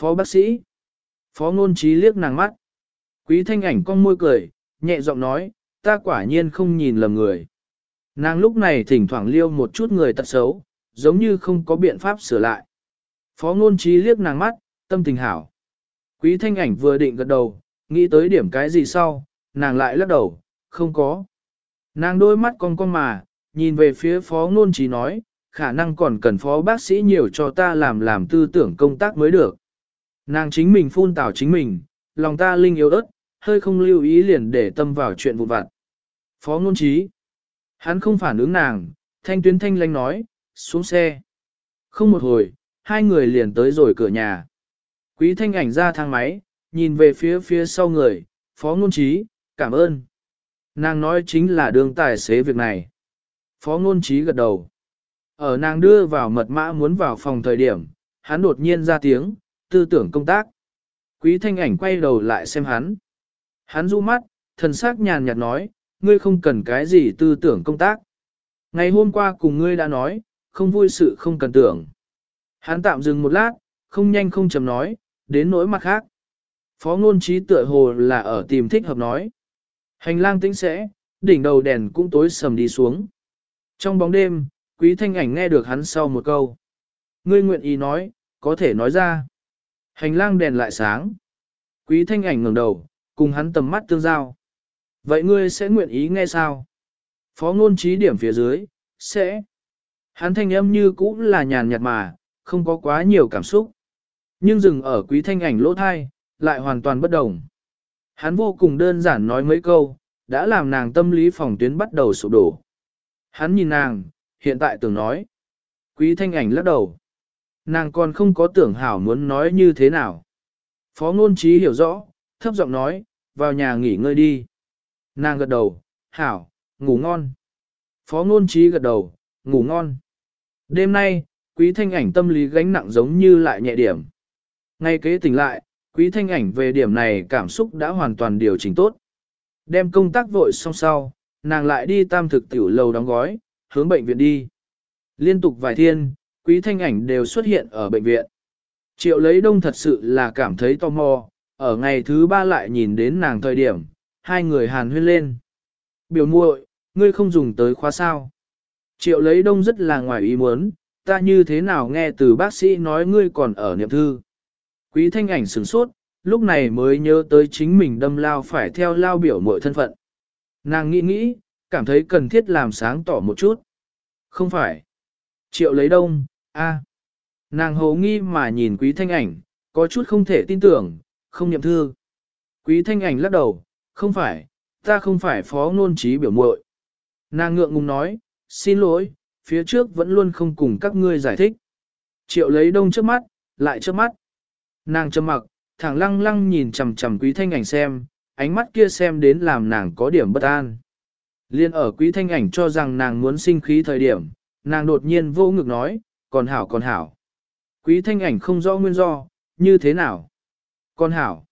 Phó bác sĩ. Phó ngôn trí liếc nàng mắt. Quý thanh ảnh con môi cười, nhẹ giọng nói, ta quả nhiên không nhìn lầm người. Nàng lúc này thỉnh thoảng liêu một chút người tật xấu, giống như không có biện pháp sửa lại. Phó ngôn trí liếc nàng mắt, tâm tình hảo. Quý thanh ảnh vừa định gật đầu, nghĩ tới điểm cái gì sau, nàng lại lắc đầu, không có. Nàng đôi mắt con con mà, nhìn về phía phó ngôn trí nói, khả năng còn cần phó bác sĩ nhiều cho ta làm làm tư tưởng công tác mới được. Nàng chính mình phun tảo chính mình, lòng ta linh yếu ớt, hơi không lưu ý liền để tâm vào chuyện vụn vặt. Phó ngôn trí. Hắn không phản ứng nàng, thanh tuyến thanh lanh nói, xuống xe. Không một hồi, hai người liền tới rồi cửa nhà. Quý thanh ảnh ra thang máy, nhìn về phía phía sau người, phó ngôn trí, cảm ơn. Nàng nói chính là đường tài xế việc này. Phó ngôn trí gật đầu. Ở nàng đưa vào mật mã muốn vào phòng thời điểm, hắn đột nhiên ra tiếng, tư tưởng công tác. Quý thanh ảnh quay đầu lại xem hắn. Hắn du mắt, thần sắc nhàn nhạt nói, ngươi không cần cái gì tư tưởng công tác. Ngày hôm qua cùng ngươi đã nói, không vui sự không cần tưởng. Hắn tạm dừng một lát, không nhanh không chậm nói, đến nỗi mặt khác. Phó ngôn trí tựa hồ là ở tìm thích hợp nói. Hành lang tĩnh sẽ, đỉnh đầu đèn cũng tối sầm đi xuống. Trong bóng đêm, quý thanh ảnh nghe được hắn sau một câu. Ngươi nguyện ý nói, có thể nói ra. Hành lang đèn lại sáng. Quý thanh ảnh ngẩng đầu, cùng hắn tầm mắt tương giao. Vậy ngươi sẽ nguyện ý nghe sao? Phó ngôn trí điểm phía dưới, sẽ. Hắn thanh âm như cũ là nhàn nhạt mà, không có quá nhiều cảm xúc. Nhưng dừng ở quý thanh ảnh lỗ thai, lại hoàn toàn bất đồng. Hắn vô cùng đơn giản nói mấy câu, đã làm nàng tâm lý phòng tuyến bắt đầu sụp đổ. Hắn nhìn nàng, hiện tại tưởng nói. Quý thanh ảnh lắc đầu. Nàng còn không có tưởng hảo muốn nói như thế nào. Phó ngôn trí hiểu rõ, thấp giọng nói, vào nhà nghỉ ngơi đi. Nàng gật đầu, hảo, ngủ ngon. Phó ngôn trí gật đầu, ngủ ngon. Đêm nay, quý thanh ảnh tâm lý gánh nặng giống như lại nhẹ điểm. Ngay kế tỉnh lại, quý thanh ảnh về điểm này cảm xúc đã hoàn toàn điều chỉnh tốt. Đem công tác vội xong sau, nàng lại đi tam thực tiểu lầu đóng gói, hướng bệnh viện đi. Liên tục vài thiên, quý thanh ảnh đều xuất hiện ở bệnh viện. Triệu lấy đông thật sự là cảm thấy tò mò, ở ngày thứ ba lại nhìn đến nàng thời điểm, hai người hàn huyên lên. Biểu muội, ngươi không dùng tới khóa sao. Triệu lấy đông rất là ngoài ý muốn, ta như thế nào nghe từ bác sĩ nói ngươi còn ở niệm thư. Quý thanh ảnh sửng sốt, lúc này mới nhớ tới chính mình đâm lao phải theo lao biểu muội thân phận. Nàng nghĩ nghĩ, cảm thấy cần thiết làm sáng tỏ một chút. Không phải. Triệu lấy đông, a. Nàng hầu nghi mà nhìn quý thanh ảnh, có chút không thể tin tưởng, không nhậm thư. Quý thanh ảnh lắc đầu, không phải, ta không phải phó nôn trí biểu muội. Nàng ngượng ngùng nói, xin lỗi, phía trước vẫn luôn không cùng các ngươi giải thích. Triệu lấy đông trước mắt, lại trước mắt. Nàng trầm mặc, thẳng lăng lăng nhìn chằm chằm quý thanh ảnh xem, ánh mắt kia xem đến làm nàng có điểm bất an. Liên ở quý thanh ảnh cho rằng nàng muốn sinh khí thời điểm, nàng đột nhiên vô ngực nói, còn hảo còn hảo. Quý thanh ảnh không rõ nguyên do, như thế nào? Con hảo.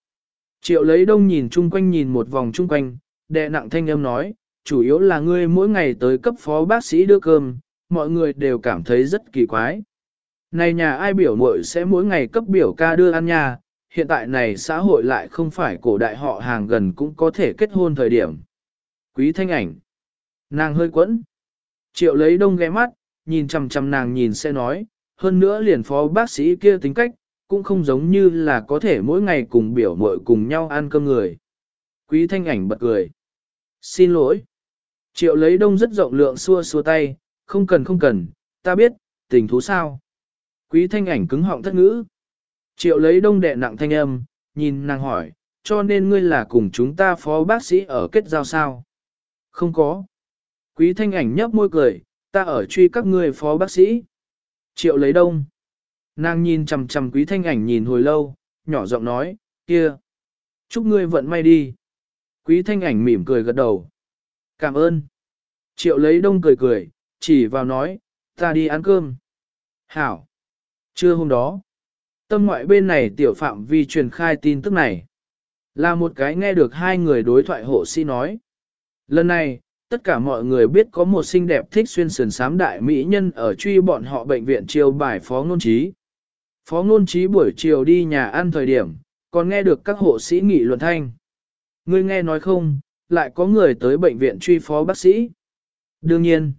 Triệu lấy đông nhìn chung quanh nhìn một vòng chung quanh, đệ nặng thanh âm nói, chủ yếu là ngươi mỗi ngày tới cấp phó bác sĩ đưa cơm, mọi người đều cảm thấy rất kỳ quái. Này nhà ai biểu muội sẽ mỗi ngày cấp biểu ca đưa ăn nhà, hiện tại này xã hội lại không phải cổ đại họ hàng gần cũng có thể kết hôn thời điểm. Quý thanh ảnh. Nàng hơi quẫn. Triệu lấy đông ghé mắt, nhìn chằm chằm nàng nhìn sẽ nói, hơn nữa liền phó bác sĩ kia tính cách, cũng không giống như là có thể mỗi ngày cùng biểu muội cùng nhau ăn cơm người. Quý thanh ảnh bật cười. Xin lỗi. Triệu lấy đông rất rộng lượng xua xua tay, không cần không cần, ta biết, tình thú sao. Quý thanh ảnh cứng họng thất ngữ. Triệu lấy đông đệ nặng thanh âm, nhìn nàng hỏi, cho nên ngươi là cùng chúng ta phó bác sĩ ở kết giao sao? Không có. Quý thanh ảnh nhấp môi cười, ta ở truy các ngươi phó bác sĩ. Triệu lấy đông. Nàng nhìn chằm chằm quý thanh ảnh nhìn hồi lâu, nhỏ giọng nói, kia. Chúc ngươi vận may đi. Quý thanh ảnh mỉm cười gật đầu. Cảm ơn. Triệu lấy đông cười cười, chỉ vào nói, ta đi ăn cơm. Hảo. Trưa hôm đó, tâm ngoại bên này tiểu phạm vi truyền khai tin tức này. Là một cái nghe được hai người đối thoại hộ sĩ nói. Lần này, tất cả mọi người biết có một xinh đẹp thích xuyên sườn sám đại mỹ nhân ở truy bọn họ bệnh viện chiêu bài phó ngôn trí. Phó ngôn trí buổi chiều đi nhà ăn thời điểm, còn nghe được các hộ sĩ nghị luận thanh. Ngươi nghe nói không, lại có người tới bệnh viện truy phó bác sĩ. Đương nhiên.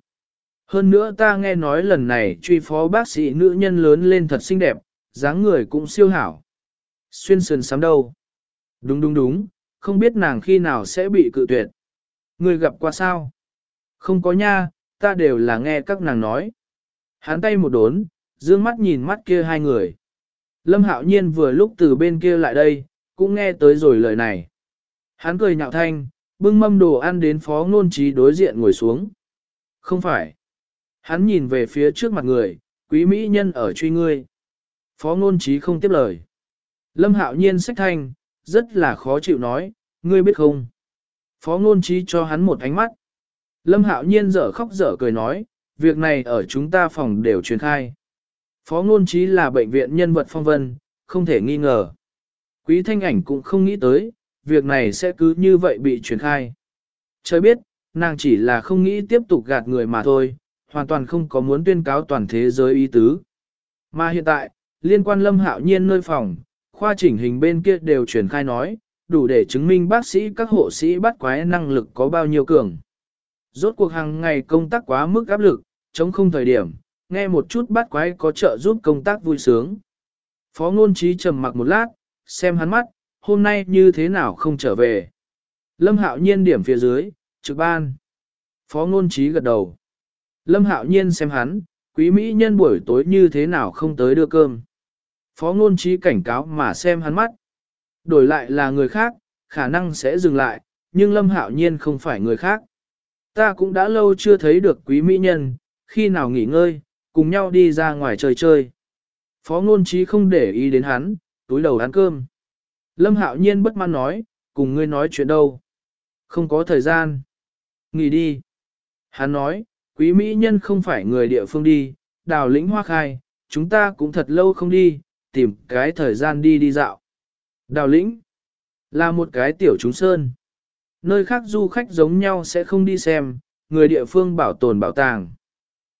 Hơn nữa ta nghe nói lần này truy phó bác sĩ nữ nhân lớn lên thật xinh đẹp, dáng người cũng siêu hảo. Xuyên sườn sám đâu? Đúng đúng đúng, không biết nàng khi nào sẽ bị cự tuyệt. Người gặp qua sao? Không có nha, ta đều là nghe các nàng nói. Hắn tay một đốn, dương mắt nhìn mắt kia hai người. Lâm Hạo Nhiên vừa lúc từ bên kia lại đây, cũng nghe tới rồi lời này. Hắn cười nhạo thanh, bưng mâm đồ ăn đến phó ngôn trí đối diện ngồi xuống. Không phải. Hắn nhìn về phía trước mặt người, quý mỹ nhân ở truy ngươi. Phó ngôn trí không tiếp lời. Lâm Hạo Nhiên sách thanh, rất là khó chịu nói, ngươi biết không? Phó ngôn trí cho hắn một ánh mắt. Lâm Hạo Nhiên dở khóc dở cười nói, việc này ở chúng ta phòng đều truyền khai. Phó ngôn trí là bệnh viện nhân vật phong vân, không thể nghi ngờ. Quý thanh ảnh cũng không nghĩ tới, việc này sẽ cứ như vậy bị truyền khai. Trời biết, nàng chỉ là không nghĩ tiếp tục gạt người mà thôi, hoàn toàn không có muốn tuyên cáo toàn thế giới ý tứ. Mà hiện tại, liên quan lâm hạo nhiên nơi phòng, khoa chỉnh hình bên kia đều truyền khai nói, đủ để chứng minh bác sĩ các hộ sĩ bắt quái năng lực có bao nhiêu cường. Rốt cuộc hàng ngày công tác quá mức áp lực, chống không thời điểm, nghe một chút bắt quái có trợ giúp công tác vui sướng. Phó ngôn trí trầm mặc một lát, xem hắn mắt, hôm nay như thế nào không trở về. Lâm hạo nhiên điểm phía dưới, trực ban. Phó ngôn trí gật đầu. Lâm hạo nhiên xem hắn, quý mỹ nhân buổi tối như thế nào không tới đưa cơm. Phó ngôn trí cảnh cáo mà xem hắn mắt. Đổi lại là người khác, khả năng sẽ dừng lại, nhưng lâm hạo nhiên không phải người khác. Ta cũng đã lâu chưa thấy được quý mỹ nhân, khi nào nghỉ ngơi, cùng nhau đi ra ngoài chơi chơi. Phó ngôn trí không để ý đến hắn, túi đầu ăn cơm. Lâm hạo nhiên bất mãn nói, cùng ngươi nói chuyện đâu. Không có thời gian. Nghỉ đi. Hắn nói, quý mỹ nhân không phải người địa phương đi, đào lĩnh hoa khai, chúng ta cũng thật lâu không đi, tìm cái thời gian đi đi dạo. Đào lĩnh là một cái tiểu chúng sơn. Nơi khác du khách giống nhau sẽ không đi xem, người địa phương bảo tồn bảo tàng.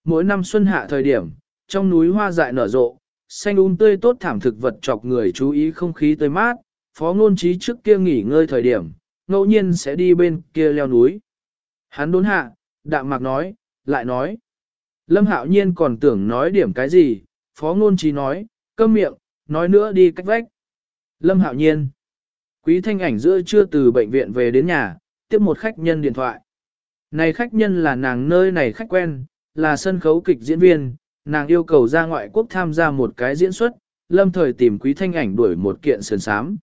Mỗi năm xuân hạ thời điểm, trong núi hoa dại nở rộ, xanh um tươi tốt thảm thực vật chọc người chú ý không khí tươi mát, phó ngôn trí trước kia nghỉ ngơi thời điểm, ngẫu nhiên sẽ đi bên kia leo núi. Hắn đốn hạ, đạm mạc nói, lại nói. Lâm hạo nhiên còn tưởng nói điểm cái gì, phó ngôn trí nói, câm miệng, nói nữa đi cách vách. Lâm hạo nhiên. Quý thanh ảnh giữa trưa từ bệnh viện về đến nhà, tiếp một khách nhân điện thoại. Này khách nhân là nàng nơi này khách quen, là sân khấu kịch diễn viên, nàng yêu cầu ra ngoại quốc tham gia một cái diễn xuất, lâm thời tìm quý thanh ảnh đuổi một kiện sườn sám.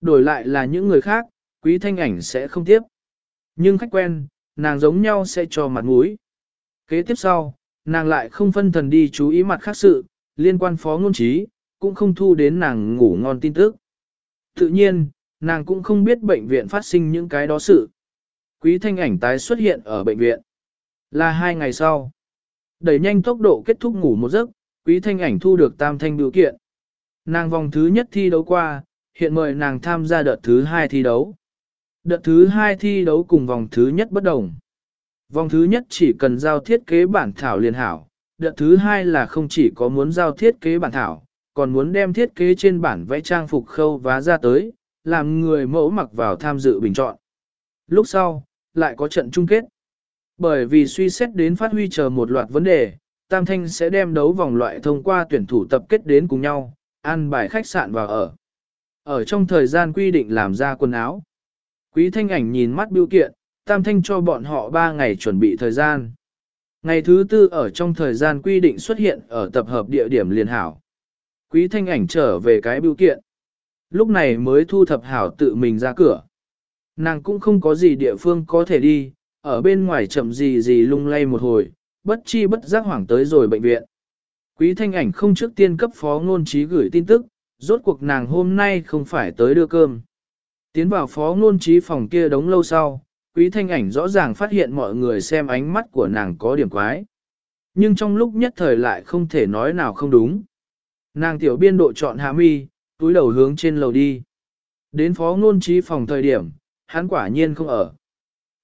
Đổi lại là những người khác, quý thanh ảnh sẽ không tiếp. Nhưng khách quen, nàng giống nhau sẽ cho mặt mũi. Kế tiếp sau, nàng lại không phân thần đi chú ý mặt khác sự, liên quan phó ngôn trí, cũng không thu đến nàng ngủ ngon tin tức. Tự nhiên, nàng cũng không biết bệnh viện phát sinh những cái đó sự. Quý thanh ảnh tái xuất hiện ở bệnh viện. Là hai ngày sau. Đẩy nhanh tốc độ kết thúc ngủ một giấc, quý thanh ảnh thu được tam thanh biểu kiện. Nàng vòng thứ nhất thi đấu qua, hiện mời nàng tham gia đợt thứ hai thi đấu. Đợt thứ hai thi đấu cùng vòng thứ nhất bất đồng. Vòng thứ nhất chỉ cần giao thiết kế bản thảo liền hảo, đợt thứ hai là không chỉ có muốn giao thiết kế bản thảo, còn muốn đem thiết kế trên bản vẽ trang phục khâu vá ra tới, làm người mẫu mặc vào tham dự bình chọn. Lúc sau, lại có trận chung kết. Bởi vì suy xét đến phát huy chờ một loạt vấn đề, Tam Thanh sẽ đem đấu vòng loại thông qua tuyển thủ tập kết đến cùng nhau, ăn bài khách sạn và ở. Ở trong thời gian quy định làm ra quần áo. Quý Thanh ảnh nhìn mắt biểu kiện, Tam Thanh cho bọn họ 3 ngày chuẩn bị thời gian. Ngày thứ tư ở trong thời gian quy định xuất hiện ở tập hợp địa điểm liền hảo. Quý Thanh ảnh trở về cái biểu kiện. Lúc này mới thu thập hảo tự mình ra cửa. Nàng cũng không có gì địa phương có thể đi, ở bên ngoài chậm gì gì lung lay một hồi, bất chi bất giác hoảng tới rồi bệnh viện. Quý thanh ảnh không trước tiên cấp phó ngôn trí gửi tin tức, rốt cuộc nàng hôm nay không phải tới đưa cơm. Tiến vào phó ngôn trí phòng kia đống lâu sau, quý thanh ảnh rõ ràng phát hiện mọi người xem ánh mắt của nàng có điểm quái. Nhưng trong lúc nhất thời lại không thể nói nào không đúng. Nàng tiểu biên độ chọn hạ mi, túi đầu hướng trên lầu đi. Đến phó ngôn trí phòng thời điểm, hắn quả nhiên không ở.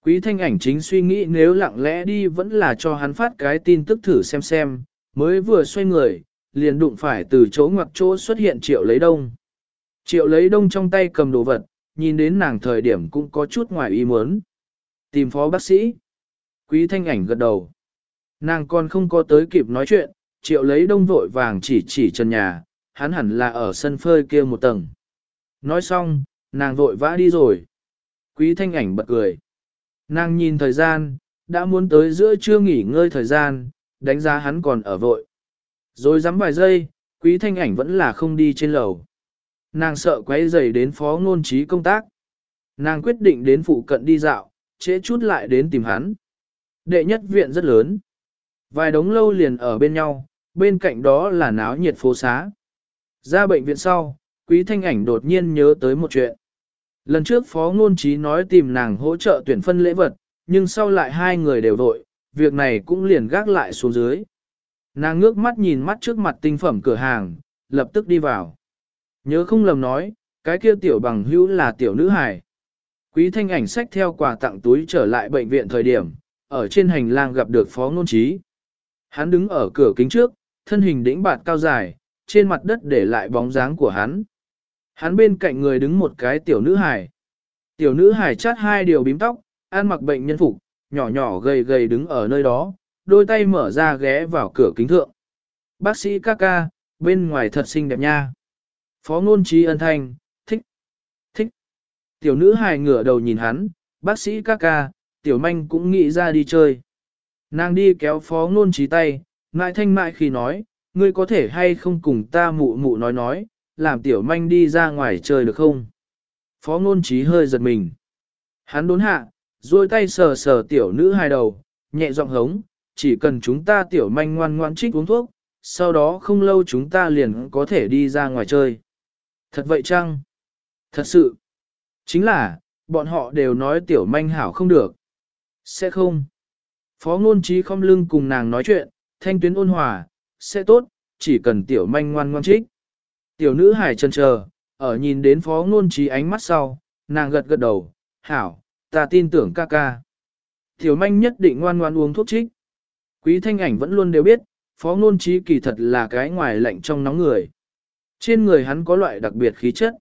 Quý thanh ảnh chính suy nghĩ nếu lặng lẽ đi vẫn là cho hắn phát cái tin tức thử xem xem, mới vừa xoay người, liền đụng phải từ chỗ ngoặc chỗ xuất hiện triệu lấy đông. Triệu lấy đông trong tay cầm đồ vật, nhìn đến nàng thời điểm cũng có chút ngoài ý muốn. Tìm phó bác sĩ. Quý thanh ảnh gật đầu. Nàng còn không có tới kịp nói chuyện, triệu lấy đông vội vàng chỉ chỉ trần nhà, hắn hẳn là ở sân phơi kia một tầng. Nói xong, nàng vội vã đi rồi. Quý thanh ảnh bật cười. Nàng nhìn thời gian, đã muốn tới giữa trưa nghỉ ngơi thời gian, đánh giá hắn còn ở vội. Rồi dám vài giây, quý thanh ảnh vẫn là không đi trên lầu. Nàng sợ quấy rầy đến phó ngôn trí công tác. Nàng quyết định đến phụ cận đi dạo, trễ chút lại đến tìm hắn. Đệ nhất viện rất lớn. Vài đống lâu liền ở bên nhau, bên cạnh đó là náo nhiệt phố xá. Ra bệnh viện sau, quý thanh ảnh đột nhiên nhớ tới một chuyện. Lần trước phó ngôn trí nói tìm nàng hỗ trợ tuyển phân lễ vật, nhưng sau lại hai người đều vội, việc này cũng liền gác lại xuống dưới. Nàng ngước mắt nhìn mắt trước mặt tinh phẩm cửa hàng, lập tức đi vào. Nhớ không lầm nói, cái kia tiểu bằng hữu là tiểu nữ hài. Quý thanh ảnh xách theo quà tặng túi trở lại bệnh viện thời điểm, ở trên hành lang gặp được phó ngôn trí. Hắn đứng ở cửa kính trước, thân hình đĩnh bạt cao dài, trên mặt đất để lại bóng dáng của hắn. Hắn bên cạnh người đứng một cái tiểu nữ hài. Tiểu nữ hài chát hai điều bím tóc, ăn mặc bệnh nhân phục, nhỏ nhỏ gầy gầy đứng ở nơi đó, đôi tay mở ra ghé vào cửa kính thượng. Bác sĩ ca ca, bên ngoài thật xinh đẹp nha. Phó ngôn trí ân thanh, thích, thích. Tiểu nữ hài ngửa đầu nhìn hắn, bác sĩ ca ca, tiểu manh cũng nghĩ ra đi chơi. Nàng đi kéo phó ngôn trí tay, ngại thanh mại khi nói, ngươi có thể hay không cùng ta mụ mụ nói nói, làm tiểu manh đi ra ngoài chơi được không? Phó ngôn trí hơi giật mình. Hắn đốn hạ, duỗi tay sờ sờ tiểu nữ hai đầu, nhẹ giọng hống, chỉ cần chúng ta tiểu manh ngoan ngoan trích uống thuốc, sau đó không lâu chúng ta liền có thể đi ra ngoài chơi. Thật vậy chăng? Thật sự. Chính là, bọn họ đều nói tiểu manh hảo không được. Sẽ không. Phó ngôn trí không lưng cùng nàng nói chuyện, thanh tuyến ôn hòa, sẽ tốt, chỉ cần tiểu manh ngoan ngoan trích. Tiểu nữ hải chân chờ, ở nhìn đến phó ngôn trí ánh mắt sau, nàng gật gật đầu, hảo, ta tin tưởng ca ca. Tiểu manh nhất định ngoan ngoan uống thuốc trích. Quý thanh ảnh vẫn luôn đều biết, phó ngôn trí kỳ thật là cái ngoài lạnh trong nóng người. Trên người hắn có loại đặc biệt khí chất.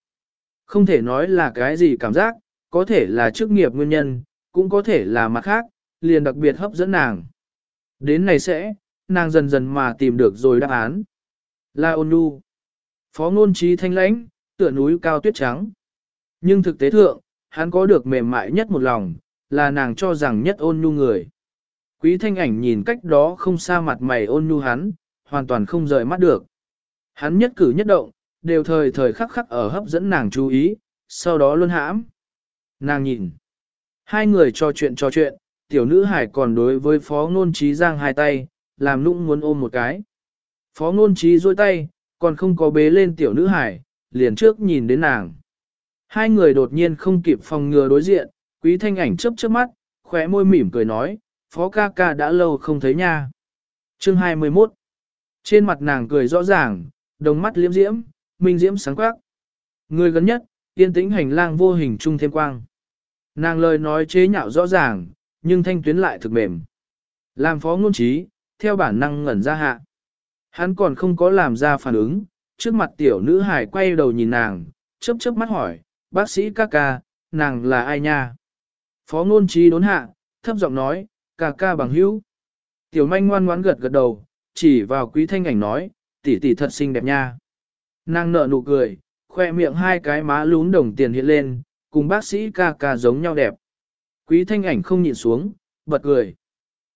Không thể nói là cái gì cảm giác, có thể là chức nghiệp nguyên nhân, cũng có thể là mặt khác, liền đặc biệt hấp dẫn nàng. Đến này sẽ, nàng dần dần mà tìm được rồi đáp án. La ôn nhu. Phó ngôn trí thanh lãnh, tựa núi cao tuyết trắng. Nhưng thực tế thượng, hắn có được mềm mại nhất một lòng, là nàng cho rằng nhất ôn nhu người. Quý thanh ảnh nhìn cách đó không xa mặt mày ôn nhu hắn, hoàn toàn không rời mắt được. Hắn nhất cử nhất động, đều thời thời khắc khắc ở hấp dẫn nàng chú ý, sau đó luôn hãm. Nàng nhìn. Hai người trò chuyện trò chuyện, tiểu nữ hải còn đối với phó ngôn trí giang hai tay, làm nũng muốn ôm một cái. Phó ngôn trí dôi tay, còn không có bế lên tiểu nữ hải, liền trước nhìn đến nàng. Hai người đột nhiên không kịp phòng ngừa đối diện, quý thanh ảnh chớp chớp mắt, khóe môi mỉm cười nói, phó ca ca đã lâu không thấy nha. Chương 21 Trên mặt nàng cười rõ ràng, đồng mắt liễm diễm, minh diễm sáng quắc. Người gần nhất, yên tĩnh hành lang vô hình trung thêm quang. Nàng lời nói chế nhạo rõ ràng, nhưng thanh tuyến lại thực mềm. Làm phó ngôn trí, theo bản năng ngẩn ra hạ. Hắn còn không có làm ra phản ứng, trước mặt tiểu nữ hải quay đầu nhìn nàng, chớp chớp mắt hỏi, bác sĩ ca ca, nàng là ai nha? Phó ngôn trí đốn hạ, thấp giọng nói, ca ca bằng hữu. Tiểu manh ngoan ngoãn gật gật đầu, chỉ vào quý thanh ảnh nói, tỷ tỷ thật xinh đẹp nha. Nàng nở nụ cười, khoe miệng hai cái má lún đồng tiền hiện lên, cùng bác sĩ ca ca giống nhau đẹp. Quý thanh ảnh không nhìn xuống, bật cười.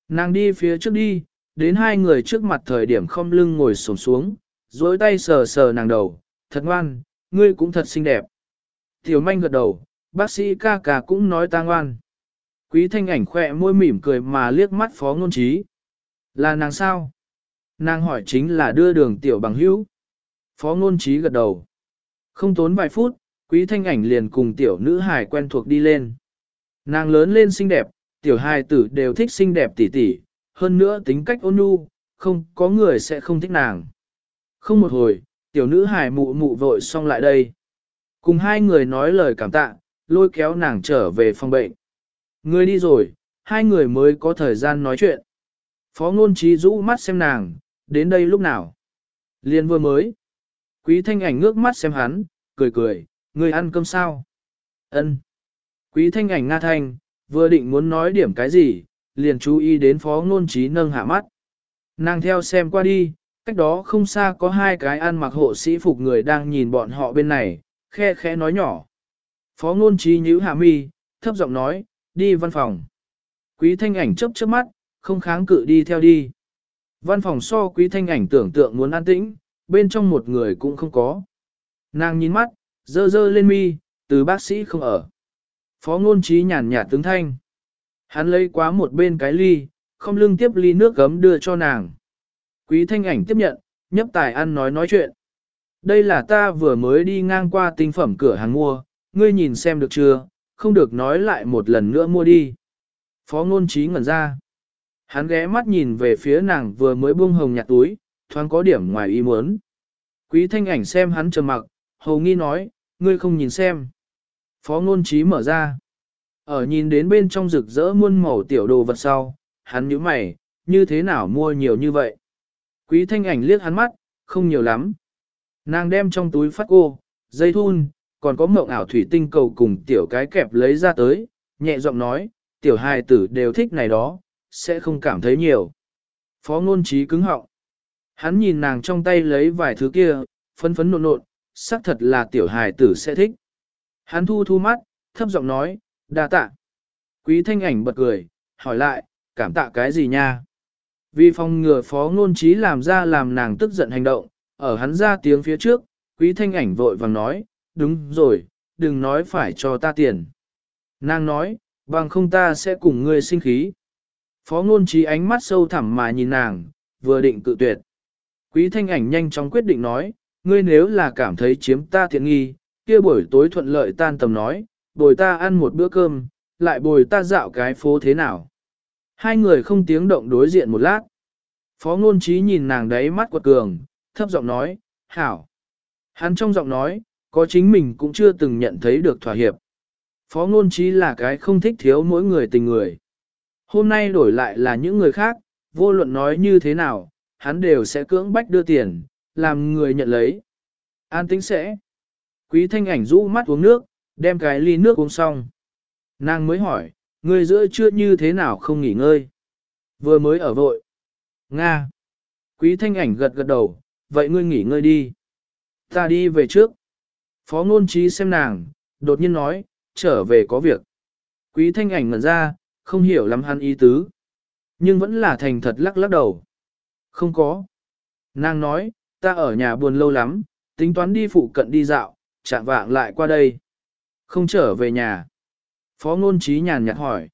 Nàng đi phía trước đi, đến hai người trước mặt thời điểm không lưng ngồi xổm xuống, dối tay sờ sờ nàng đầu, thật ngoan, ngươi cũng thật xinh đẹp. Tiểu manh gật đầu, bác sĩ ca ca cũng nói ta ngoan. Quý thanh ảnh khỏe môi mỉm cười mà liếc mắt phó ngôn trí. Là nàng sao? Nàng hỏi chính là đưa đường tiểu bằng hữu. Phó ngôn trí gật đầu. Không tốn vài phút, quý thanh ảnh liền cùng tiểu nữ hài quen thuộc đi lên. Nàng lớn lên xinh đẹp, tiểu hài tử đều thích xinh đẹp tỉ tỉ, hơn nữa tính cách ôn nhu, không có người sẽ không thích nàng. Không một hồi, tiểu nữ hài mụ mụ vội xong lại đây. Cùng hai người nói lời cảm tạ, lôi kéo nàng trở về phòng bệnh. Người đi rồi, hai người mới có thời gian nói chuyện. Phó ngôn trí rũ mắt xem nàng, đến đây lúc nào. Liên vừa mới. Quý thanh ảnh ngước mắt xem hắn, cười cười, người ăn cơm sao? Ân. Quý thanh ảnh nga thanh, vừa định muốn nói điểm cái gì, liền chú ý đến phó ngôn trí nâng hạ mắt. Nàng theo xem qua đi, cách đó không xa có hai cái ăn mặc hộ sĩ phục người đang nhìn bọn họ bên này, khe khẽ nói nhỏ. Phó ngôn trí nhíu hạ mi, thấp giọng nói, đi văn phòng. Quý thanh ảnh chớp chớp mắt, không kháng cự đi theo đi. Văn phòng so quý thanh ảnh tưởng tượng muốn an tĩnh, bên trong một người cũng không có. Nàng nhìn mắt, dơ dơ lên mi, từ bác sĩ không ở. Phó ngôn trí nhàn nhạt tướng thanh. Hắn lấy quá một bên cái ly, không lưng tiếp ly nước gấm đưa cho nàng. Quý thanh ảnh tiếp nhận, nhấp tài ăn nói nói chuyện. Đây là ta vừa mới đi ngang qua tinh phẩm cửa hàng mua, ngươi nhìn xem được chưa, không được nói lại một lần nữa mua đi. Phó ngôn trí ngẩn ra. Hắn ghé mắt nhìn về phía nàng vừa mới buông hồng nhạt túi, thoáng có điểm ngoài ý muốn. Quý thanh ảnh xem hắn trầm mặc, hầu nghi nói, ngươi không nhìn xem. Phó ngôn trí mở ra. Ở nhìn đến bên trong rực rỡ muôn màu tiểu đồ vật sau, hắn nhíu mày, như thế nào mua nhiều như vậy? Quý thanh ảnh liếc hắn mắt, không nhiều lắm. Nàng đem trong túi phát cô, dây thun, còn có mộng ảo thủy tinh cầu cùng tiểu cái kẹp lấy ra tới, nhẹ giọng nói, tiểu hài tử đều thích này đó, sẽ không cảm thấy nhiều. Phó ngôn trí cứng họng. Hắn nhìn nàng trong tay lấy vài thứ kia, phấn phấn nộn nộn, xác thật là tiểu hài tử sẽ thích. Hắn thu thu mắt, thấp giọng nói, đa tạ. Quý thanh ảnh bật cười, hỏi lại, cảm tạ cái gì nha? Vì phòng ngừa phó ngôn trí làm ra làm nàng tức giận hành động, ở hắn ra tiếng phía trước, quý thanh ảnh vội vàng nói, đúng rồi, đừng nói phải cho ta tiền. Nàng nói, bằng không ta sẽ cùng ngươi sinh khí. Phó ngôn trí ánh mắt sâu thẳm mà nhìn nàng, vừa định cự tuyệt. Quý thanh ảnh nhanh chóng quyết định nói, ngươi nếu là cảm thấy chiếm ta thiện nghi, kia buổi tối thuận lợi tan tầm nói, bồi ta ăn một bữa cơm, lại bồi ta dạo cái phố thế nào. Hai người không tiếng động đối diện một lát. Phó ngôn trí nhìn nàng đấy mắt quật cường, thấp giọng nói, hảo. Hắn trong giọng nói, có chính mình cũng chưa từng nhận thấy được thỏa hiệp. Phó ngôn trí là cái không thích thiếu mỗi người tình người. Hôm nay đổi lại là những người khác, vô luận nói như thế nào, hắn đều sẽ cưỡng bách đưa tiền, làm người nhận lấy. An tính sẽ. Quý thanh ảnh rũ mắt uống nước, đem cái ly nước uống xong. Nàng mới hỏi, người giữa trưa như thế nào không nghỉ ngơi. Vừa mới ở vội. Nga. Quý thanh ảnh gật gật đầu, vậy ngươi nghỉ ngơi đi. Ta đi về trước. Phó ngôn trí xem nàng, đột nhiên nói, trở về có việc. Quý thanh ảnh ngẩn ra, không hiểu lắm hắn ý tứ. Nhưng vẫn là thành thật lắc lắc đầu. Không có. Nàng nói, ta ở nhà buồn lâu lắm, tính toán đi phụ cận đi dạo, chạm vạng lại qua đây. Không trở về nhà. Phó ngôn trí nhàn nhạt hỏi.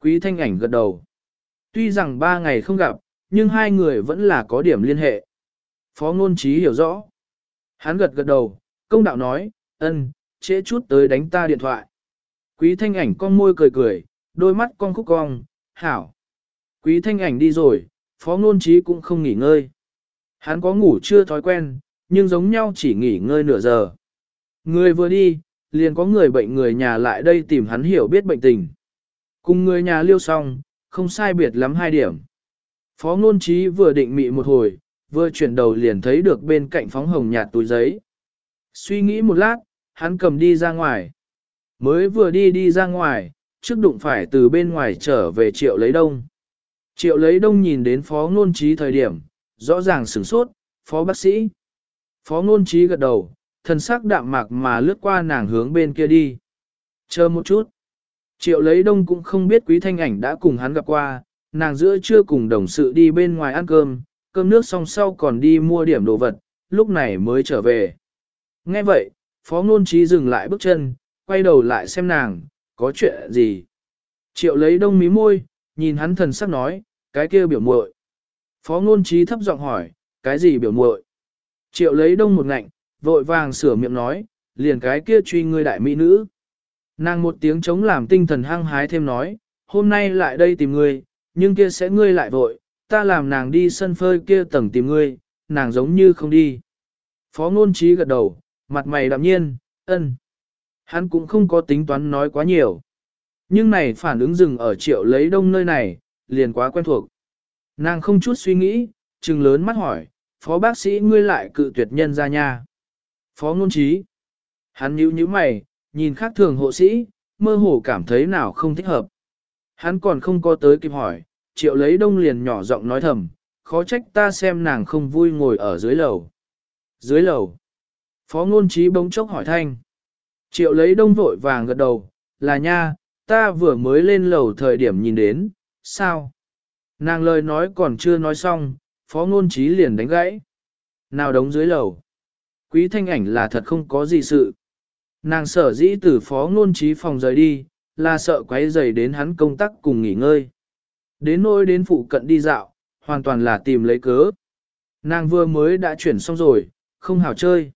Quý thanh ảnh gật đầu. Tuy rằng ba ngày không gặp, nhưng hai người vẫn là có điểm liên hệ. Phó ngôn trí hiểu rõ. Hắn gật gật đầu, công đạo nói, ân, trễ chút tới đánh ta điện thoại. Quý thanh ảnh con môi cười cười, đôi mắt con khúc cong, hảo. Quý thanh ảnh đi rồi, phó ngôn trí cũng không nghỉ ngơi. Hắn có ngủ chưa thói quen, nhưng giống nhau chỉ nghỉ ngơi nửa giờ. Người vừa đi, liền có người bệnh người nhà lại đây tìm hắn hiểu biết bệnh tình. Cùng người nhà liêu xong, không sai biệt lắm hai điểm. Phó ngôn trí vừa định mị một hồi, vừa chuyển đầu liền thấy được bên cạnh phóng hồng nhạt túi giấy. Suy nghĩ một lát, hắn cầm đi ra ngoài. Mới vừa đi đi ra ngoài, trước đụng phải từ bên ngoài trở về triệu lấy đông. Triệu lấy đông nhìn đến phó ngôn trí thời điểm, rõ ràng sửng sốt, phó bác sĩ. Phó ngôn trí gật đầu, thần sắc đạm mạc mà lướt qua nàng hướng bên kia đi. Chờ một chút. Triệu lấy đông cũng không biết quý thanh ảnh đã cùng hắn gặp qua, nàng giữa chưa cùng đồng sự đi bên ngoài ăn cơm, cơm nước xong sau còn đi mua điểm đồ vật, lúc này mới trở về. Nghe vậy, phó ngôn trí dừng lại bước chân, quay đầu lại xem nàng, có chuyện gì. Triệu lấy đông mí môi, nhìn hắn thần sắc nói, cái kia biểu muội. Phó ngôn trí thấp giọng hỏi, cái gì biểu muội? Triệu lấy đông một ngạnh, vội vàng sửa miệng nói, liền cái kia truy ngươi đại mỹ nữ. Nàng một tiếng chống làm tinh thần hăng hái thêm nói, hôm nay lại đây tìm ngươi, nhưng kia sẽ ngươi lại vội, ta làm nàng đi sân phơi kia tầng tìm ngươi, nàng giống như không đi. Phó ngôn trí gật đầu, mặt mày đạm nhiên, ân. Hắn cũng không có tính toán nói quá nhiều. Nhưng này phản ứng dừng ở triệu lấy đông nơi này, liền quá quen thuộc. Nàng không chút suy nghĩ, trừng lớn mắt hỏi, phó bác sĩ ngươi lại cự tuyệt nhân ra nha. Phó ngôn trí. Hắn nhíu nhíu mày, nhìn khác thường hộ sĩ, mơ hồ cảm thấy nào không thích hợp. Hắn còn không có tới kịp hỏi, triệu lấy đông liền nhỏ giọng nói thầm, khó trách ta xem nàng không vui ngồi ở dưới lầu. Dưới lầu. Phó ngôn trí bỗng chốc hỏi thanh. Triệu lấy đông vội vàng gật đầu, là nha, ta vừa mới lên lầu thời điểm nhìn đến, sao? Nàng lời nói còn chưa nói xong, phó ngôn trí liền đánh gãy. Nào đóng dưới lầu. Quý thanh ảnh là thật không có gì sự. Nàng sở dĩ từ phó ngôn trí phòng rời đi, là sợ quấy rầy đến hắn công tác cùng nghỉ ngơi. Đến nỗi đến phụ cận đi dạo, hoàn toàn là tìm lấy cớ. Nàng vừa mới đã chuyển xong rồi, không hào chơi.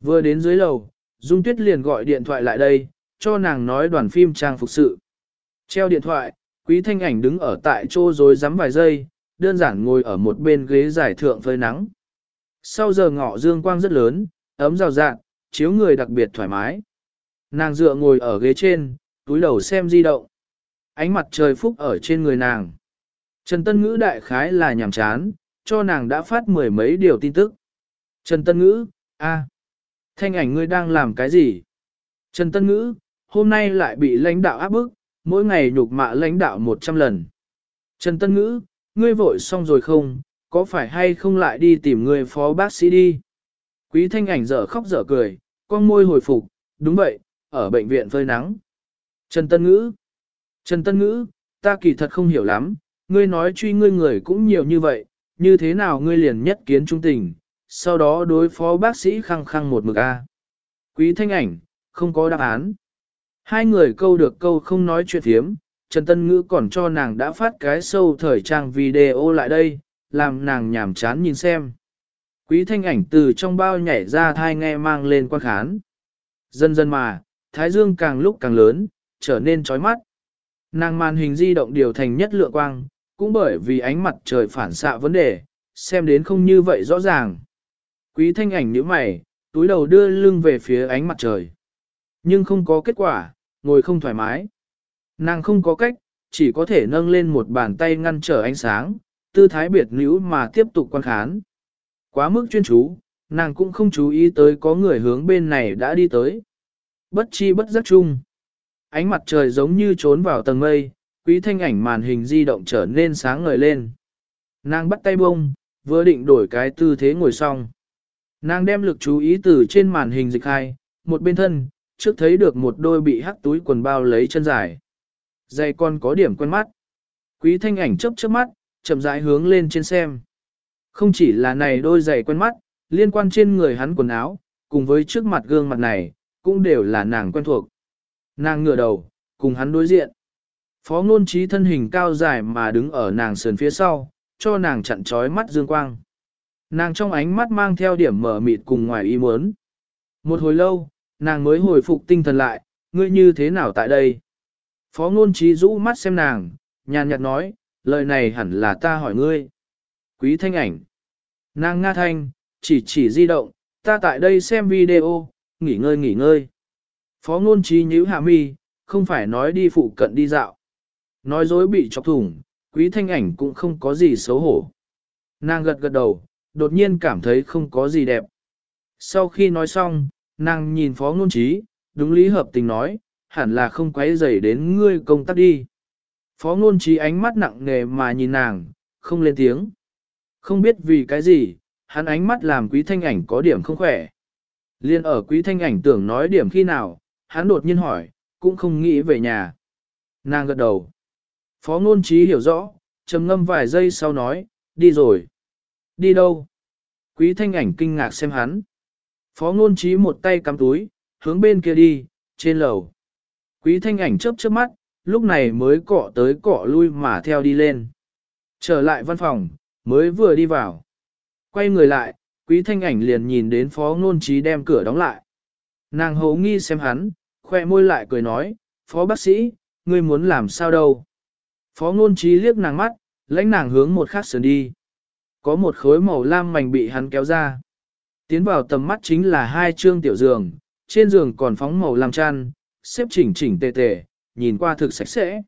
Vừa đến dưới lầu, Dung Tuyết liền gọi điện thoại lại đây, cho nàng nói đoàn phim trang phục sự. Treo điện thoại, quý thanh ảnh đứng ở tại chỗ rồi dám vài giây, đơn giản ngồi ở một bên ghế giải thượng phơi nắng. Sau giờ ngọ dương quang rất lớn, ấm rào rạng, chiếu người đặc biệt thoải mái. Nàng dựa ngồi ở ghế trên, túi đầu xem di động. Ánh mặt trời phúc ở trên người nàng. Trần Tân Ngữ đại khái là nhàm chán, cho nàng đã phát mười mấy điều tin tức. Trần Tân Ngữ, a, thanh ảnh ngươi đang làm cái gì? Trần Tân Ngữ, hôm nay lại bị lãnh đạo áp bức, mỗi ngày nhục mạ lãnh đạo 100 lần. Trần Tân Ngữ, ngươi vội xong rồi không, có phải hay không lại đi tìm người phó bác sĩ đi? Quý thanh ảnh dở khóc dở cười, con môi hồi phục, đúng vậy, ở bệnh viện phơi nắng. Trần Tân Ngữ, Trần Tân Ngữ, ta kỳ thật không hiểu lắm, ngươi nói truy ngươi người cũng nhiều như vậy, như thế nào ngươi liền nhất kiến trung tình, sau đó đối phó bác sĩ khăng khăng một mực A. Quý thanh ảnh, không có đáp án. Hai người câu được câu không nói chuyện thiếm, Trần Tân Ngữ còn cho nàng đã phát cái sâu thời trang video lại đây, làm nàng nhảm chán nhìn xem. Quý thanh ảnh từ trong bao nhảy ra thai nghe mang lên quan khán. Dần dần mà, thái dương càng lúc càng lớn, trở nên chói mắt. Nàng màn hình di động điều thành nhất lượng quang, cũng bởi vì ánh mặt trời phản xạ vấn đề, xem đến không như vậy rõ ràng. Quý thanh ảnh nhíu mày, túi đầu đưa lưng về phía ánh mặt trời. Nhưng không có kết quả, ngồi không thoải mái. Nàng không có cách, chỉ có thể nâng lên một bàn tay ngăn trở ánh sáng, tư thái biệt nữ mà tiếp tục quan khán. Quá mức chuyên chú, nàng cũng không chú ý tới có người hướng bên này đã đi tới. Bất chi bất giác chung. Ánh mặt trời giống như trốn vào tầng mây, quý thanh ảnh màn hình di động trở nên sáng ngời lên. Nàng bắt tay bông, vừa định đổi cái tư thế ngồi xong. Nàng đem lực chú ý từ trên màn hình dịch hai, một bên thân, trước thấy được một đôi bị hắc túi quần bao lấy chân dài. Dây con có điểm quen mắt. Quý thanh ảnh chớp chớp mắt, chậm rãi hướng lên trên xem. Không chỉ là này đôi giày quen mắt, liên quan trên người hắn quần áo, cùng với trước mặt gương mặt này, cũng đều là nàng quen thuộc. Nàng ngửa đầu, cùng hắn đối diện. Phó ngôn trí thân hình cao dài mà đứng ở nàng sườn phía sau, cho nàng chặn trói mắt dương quang. Nàng trong ánh mắt mang theo điểm mở mịt cùng ngoài ý muốn. Một hồi lâu, nàng mới hồi phục tinh thần lại, ngươi như thế nào tại đây? Phó ngôn trí rũ mắt xem nàng, nhàn nhạt nói, lời này hẳn là ta hỏi ngươi. Quý thanh ảnh. Nàng nga thanh, chỉ chỉ di động, ta tại đây xem video, nghỉ ngơi nghỉ ngơi. Phó ngôn trí nhíu hạ mi, không phải nói đi phụ cận đi dạo. Nói dối bị chọc thủng, quý thanh ảnh cũng không có gì xấu hổ. Nàng gật gật đầu, đột nhiên cảm thấy không có gì đẹp. Sau khi nói xong, nàng nhìn phó ngôn trí, đúng lý hợp tình nói, hẳn là không quấy rầy đến ngươi công tác đi. Phó ngôn trí ánh mắt nặng nề mà nhìn nàng, không lên tiếng. Không biết vì cái gì, hắn ánh mắt làm quý thanh ảnh có điểm không khỏe. Liên ở quý thanh ảnh tưởng nói điểm khi nào, hắn đột nhiên hỏi, cũng không nghĩ về nhà. Nàng gật đầu. Phó ngôn trí hiểu rõ, trầm ngâm vài giây sau nói, đi rồi. Đi đâu? Quý thanh ảnh kinh ngạc xem hắn. Phó ngôn trí một tay cắm túi, hướng bên kia đi, trên lầu. Quý thanh ảnh chớp chớp mắt, lúc này mới cọ tới cọ lui mà theo đi lên. Trở lại văn phòng, mới vừa đi vào. Quay người lại, quý thanh ảnh liền nhìn đến phó ngôn trí đem cửa đóng lại. Nàng hấu nghi xem hắn, khoe môi lại cười nói, phó bác sĩ, ngươi muốn làm sao đâu. Phó ngôn trí liếc nàng mắt, lãnh nàng hướng một khác sườn đi. Có một khối màu lam mảnh bị hắn kéo ra. Tiến vào tầm mắt chính là hai trương tiểu giường, trên giường còn phóng màu lam chăn, xếp chỉnh chỉnh tề tề, nhìn qua thực sạch sẽ.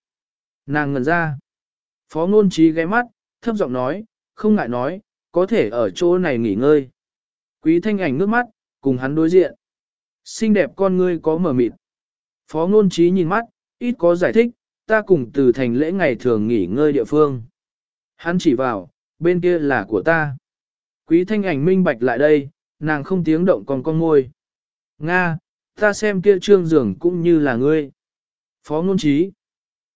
Nàng ngần ra. Phó ngôn trí ghé mắt, thấp giọng nói, không ngại nói, có thể ở chỗ này nghỉ ngơi. Quý thanh ảnh nước mắt, cùng hắn đối diện. Xinh đẹp con ngươi có mở mịt. Phó ngôn trí nhìn mắt, ít có giải thích, ta cùng từ thành lễ ngày thường nghỉ ngơi địa phương. Hắn chỉ vào, bên kia là của ta. Quý thanh ảnh minh bạch lại đây, nàng không tiếng động còn con ngôi. Nga, ta xem kia trương giường cũng như là ngươi. Phó ngôn trí.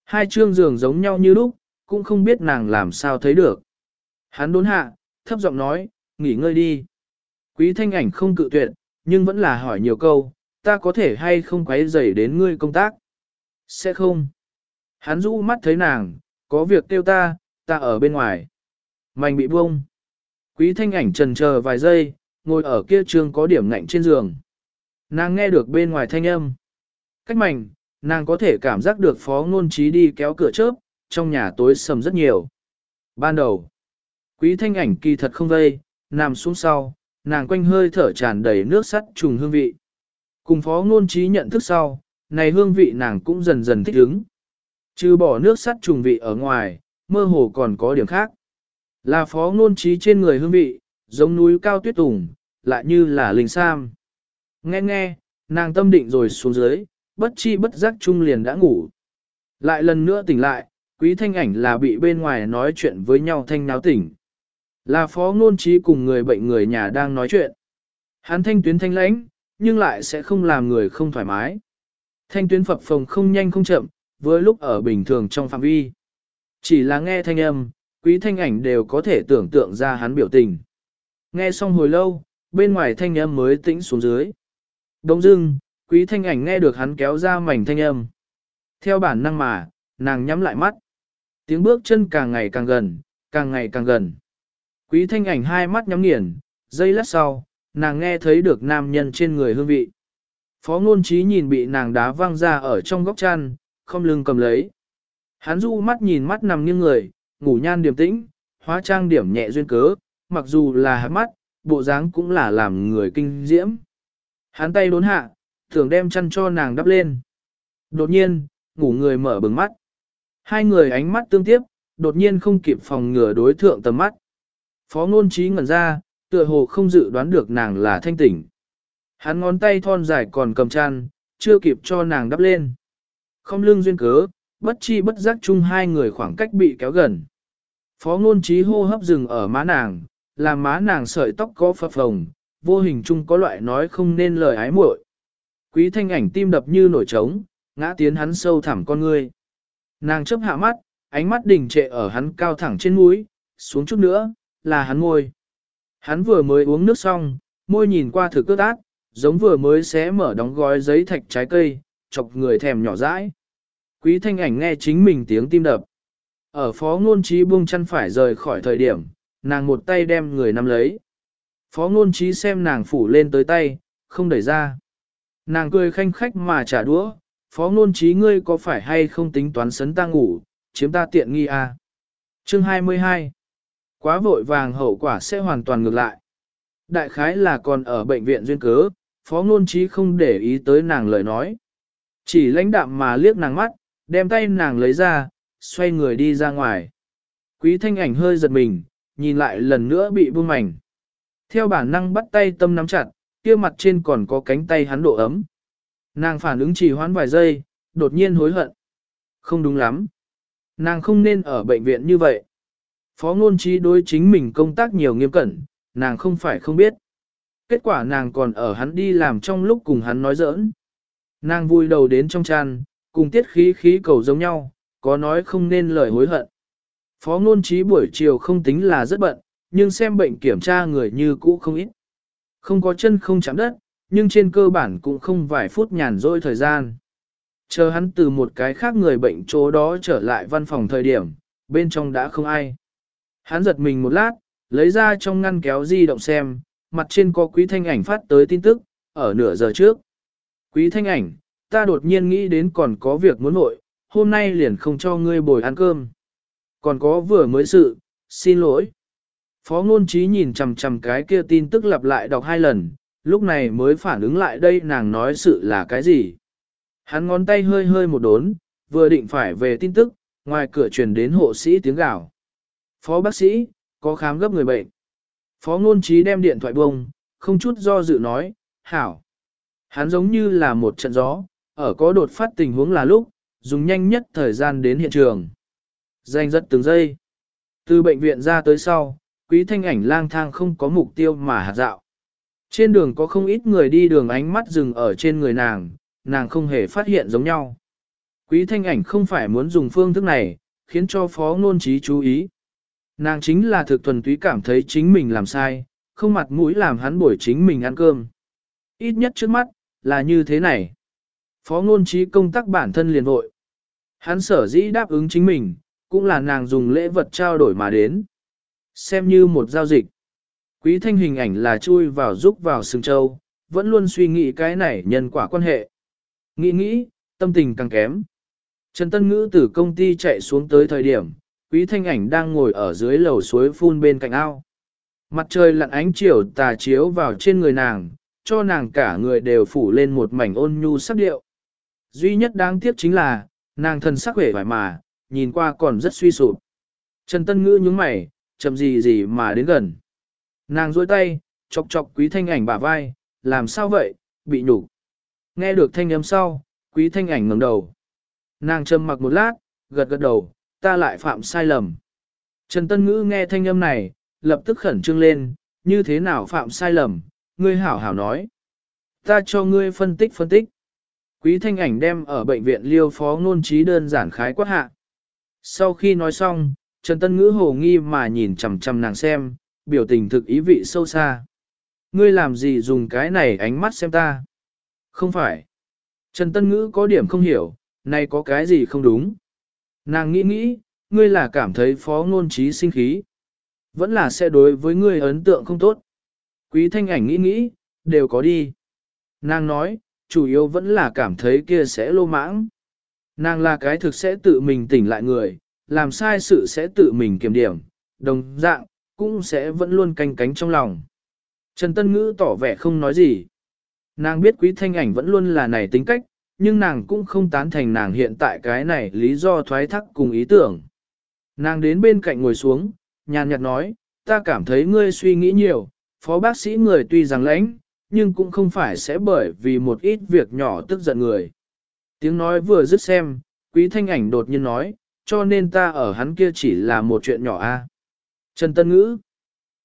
Hai trương giường giống nhau như lúc, cũng không biết nàng làm sao thấy được. Hắn đốn hạ, thấp giọng nói, nghỉ ngơi đi. Quý thanh ảnh không cự tuyệt, nhưng vẫn là hỏi nhiều câu, ta có thể hay không quấy rầy đến ngươi công tác? Sẽ không. Hắn rũ mắt thấy nàng, có việc kêu ta, ta ở bên ngoài. Mành bị buông. Quý thanh ảnh trần chờ vài giây, ngồi ở kia trường có điểm ngạnh trên giường. Nàng nghe được bên ngoài thanh âm. Cách mảnh, nàng có thể cảm giác được phó ngôn trí đi kéo cửa chớp, trong nhà tối sầm rất nhiều. Ban đầu, quý thanh ảnh kỳ thật không vây, nằm xuống sau, nàng quanh hơi thở tràn đầy nước sắt trùng hương vị. Cùng phó ngôn trí nhận thức sau, này hương vị nàng cũng dần dần thích ứng. Trừ bỏ nước sắt trùng vị ở ngoài, mơ hồ còn có điểm khác. Là phó ngôn trí trên người hương vị, giống núi cao tuyết tùng, lại như là linh sam. Nghe nghe, nàng tâm định rồi xuống dưới, bất chi bất giác chung liền đã ngủ. Lại lần nữa tỉnh lại, quý thanh ảnh là bị bên ngoài nói chuyện với nhau thanh náo tỉnh. Là phó ngôn trí cùng người bệnh người nhà đang nói chuyện. Hắn thanh tuyến thanh lãnh, nhưng lại sẽ không làm người không thoải mái. Thanh tuyến phập phồng không nhanh không chậm, với lúc ở bình thường trong phạm vi. Chỉ là nghe thanh âm, quý thanh ảnh đều có thể tưởng tượng ra hắn biểu tình. Nghe xong hồi lâu, bên ngoài thanh âm mới tĩnh xuống dưới. Đông dưng, quý thanh ảnh nghe được hắn kéo ra mảnh thanh âm. Theo bản năng mà, nàng nhắm lại mắt. Tiếng bước chân càng ngày càng gần, càng ngày càng gần. Quý thanh ảnh hai mắt nhắm nghiền, giây lát sau, nàng nghe thấy được nam nhân trên người hương vị. Phó ngôn trí nhìn bị nàng đá văng ra ở trong góc chăn, không lưng cầm lấy. Hắn du mắt nhìn mắt nằm nghiêng người, ngủ nhan điềm tĩnh, hóa trang điểm nhẹ duyên cớ, mặc dù là hát mắt, bộ dáng cũng là làm người kinh diễm. Hắn tay đốn hạ, thường đem chăn cho nàng đắp lên. Đột nhiên, ngủ người mở bừng mắt. Hai người ánh mắt tương tiếp, đột nhiên không kịp phòng ngừa đối thượng tầm mắt. Phó ngôn trí ngẩn ra, tựa hồ không dự đoán được nàng là thanh tỉnh. Hắn ngón tay thon dài còn cầm chăn, chưa kịp cho nàng đắp lên. Không lương duyên cớ, bất chi bất giác chung hai người khoảng cách bị kéo gần. Phó ngôn trí hô hấp dừng ở má nàng, làm má nàng sợi tóc có phập phồng, vô hình chung có loại nói không nên lời ái muội. Quý thanh ảnh tim đập như nổi trống, ngã tiến hắn sâu thẳm con ngươi. Nàng chấp hạ mắt, ánh mắt đình trệ ở hắn cao thẳng trên mũi, xuống chút nữa, là hắn môi. Hắn vừa mới uống nước xong, môi nhìn qua thử cước ác, giống vừa mới xé mở đóng gói giấy thạch trái cây, chọc người thèm nhỏ dãi. Quý thanh ảnh nghe chính mình tiếng tim đập. Ở phó ngôn trí buông chăn phải rời khỏi thời điểm, nàng một tay đem người nắm lấy. Phó ngôn trí xem nàng phủ lên tới tay, không đẩy ra. Nàng cười khanh khách mà trả đũa, phó ngôn trí ngươi có phải hay không tính toán sấn ta ngủ, chiếm ta tiện nghi à? Chương 22 Quá vội vàng hậu quả sẽ hoàn toàn ngược lại. Đại khái là còn ở bệnh viện duyên cớ, phó ngôn trí không để ý tới nàng lời nói. Chỉ lãnh đạm mà liếc nàng mắt, đem tay nàng lấy ra, xoay người đi ra ngoài. Quý thanh ảnh hơi giật mình, nhìn lại lần nữa bị buông mảnh. Theo bản năng bắt tay tâm nắm chặt, kia mặt trên còn có cánh tay hắn độ ấm. Nàng phản ứng chỉ hoãn vài giây, đột nhiên hối hận. Không đúng lắm. Nàng không nên ở bệnh viện như vậy. Phó ngôn trí đối chính mình công tác nhiều nghiêm cẩn, nàng không phải không biết. Kết quả nàng còn ở hắn đi làm trong lúc cùng hắn nói giỡn. Nàng vui đầu đến trong tràn, cùng tiết khí khí cầu giống nhau, có nói không nên lời hối hận. Phó ngôn trí buổi chiều không tính là rất bận, nhưng xem bệnh kiểm tra người như cũ không ít. Không có chân không chạm đất, nhưng trên cơ bản cũng không vài phút nhàn rỗi thời gian. Chờ hắn từ một cái khác người bệnh chỗ đó trở lại văn phòng thời điểm, bên trong đã không ai. Hắn giật mình một lát, lấy ra trong ngăn kéo di động xem, mặt trên có quý thanh ảnh phát tới tin tức, ở nửa giờ trước. Quý thanh ảnh, ta đột nhiên nghĩ đến còn có việc muốn nội, hôm nay liền không cho ngươi bồi ăn cơm. Còn có vừa mới sự, xin lỗi. Phó ngôn trí nhìn chằm chằm cái kia tin tức lặp lại đọc hai lần, lúc này mới phản ứng lại đây nàng nói sự là cái gì. Hắn ngón tay hơi hơi một đốn, vừa định phải về tin tức, ngoài cửa truyền đến hộ sĩ tiếng gào. Phó bác sĩ, có khám gấp người bệnh. Phó ngôn trí đem điện thoại bông, không chút do dự nói, hảo. Hắn giống như là một trận gió, ở có đột phát tình huống là lúc, dùng nhanh nhất thời gian đến hiện trường. Danh rất từng giây. Từ bệnh viện ra tới sau, quý thanh ảnh lang thang không có mục tiêu mà hạt dạo. Trên đường có không ít người đi đường ánh mắt dừng ở trên người nàng, nàng không hề phát hiện giống nhau. Quý thanh ảnh không phải muốn dùng phương thức này, khiến cho phó ngôn trí chú ý. Nàng chính là thực thuần túy cảm thấy chính mình làm sai, không mặt mũi làm hắn bổi chính mình ăn cơm. Ít nhất trước mắt, là như thế này. Phó ngôn trí công tác bản thân liền vội. Hắn sở dĩ đáp ứng chính mình, cũng là nàng dùng lễ vật trao đổi mà đến. Xem như một giao dịch. Quý thanh hình ảnh là chui vào giúp vào sừng châu, vẫn luôn suy nghĩ cái này nhân quả quan hệ. Nghĩ nghĩ, tâm tình càng kém. Trần Tân Ngữ từ công ty chạy xuống tới thời điểm, quý thanh ảnh đang ngồi ở dưới lầu suối phun bên cạnh ao. Mặt trời lặn ánh chiều tà chiếu vào trên người nàng, cho nàng cả người đều phủ lên một mảnh ôn nhu sắc điệu. Duy nhất đáng tiếc chính là, nàng thân sắc vẻ vải mà, nhìn qua còn rất suy sụp. Trần Tân Ngữ nhướng mày, chậm gì gì mà đến gần. Nàng duỗi tay, chọc chọc quý thanh ảnh bả vai, làm sao vậy, bị nhục. Nghe được thanh âm sau, quý thanh ảnh ngẩng đầu. Nàng trầm mặc một lát, gật gật đầu, ta lại phạm sai lầm. Trần Tân Ngữ nghe thanh âm này, lập tức khẩn trương lên, như thế nào phạm sai lầm, ngươi hảo hảo nói. Ta cho ngươi phân tích phân tích. Quý thanh ảnh đem ở bệnh viện liêu phó ngôn trí đơn giản khái quát hạ. Sau khi nói xong, Trần Tân Ngữ hồ nghi mà nhìn chằm chằm nàng xem, biểu tình thực ý vị sâu xa. Ngươi làm gì dùng cái này ánh mắt xem ta? Không phải. Trần Tân Ngữ có điểm không hiểu, này có cái gì không đúng? Nàng nghĩ nghĩ, ngươi là cảm thấy phó ngôn trí sinh khí. Vẫn là sẽ đối với ngươi ấn tượng không tốt. Quý thanh ảnh nghĩ nghĩ, đều có đi. Nàng nói, chủ yếu vẫn là cảm thấy kia sẽ lô mãng. Nàng là cái thực sẽ tự mình tỉnh lại người, làm sai sự sẽ tự mình kiểm điểm, đồng dạng, cũng sẽ vẫn luôn canh cánh trong lòng. Trần Tân Ngữ tỏ vẻ không nói gì. Nàng biết quý thanh ảnh vẫn luôn là này tính cách, nhưng nàng cũng không tán thành nàng hiện tại cái này lý do thoái thác cùng ý tưởng. Nàng đến bên cạnh ngồi xuống, nhàn nhạt nói, ta cảm thấy ngươi suy nghĩ nhiều, phó bác sĩ người tuy rằng lãnh, nhưng cũng không phải sẽ bởi vì một ít việc nhỏ tức giận người. Tiếng nói vừa dứt xem, quý thanh ảnh đột nhiên nói, cho nên ta ở hắn kia chỉ là một chuyện nhỏ a. Trần Tân Ngữ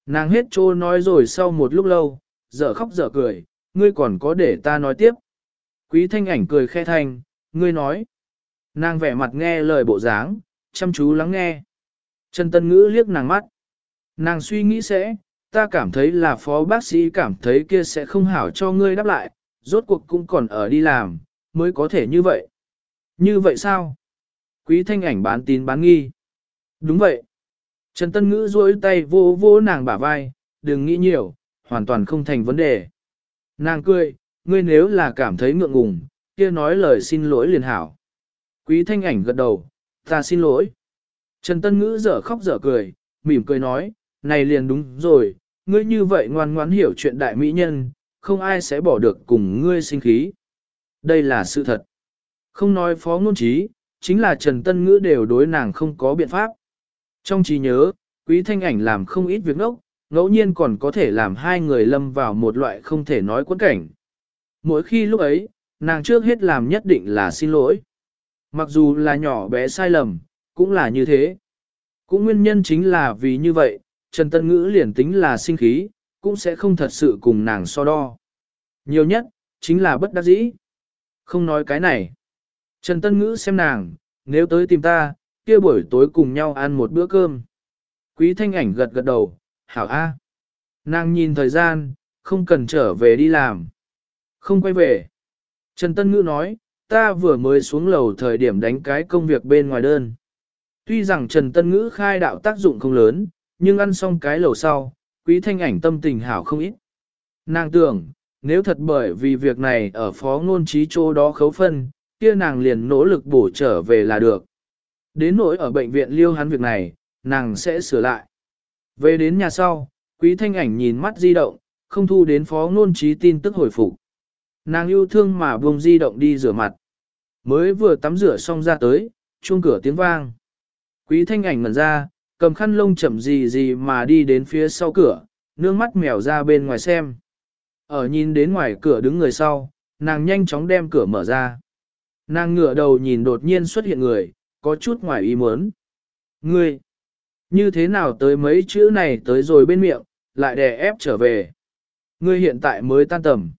Nàng hết trô nói rồi sau một lúc lâu, dở khóc dở cười, ngươi còn có để ta nói tiếp. Quý thanh ảnh cười khe thanh, ngươi nói. Nàng vẻ mặt nghe lời bộ dáng, chăm chú lắng nghe. Trần Tân Ngữ liếc nàng mắt. Nàng suy nghĩ sẽ, ta cảm thấy là phó bác sĩ cảm thấy kia sẽ không hảo cho ngươi đáp lại, rốt cuộc cũng còn ở đi làm, mới có thể như vậy. Như vậy sao? Quý thanh ảnh bán tín bán nghi. Đúng vậy. Trần Tân Ngữ duỗi tay vô vô nàng bả vai, đừng nghĩ nhiều, hoàn toàn không thành vấn đề. Nàng cười, ngươi nếu là cảm thấy ngượng ngùng, kia nói lời xin lỗi liền hảo. Quý thanh ảnh gật đầu, ta xin lỗi. Trần Tân Ngữ dở khóc dở cười, mỉm cười nói, này liền đúng rồi, ngươi như vậy ngoan ngoãn hiểu chuyện đại mỹ nhân, không ai sẽ bỏ được cùng ngươi sinh khí. Đây là sự thật. Không nói phó ngôn trí, chính là Trần Tân Ngữ đều đối nàng không có biện pháp. Trong trí nhớ, quý thanh ảnh làm không ít việc ngốc, ngẫu nhiên còn có thể làm hai người lâm vào một loại không thể nói quẫn cảnh. Mỗi khi lúc ấy, nàng trước hết làm nhất định là xin lỗi. Mặc dù là nhỏ bé sai lầm, cũng là như thế. Cũng nguyên nhân chính là vì như vậy, Trần Tân Ngữ liền tính là sinh khí, cũng sẽ không thật sự cùng nàng so đo. Nhiều nhất, chính là bất đắc dĩ. Không nói cái này. Trần Tân Ngữ xem nàng, nếu tới tìm ta, kia buổi tối cùng nhau ăn một bữa cơm. Quý thanh ảnh gật gật đầu, hảo a. Nàng nhìn thời gian, không cần trở về đi làm. Không quay về. Trần Tân Ngữ nói, ta vừa mới xuống lầu thời điểm đánh cái công việc bên ngoài đơn. Tuy rằng Trần Tân Ngữ khai đạo tác dụng không lớn, nhưng ăn xong cái lầu sau, quý thanh ảnh tâm tình hảo không ít. Nàng tưởng, nếu thật bởi vì việc này ở phó ngôn trí chỗ đó khấu phân, kia nàng liền nỗ lực bổ trở về là được. Đến nỗi ở bệnh viện liêu hắn việc này, nàng sẽ sửa lại. Về đến nhà sau, quý thanh ảnh nhìn mắt di động, không thu đến phó ngôn trí tin tức hồi phục. Nàng yêu thương mà buông di động đi rửa mặt. Mới vừa tắm rửa xong ra tới, chuông cửa tiếng vang. Quý thanh ảnh ngẩn ra, cầm khăn lông chậm gì gì mà đi đến phía sau cửa, nương mắt mèo ra bên ngoài xem. Ở nhìn đến ngoài cửa đứng người sau, nàng nhanh chóng đem cửa mở ra. Nàng ngửa đầu nhìn đột nhiên xuất hiện người, có chút ngoài ý muốn. Ngươi, như thế nào tới mấy chữ này tới rồi bên miệng, lại đè ép trở về. Ngươi hiện tại mới tan tầm.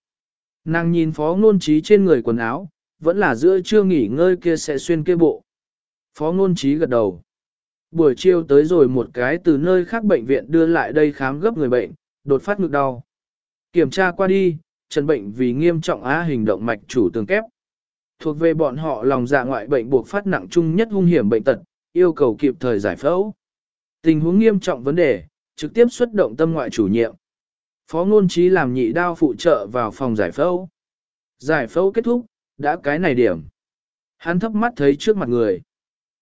Nàng nhìn phó ngôn trí trên người quần áo, vẫn là giữa chưa nghỉ ngơi kia sẽ xuyên kia bộ. Phó ngôn trí gật đầu. Buổi chiều tới rồi một cái từ nơi khác bệnh viện đưa lại đây khám gấp người bệnh, đột phát ngực đau. Kiểm tra qua đi, trần bệnh vì nghiêm trọng á hình động mạch chủ tường kép. Thuộc về bọn họ lòng dạ ngoại bệnh buộc phát nặng chung nhất hung hiểm bệnh tật, yêu cầu kịp thời giải phẫu. Tình huống nghiêm trọng vấn đề, trực tiếp xuất động tâm ngoại chủ nhiệm. Phó ngôn trí làm nhị đao phụ trợ vào phòng giải phẫu. Giải phẫu kết thúc, đã cái này điểm. Hắn thấp mắt thấy trước mặt người.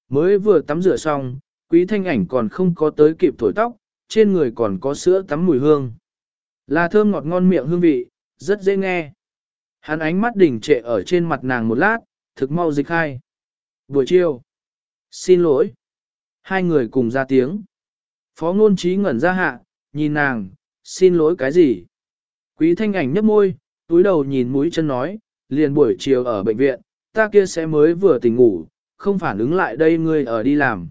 Mới vừa tắm rửa xong, quý thanh ảnh còn không có tới kịp thổi tóc, trên người còn có sữa tắm mùi hương. Là thơm ngọt ngon miệng hương vị, rất dễ nghe. Hắn ánh mắt đỉnh trệ ở trên mặt nàng một lát, thực mau dịch khai. Buổi chiều. Xin lỗi. Hai người cùng ra tiếng. Phó ngôn trí ngẩn ra hạ, nhìn nàng, xin lỗi cái gì? Quý thanh ảnh nhấp môi, túi đầu nhìn mũi chân nói, liền buổi chiều ở bệnh viện, ta kia sẽ mới vừa tỉnh ngủ, không phản ứng lại đây ngươi ở đi làm.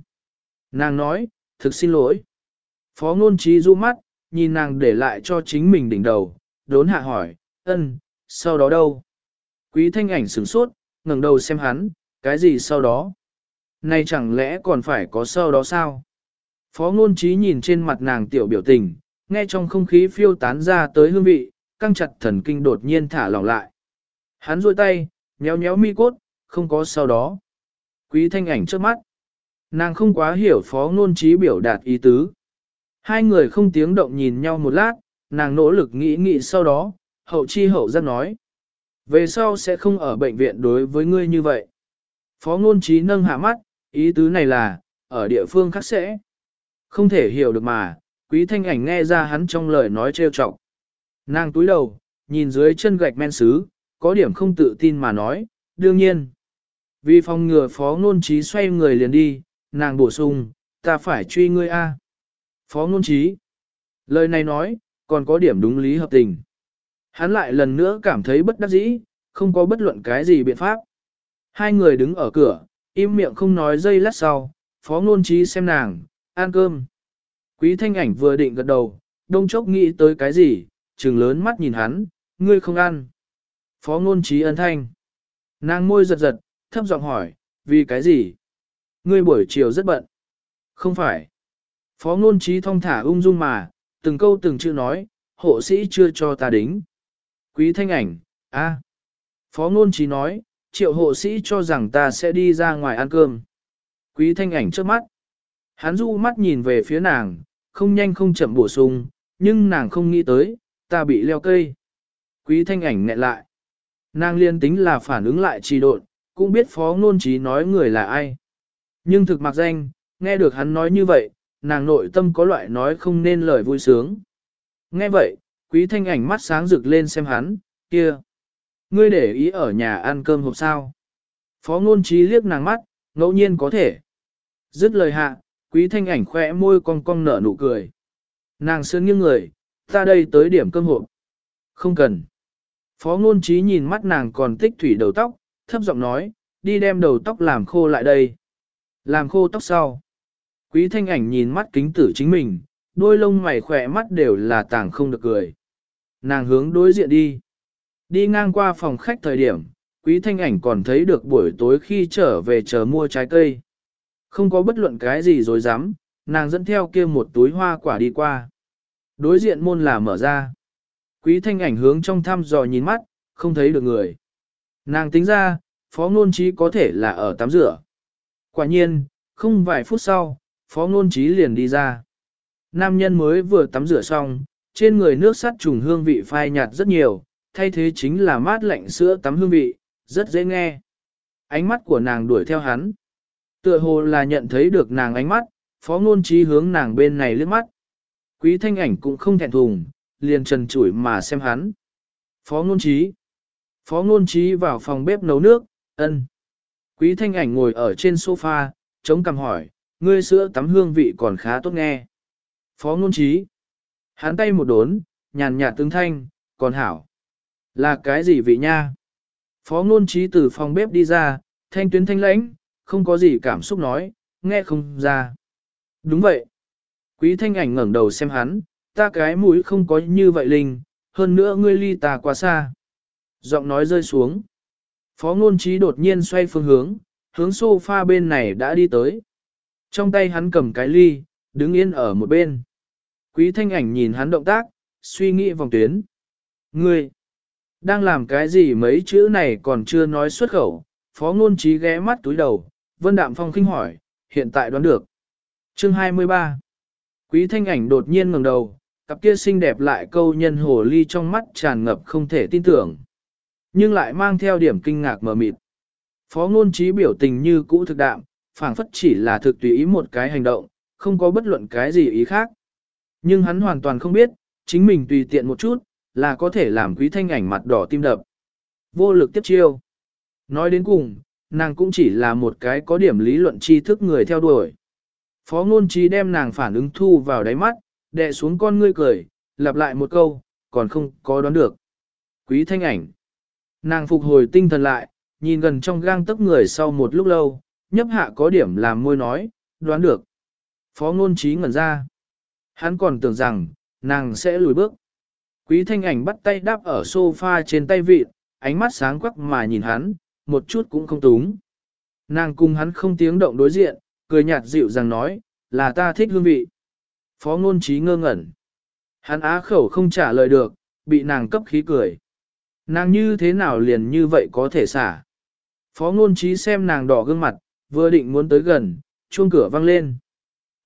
Nàng nói, thực xin lỗi. Phó ngôn trí du mắt, nhìn nàng để lại cho chính mình đỉnh đầu, đốn hạ hỏi, ân, sau đó đâu? Quý thanh ảnh sửng sốt, ngẩng đầu xem hắn, cái gì sau đó? Này chẳng lẽ còn phải có sau đó sao? Phó ngôn trí nhìn trên mặt nàng tiểu biểu tình, nghe trong không khí phiêu tán ra tới hương vị, căng chặt thần kinh đột nhiên thả lỏng lại. Hắn rôi tay, nhéo nhéo mi cốt, không có sau đó. Quý thanh ảnh trước mắt. Nàng không quá hiểu phó ngôn trí biểu đạt ý tứ. Hai người không tiếng động nhìn nhau một lát, nàng nỗ lực nghĩ nghĩ sau đó, hậu chi hậu giác nói. Về sau sẽ không ở bệnh viện đối với ngươi như vậy. Phó ngôn trí nâng hạ mắt, ý tứ này là, ở địa phương khác sẽ. Không thể hiểu được mà, quý thanh ảnh nghe ra hắn trong lời nói trêu trọng, Nàng túi đầu, nhìn dưới chân gạch men sứ, có điểm không tự tin mà nói, đương nhiên. Vì phòng ngừa phó ngôn trí xoay người liền đi, nàng bổ sung, ta phải truy ngươi a. Phó ngôn trí. Lời này nói, còn có điểm đúng lý hợp tình. Hắn lại lần nữa cảm thấy bất đắc dĩ, không có bất luận cái gì biện pháp. Hai người đứng ở cửa, im miệng không nói dây lát sau, phó ngôn trí xem nàng, ăn cơm. Quý thanh ảnh vừa định gật đầu, đông chốc nghĩ tới cái gì, trừng lớn mắt nhìn hắn, ngươi không ăn. Phó ngôn trí ân thanh. Nàng môi giật giật, thấp giọng hỏi, vì cái gì? Ngươi buổi chiều rất bận. Không phải. Phó ngôn trí thong thả ung dung mà, từng câu từng chữ nói, hộ sĩ chưa cho ta đính. Quý thanh ảnh, a. Phó ngôn trí nói, triệu hộ sĩ cho rằng ta sẽ đi ra ngoài ăn cơm. Quý thanh ảnh trước mắt. Hắn du mắt nhìn về phía nàng, không nhanh không chậm bổ sung, nhưng nàng không nghĩ tới, ta bị leo cây. Quý thanh ảnh nghẹn lại. Nàng liên tính là phản ứng lại trì độn, cũng biết phó ngôn trí nói người là ai. Nhưng thực mặc danh, nghe được hắn nói như vậy, nàng nội tâm có loại nói không nên lời vui sướng. Nghe vậy, quý thanh ảnh mắt sáng rực lên xem hắn, kia. Ngươi để ý ở nhà ăn cơm hộp sao. Phó ngôn trí liếc nàng mắt, ngẫu nhiên có thể. Dứt lời hạ, quý thanh ảnh khoe môi cong cong nở nụ cười. Nàng sơn nghiêng người, ta đây tới điểm cơm hộp. Không cần. Phó ngôn trí nhìn mắt nàng còn tích thủy đầu tóc, thấp giọng nói, đi đem đầu tóc làm khô lại đây. Làm khô tóc sau. Quý thanh ảnh nhìn mắt kính tử chính mình, đôi lông mày khỏe mắt đều là tàng không được cười. Nàng hướng đối diện đi. Đi ngang qua phòng khách thời điểm, quý thanh ảnh còn thấy được buổi tối khi trở về chờ mua trái cây. Không có bất luận cái gì dối dám, nàng dẫn theo kia một túi hoa quả đi qua. Đối diện môn là mở ra. Quý thanh ảnh hướng trong thăm dò nhìn mắt, không thấy được người. Nàng tính ra, phó ngôn trí có thể là ở tắm rửa. Quả nhiên, không vài phút sau, phó ngôn trí liền đi ra. Nam nhân mới vừa tắm rửa xong, trên người nước sắt trùng hương vị phai nhạt rất nhiều, thay thế chính là mát lạnh sữa tắm hương vị, rất dễ nghe. Ánh mắt của nàng đuổi theo hắn. Tựa hồ là nhận thấy được nàng ánh mắt, phó ngôn trí hướng nàng bên này liếc mắt. Quý thanh ảnh cũng không thẹn thùng, liền trần chủi mà xem hắn. Phó ngôn trí. Phó ngôn trí vào phòng bếp nấu nước, ân. Quý thanh ảnh ngồi ở trên sofa, chống cằm hỏi, ngươi sữa tắm hương vị còn khá tốt nghe. Phó ngôn trí. Hắn tay một đốn, nhàn nhạt tướng thanh, còn hảo. Là cái gì vị nha? Phó ngôn trí từ phòng bếp đi ra, thanh tuyến thanh lãnh, không có gì cảm xúc nói, nghe không ra. Đúng vậy. Quý thanh ảnh ngẩng đầu xem hắn, ta cái mũi không có như vậy linh, hơn nữa ngươi ly ta quá xa. Giọng nói rơi xuống. Phó ngôn trí đột nhiên xoay phương hướng, hướng sofa bên này đã đi tới. Trong tay hắn cầm cái ly, đứng yên ở một bên. Quý thanh ảnh nhìn hắn động tác, suy nghĩ vòng tuyến. Ngươi, đang làm cái gì mấy chữ này còn chưa nói xuất khẩu, phó ngôn trí ghé mắt túi đầu, vân đạm phong khinh hỏi, hiện tại đoán được. Chương 23 Quý thanh ảnh đột nhiên ngẩng đầu, cặp kia xinh đẹp lại câu nhân hồ ly trong mắt tràn ngập không thể tin tưởng. Nhưng lại mang theo điểm kinh ngạc mờ mịt. Phó ngôn trí biểu tình như cũ thực đạm, phảng phất chỉ là thực tùy ý một cái hành động, không có bất luận cái gì ý khác. Nhưng hắn hoàn toàn không biết, chính mình tùy tiện một chút, là có thể làm quý thanh ảnh mặt đỏ tim đập. Vô lực tiếp chiêu. Nói đến cùng, nàng cũng chỉ là một cái có điểm lý luận tri thức người theo đuổi. Phó ngôn trí đem nàng phản ứng thu vào đáy mắt, đè xuống con ngươi cười, lặp lại một câu, còn không có đoán được. Quý thanh ảnh. Nàng phục hồi tinh thần lại, nhìn gần trong gang tấc người sau một lúc lâu, nhấp hạ có điểm làm môi nói, đoán được. Phó ngôn trí ngẩn ra. Hắn còn tưởng rằng, nàng sẽ lùi bước. Quý thanh ảnh bắt tay đáp ở sofa trên tay vịt, ánh mắt sáng quắc mà nhìn hắn, một chút cũng không túng. Nàng cùng hắn không tiếng động đối diện, cười nhạt dịu rằng nói, là ta thích hương vị. Phó ngôn trí ngơ ngẩn. Hắn á khẩu không trả lời được, bị nàng cấp khí cười. Nàng như thế nào liền như vậy có thể xả. Phó ngôn trí xem nàng đỏ gương mặt, vừa định muốn tới gần, chuông cửa vang lên.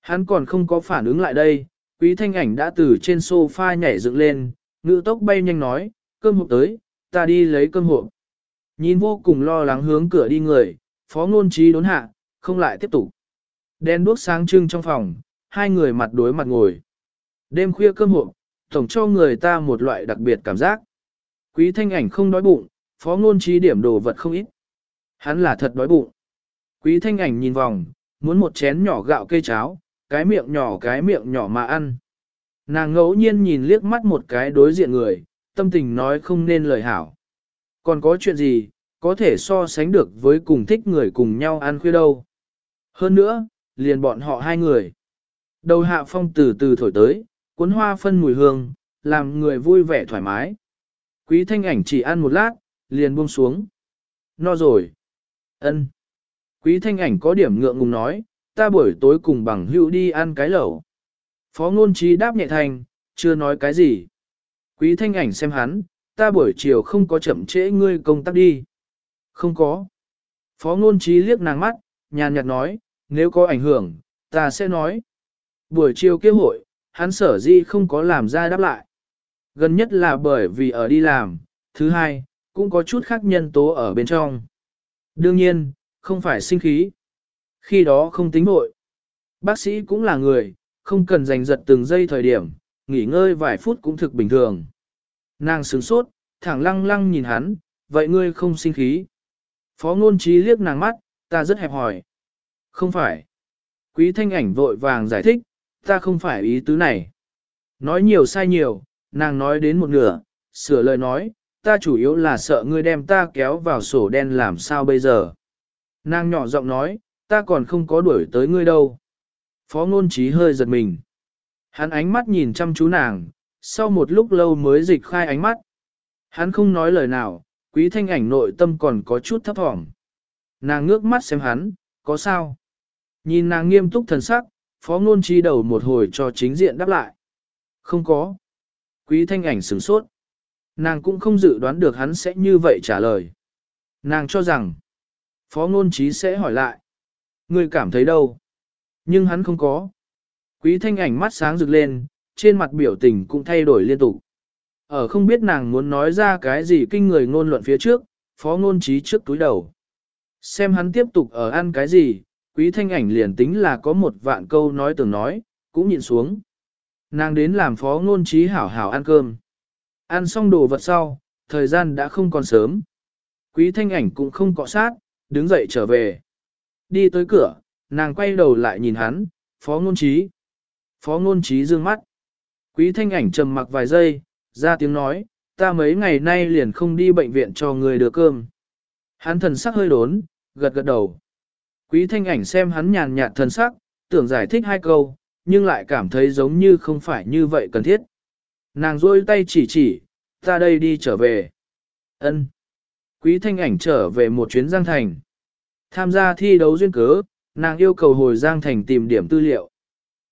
Hắn còn không có phản ứng lại đây, quý thanh ảnh đã từ trên sofa nhảy dựng lên, ngự tốc bay nhanh nói, cơm hộp tới, ta đi lấy cơm hộp. Nhìn vô cùng lo lắng hướng cửa đi người, phó ngôn trí đốn hạ, không lại tiếp tục. Đen đuốc sáng trưng trong phòng, hai người mặt đối mặt ngồi. Đêm khuya cơm hộp, tổng cho người ta một loại đặc biệt cảm giác. Quý thanh ảnh không đói bụng, phó ngôn trí điểm đồ vật không ít. Hắn là thật đói bụng. Quý thanh ảnh nhìn vòng, muốn một chén nhỏ gạo cây cháo, cái miệng nhỏ cái miệng nhỏ mà ăn. Nàng ngẫu nhiên nhìn liếc mắt một cái đối diện người, tâm tình nói không nên lời hảo. Còn có chuyện gì, có thể so sánh được với cùng thích người cùng nhau ăn khuya đâu. Hơn nữa, liền bọn họ hai người. Đầu hạ phong từ từ thổi tới, cuốn hoa phân mùi hương, làm người vui vẻ thoải mái. Quý thanh ảnh chỉ ăn một lát, liền buông xuống. No rồi. ân. Quý thanh ảnh có điểm ngượng ngùng nói, ta buổi tối cùng bằng hữu đi ăn cái lẩu. Phó ngôn trí đáp nhẹ thành, chưa nói cái gì. Quý thanh ảnh xem hắn, ta buổi chiều không có chậm trễ ngươi công tác đi. Không có. Phó ngôn trí liếc nàng mắt, nhàn nhạt nói, nếu có ảnh hưởng, ta sẽ nói. Buổi chiều kêu hội, hắn sở di không có làm ra đáp lại. Gần nhất là bởi vì ở đi làm, thứ hai, cũng có chút khác nhân tố ở bên trong. Đương nhiên, không phải sinh khí. Khi đó không tính nội. Bác sĩ cũng là người, không cần giành giật từng giây thời điểm, nghỉ ngơi vài phút cũng thực bình thường. Nàng sướng sốt, thẳng lăng lăng nhìn hắn, vậy ngươi không sinh khí. Phó ngôn trí liếc nàng mắt, ta rất hẹp hỏi. Không phải. Quý thanh ảnh vội vàng giải thích, ta không phải ý tứ này. Nói nhiều sai nhiều, nàng nói đến một nửa, sửa lời nói, ta chủ yếu là sợ ngươi đem ta kéo vào sổ đen làm sao bây giờ. Nàng nhỏ giọng nói, ta còn không có đuổi tới ngươi đâu. Phó ngôn trí hơi giật mình. Hắn ánh mắt nhìn chăm chú nàng, sau một lúc lâu mới dịch khai ánh mắt. Hắn không nói lời nào, quý thanh ảnh nội tâm còn có chút thấp thỏm. Nàng ngước mắt xem hắn, có sao? Nhìn nàng nghiêm túc thần sắc, phó ngôn trí đầu một hồi cho chính diện đáp lại. Không có. Quý thanh ảnh sửng sốt. Nàng cũng không dự đoán được hắn sẽ như vậy trả lời. Nàng cho rằng, phó ngôn trí sẽ hỏi lại. Người cảm thấy đâu? Nhưng hắn không có. Quý thanh ảnh mắt sáng rực lên, trên mặt biểu tình cũng thay đổi liên tục. Ở không biết nàng muốn nói ra cái gì kinh người ngôn luận phía trước, phó ngôn trí trước túi đầu. Xem hắn tiếp tục ở ăn cái gì, quý thanh ảnh liền tính là có một vạn câu nói tưởng nói, cũng nhịn xuống. Nàng đến làm phó ngôn trí hảo hảo ăn cơm. Ăn xong đồ vật sau, thời gian đã không còn sớm. Quý thanh ảnh cũng không cọ sát, đứng dậy trở về. Đi tới cửa, nàng quay đầu lại nhìn hắn, phó ngôn trí. Phó ngôn trí dương mắt. Quý thanh ảnh trầm mặc vài giây, ra tiếng nói, ta mấy ngày nay liền không đi bệnh viện cho người đưa cơm. Hắn thần sắc hơi đốn, gật gật đầu. Quý thanh ảnh xem hắn nhàn nhạt thần sắc, tưởng giải thích hai câu, nhưng lại cảm thấy giống như không phải như vậy cần thiết. Nàng rôi tay chỉ chỉ, ta đây đi trở về. ân Quý thanh ảnh trở về một chuyến Giang Thành. Tham gia thi đấu duyên cớ, nàng yêu cầu hồi Giang Thành tìm điểm tư liệu.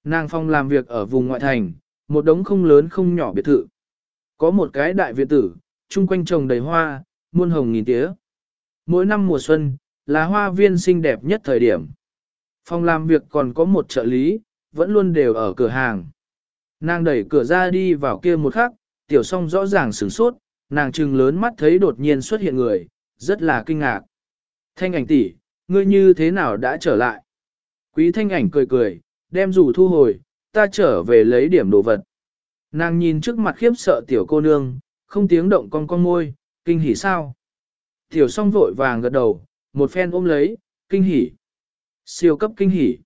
Nàng phong làm việc ở vùng ngoại thành, một đống không lớn không nhỏ biệt thự. Có một cái đại viện tử, chung quanh trồng đầy hoa, muôn hồng nghìn tía. Mỗi năm mùa xuân, là hoa viên xinh đẹp nhất thời điểm. Phòng làm việc còn có một trợ lý, vẫn luôn đều ở cửa hàng. Nàng đẩy cửa ra đi vào kia một khắc, tiểu song rõ ràng sửng sốt, nàng trừng lớn mắt thấy đột nhiên xuất hiện người, rất là kinh ngạc. Thanh ảnh tỷ, ngươi như thế nào đã trở lại? Quý thanh ảnh cười cười, đem rủ thu hồi, ta trở về lấy điểm đồ vật. Nàng nhìn trước mặt khiếp sợ tiểu cô nương, không tiếng động con con môi, kinh hỉ sao? Tiểu song vội vàng gật đầu, một phen ôm lấy, kinh hỉ. Siêu cấp kinh hỉ.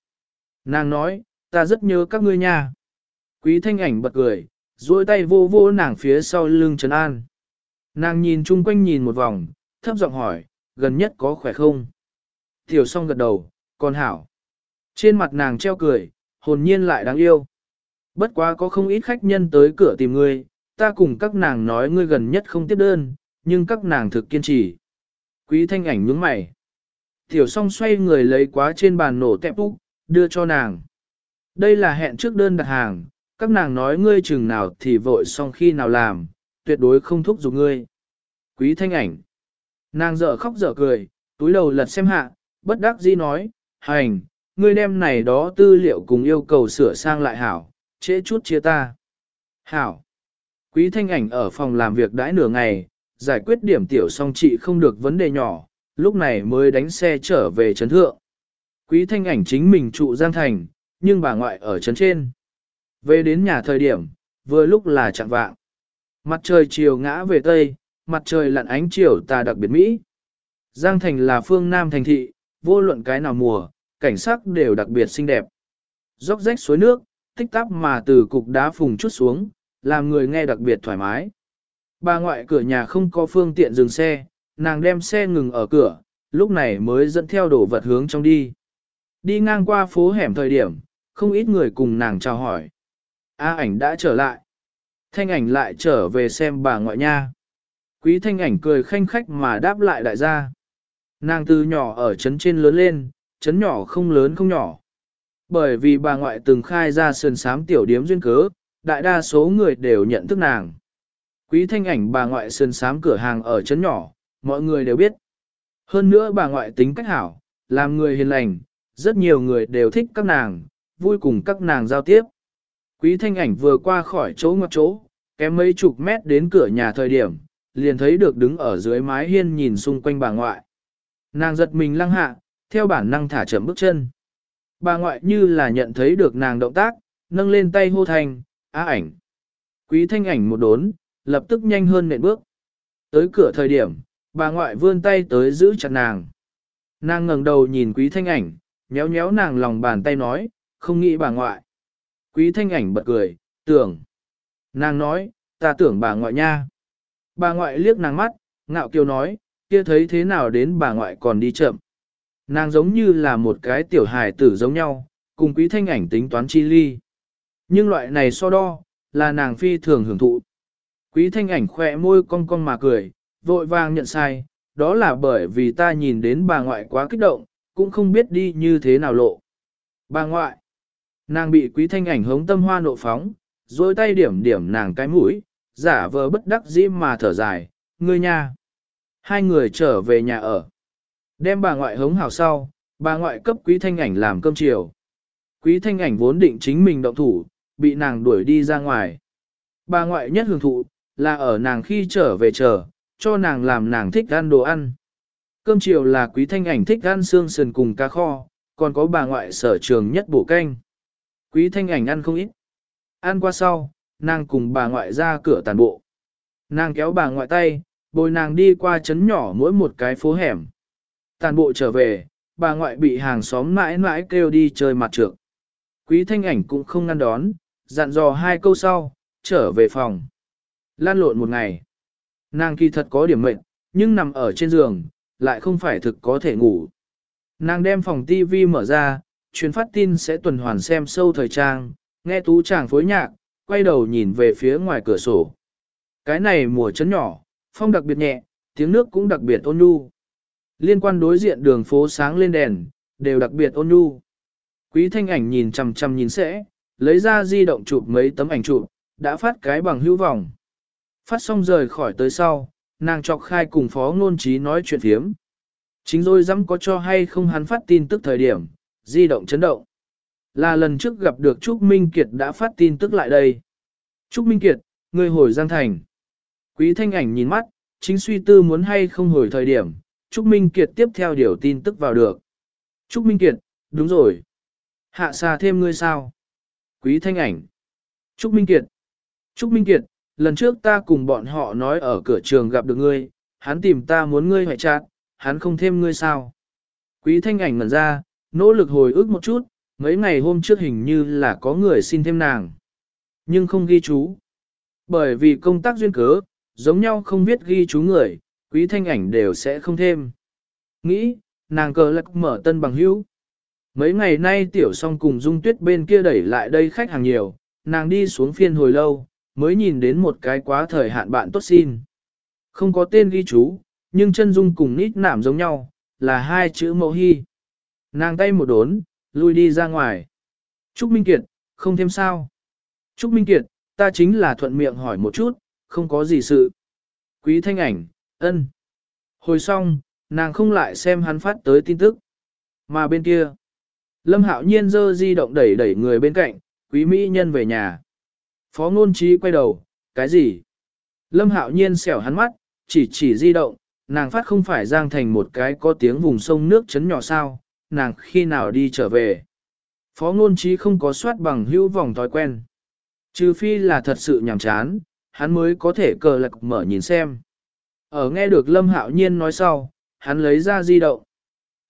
Nàng nói, ta rất nhớ các ngươi nha. Quý thanh ảnh bật cười, duỗi tay vô vô nàng phía sau lưng Trấn An. Nàng nhìn chung quanh nhìn một vòng, thấp giọng hỏi, gần nhất có khỏe không? Tiểu song gật đầu, còn hảo. Trên mặt nàng treo cười, hồn nhiên lại đáng yêu. Bất quá có không ít khách nhân tới cửa tìm ngươi, ta cùng các nàng nói ngươi gần nhất không tiếp đơn, nhưng các nàng thực kiên trì. Quý thanh ảnh nhướng mày. Tiểu song xoay người lấy quá trên bàn nổ tẹp úc, đưa cho nàng. Đây là hẹn trước đơn đặt hàng, các nàng nói ngươi chừng nào thì vội xong khi nào làm, tuyệt đối không thúc giục ngươi. Quý thanh ảnh. Nàng dở khóc dở cười, túi đầu lật xem hạ, bất đắc dĩ nói, hành, ngươi đem này đó tư liệu cùng yêu cầu sửa sang lại hảo, trễ chút chia ta. Hảo. Quý thanh ảnh ở phòng làm việc đãi nửa ngày, giải quyết điểm tiểu song chị không được vấn đề nhỏ, lúc này mới đánh xe trở về trấn thượng. Quý thanh ảnh chính mình trụ Giang Thành, nhưng bà ngoại ở trấn trên. Về đến nhà thời điểm, vừa lúc là chạng vạng. Mặt trời chiều ngã về Tây, mặt trời lặn ánh chiều tà đặc biệt Mỹ. Giang Thành là phương Nam thành thị, vô luận cái nào mùa, cảnh sắc đều đặc biệt xinh đẹp. Róc rách suối nước, tích tắp mà từ cục đá phùng chút xuống, làm người nghe đặc biệt thoải mái. Bà ngoại cửa nhà không có phương tiện dừng xe, nàng đem xe ngừng ở cửa, lúc này mới dẫn theo đồ vật hướng trong đi. Đi ngang qua phố hẻm thời điểm, không ít người cùng nàng chào hỏi. A ảnh đã trở lại. Thanh ảnh lại trở về xem bà ngoại nha. Quý thanh ảnh cười khanh khách mà đáp lại đại gia. Nàng từ nhỏ ở trấn trên lớn lên, trấn nhỏ không lớn không nhỏ. Bởi vì bà ngoại từng khai ra sườn sám tiểu điếm duyên cớ, đại đa số người đều nhận thức nàng. Quý thanh ảnh bà ngoại sườn sám cửa hàng ở trấn nhỏ, mọi người đều biết. Hơn nữa bà ngoại tính cách hảo, làm người hiền lành, rất nhiều người đều thích các nàng, vui cùng các nàng giao tiếp. Quý thanh ảnh vừa qua khỏi chỗ ngoặc chỗ, kém mấy chục mét đến cửa nhà thời điểm, liền thấy được đứng ở dưới mái hiên nhìn xung quanh bà ngoại. Nàng giật mình lăng hạ, theo bản năng thả chậm bước chân. Bà ngoại như là nhận thấy được nàng động tác, nâng lên tay hô thành, á ảnh. Quý thanh ảnh một đốn, lập tức nhanh hơn nện bước. Tới cửa thời điểm, bà ngoại vươn tay tới giữ chặt nàng. Nàng ngẩng đầu nhìn quý thanh ảnh, nhéo nhéo nàng lòng bàn tay nói, không nghĩ bà ngoại. Quý thanh ảnh bật cười, tưởng. Nàng nói, ta tưởng bà ngoại nha. Bà ngoại liếc nàng mắt, ngạo kiều nói, kia thấy thế nào đến bà ngoại còn đi chậm. Nàng giống như là một cái tiểu hài tử giống nhau, cùng quý thanh ảnh tính toán chi ly. Nhưng loại này so đo, là nàng phi thường hưởng thụ. Quý thanh ảnh khỏe môi cong cong mà cười, vội vàng nhận sai, đó là bởi vì ta nhìn đến bà ngoại quá kích động, cũng không biết đi như thế nào lộ. Bà ngoại, nàng bị quý thanh ảnh hống tâm hoa nộ phóng, rồi tay điểm điểm nàng cái mũi, giả vờ bất đắc dĩ mà thở dài, ngươi nha. Hai người trở về nhà ở. Đem bà ngoại hống hào sau, bà ngoại cấp quý thanh ảnh làm cơm chiều. Quý thanh ảnh vốn định chính mình động thủ, bị nàng đuổi đi ra ngoài. Bà ngoại nhất hưởng thụ, là ở nàng khi trở về chờ, cho nàng làm nàng thích ăn đồ ăn. Cơm chiều là quý thanh ảnh thích ăn xương sườn cùng cá kho, còn có bà ngoại sở trường nhất bổ canh. Quý thanh ảnh ăn không ít. Ăn qua sau, nàng cùng bà ngoại ra cửa tàn bộ. Nàng kéo bà ngoại tay, bồi nàng đi qua chấn nhỏ mỗi một cái phố hẻm. Tàn bộ trở về, bà ngoại bị hàng xóm mãi mãi kêu đi chơi mặt trượng, Quý thanh ảnh cũng không ngăn đón, dặn dò hai câu sau, trở về phòng. Lan lộn một ngày. Nàng kỳ thật có điểm mệnh, nhưng nằm ở trên giường, lại không phải thực có thể ngủ. Nàng đem phòng TV mở ra, truyền phát tin sẽ tuần hoàn xem sâu thời trang, nghe tú chàng phối nhạc, quay đầu nhìn về phía ngoài cửa sổ. Cái này mùa chấn nhỏ, phong đặc biệt nhẹ, tiếng nước cũng đặc biệt ôn nhu. Liên quan đối diện đường phố sáng lên đèn, đều đặc biệt ôn nhu. Quý thanh ảnh nhìn chằm chằm nhìn sẽ, lấy ra di động chụp mấy tấm ảnh chụp, đã phát cái bằng hữu vọng. Phát xong rời khỏi tới sau, nàng chọc khai cùng phó ngôn trí nói chuyện thiếm. Chính rồi dám có cho hay không hắn phát tin tức thời điểm, di động chấn động. Là lần trước gặp được Trúc Minh Kiệt đã phát tin tức lại đây. Trúc Minh Kiệt, người hồi Giang Thành. Quý thanh ảnh nhìn mắt, chính suy tư muốn hay không hồi thời điểm, Trúc Minh Kiệt tiếp theo điều tin tức vào được. Trúc Minh Kiệt, đúng rồi. Hạ xa thêm ngươi sao? Quý thanh ảnh. Trúc Minh Kiệt. Trúc Minh Kiệt, lần trước ta cùng bọn họ nói ở cửa trường gặp được ngươi, hắn tìm ta muốn ngươi hoại chặt, hắn không thêm ngươi sao? Quý thanh ảnh ngẩn ra, nỗ lực hồi ức một chút, mấy ngày hôm trước hình như là có người xin thêm nàng. Nhưng không ghi chú. Bởi vì công tác duyên cớ, giống nhau không biết ghi chú người, quý thanh ảnh đều sẽ không thêm. Nghĩ, nàng cờ lạc mở tân bằng hữu. Mấy ngày nay tiểu song cùng dung tuyết bên kia đẩy lại đây khách hàng nhiều, nàng đi xuống phiên hồi lâu, mới nhìn đến một cái quá thời hạn bạn tốt xin. Không có tên ghi chú, nhưng chân dung cùng nít nảm giống nhau, là hai chữ mẫu hy. Nàng tay một đốn, lui đi ra ngoài. Trúc Minh Kiệt, không thêm sao. Trúc Minh Kiệt, ta chính là thuận miệng hỏi một chút, không có gì sự. Quý thanh ảnh, ân. Hồi xong, nàng không lại xem hắn phát tới tin tức. Mà bên kia, Lâm Hạo Nhiên dơ di động đẩy đẩy người bên cạnh, quý mỹ nhân về nhà. Phó ngôn trí quay đầu, cái gì? Lâm Hạo Nhiên xẻo hắn mắt, chỉ chỉ di động, nàng phát không phải giang thành một cái có tiếng vùng sông nước chấn nhỏ sao, nàng khi nào đi trở về. Phó ngôn trí không có soát bằng hữu vòng thói quen. Trừ phi là thật sự nhàm chán, hắn mới có thể cờ lạc mở nhìn xem. Ở nghe được Lâm Hạo Nhiên nói sau, hắn lấy ra di động.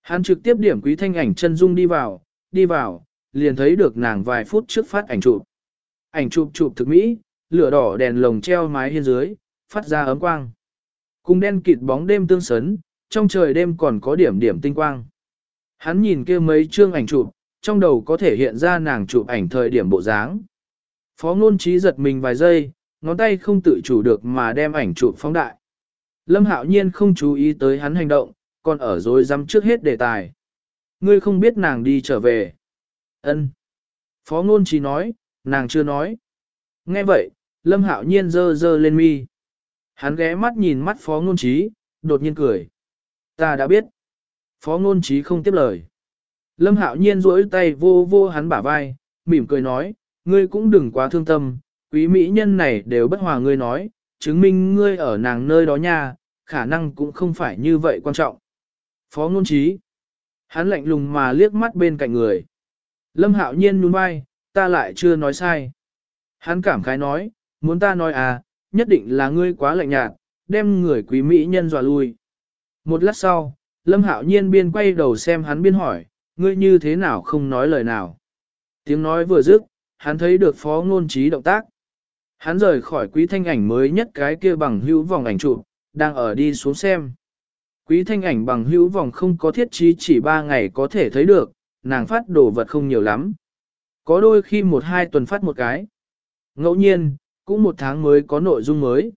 Hắn trực tiếp điểm quý thanh ảnh chân dung đi vào, đi vào, liền thấy được nàng vài phút trước phát ảnh chụp. Ảnh chụp chụp thực mỹ, lửa đỏ đèn lồng treo mái hiên dưới, phát ra ấm quang. Cùng đen kịt bóng đêm tương sấn, trong trời đêm còn có điểm điểm tinh quang. Hắn nhìn kia mấy chương ảnh chụp, trong đầu có thể hiện ra nàng chụp ảnh thời điểm bộ dáng. Phó ngôn trí giật mình vài giây, ngón tay không tự chủ được mà đem ảnh chụp phóng đại. Lâm hạo nhiên không chú ý tới hắn hành động, còn ở dối dăm trước hết đề tài. Ngươi không biết nàng đi trở về. Ân. Phó ngôn trí nói, nàng chưa nói. Nghe vậy, Lâm hạo nhiên dơ dơ lên mi. Hắn ghé mắt nhìn mắt phó ngôn trí, đột nhiên cười. Ta đã biết. Phó ngôn trí không tiếp lời. Lâm hạo nhiên duỗi tay vô vô hắn bả vai, mỉm cười nói, ngươi cũng đừng quá thương tâm, quý mỹ nhân này đều bất hòa ngươi nói, chứng minh ngươi ở nàng nơi đó nha, khả năng cũng không phải như vậy quan trọng. Phó ngôn trí. Hắn lạnh lùng mà liếc mắt bên cạnh người. Lâm hạo nhiên nhún vai, ta lại chưa nói sai. Hắn cảm khái nói, muốn ta nói à, nhất định là ngươi quá lạnh nhạt, đem người quý mỹ nhân dọa lui. Một lát sau, Lâm hạo nhiên biên quay đầu xem hắn biên hỏi, ngươi như thế nào không nói lời nào. Tiếng nói vừa dứt, hắn thấy được phó ngôn trí động tác. Hắn rời khỏi quý thanh ảnh mới nhất cái kia bằng hữu vòng ảnh chụp, đang ở đi xuống xem. Quý thanh ảnh bằng hữu vòng không có thiết trí chỉ 3 ngày có thể thấy được, nàng phát đồ vật không nhiều lắm. Có đôi khi một hai tuần phát một cái. Ngẫu nhiên, cũng một tháng mới có nội dung mới.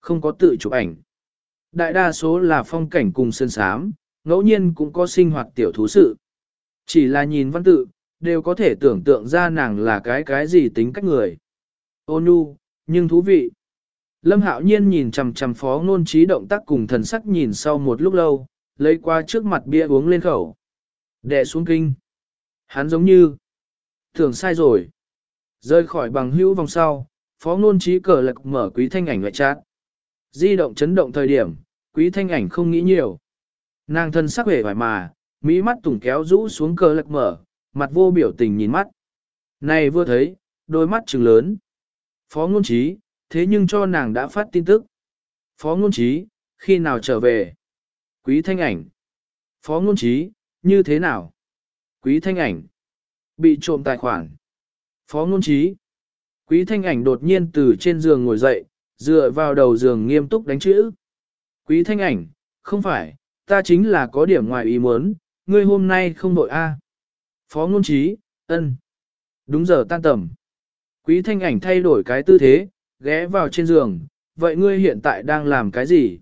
Không có tự chụp ảnh. Đại đa số là phong cảnh cùng sơn sám, ngẫu nhiên cũng có sinh hoạt tiểu thú sự. Chỉ là nhìn văn tự, đều có thể tưởng tượng ra nàng là cái cái gì tính cách người. Ô nhu, nhưng thú vị. Lâm Hạo Nhiên nhìn chằm chằm phó ngôn trí động tác cùng thần sắc nhìn sau một lúc lâu, lấy qua trước mặt bia uống lên khẩu. Đệ xuống kinh. Hắn giống như. Tưởng sai rồi. Rơi khỏi bằng hữu vòng sau, phó ngôn trí cờ lạc mở quý thanh ảnh ngoại trát. Di động chấn động thời điểm, quý thanh ảnh không nghĩ nhiều. Nàng thân sắc vẻ vải mà, mỹ mắt tùng kéo rũ xuống cờ lạc mở, mặt vô biểu tình nhìn mắt. Này vừa thấy, đôi mắt trừng lớn. Phó ngôn trí, thế nhưng cho nàng đã phát tin tức. Phó ngôn trí, khi nào trở về? Quý thanh ảnh. Phó ngôn trí, như thế nào? Quý thanh ảnh. Bị trộm tài khoản. Phó ngôn trí. Quý thanh ảnh đột nhiên từ trên giường ngồi dậy, dựa vào đầu giường nghiêm túc đánh chữ. Quý thanh ảnh, không phải, ta chính là có điểm ngoài ý muốn, ngươi hôm nay không đội A. Phó ngôn trí, ân. Đúng giờ tan tầm. Quý thanh ảnh thay đổi cái tư thế, ghé vào trên giường, vậy ngươi hiện tại đang làm cái gì?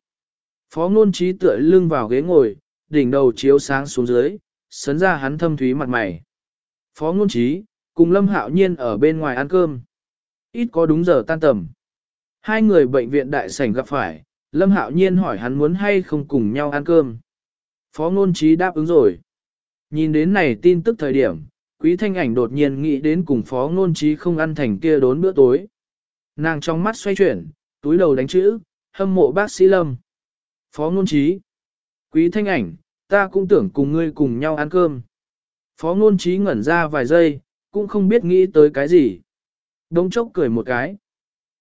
Phó ngôn trí tựa lưng vào ghế ngồi, đỉnh đầu chiếu sáng xuống dưới, sấn ra hắn thâm thúy mặt mày. Phó ngôn trí, cùng Lâm Hạo Nhiên ở bên ngoài ăn cơm. Ít có đúng giờ tan tầm. Hai người bệnh viện đại sảnh gặp phải, Lâm Hạo Nhiên hỏi hắn muốn hay không cùng nhau ăn cơm. Phó ngôn trí đáp ứng rồi. Nhìn đến này tin tức thời điểm, quý thanh ảnh đột nhiên nghĩ đến cùng phó ngôn trí không ăn thành kia đốn bữa tối. Nàng trong mắt xoay chuyển, túi đầu đánh chữ, hâm mộ bác sĩ Lâm. Phó ngôn trí. Quý thanh ảnh, ta cũng tưởng cùng ngươi cùng nhau ăn cơm. Phó ngôn trí ngẩn ra vài giây, cũng không biết nghĩ tới cái gì. Đông chốc cười một cái.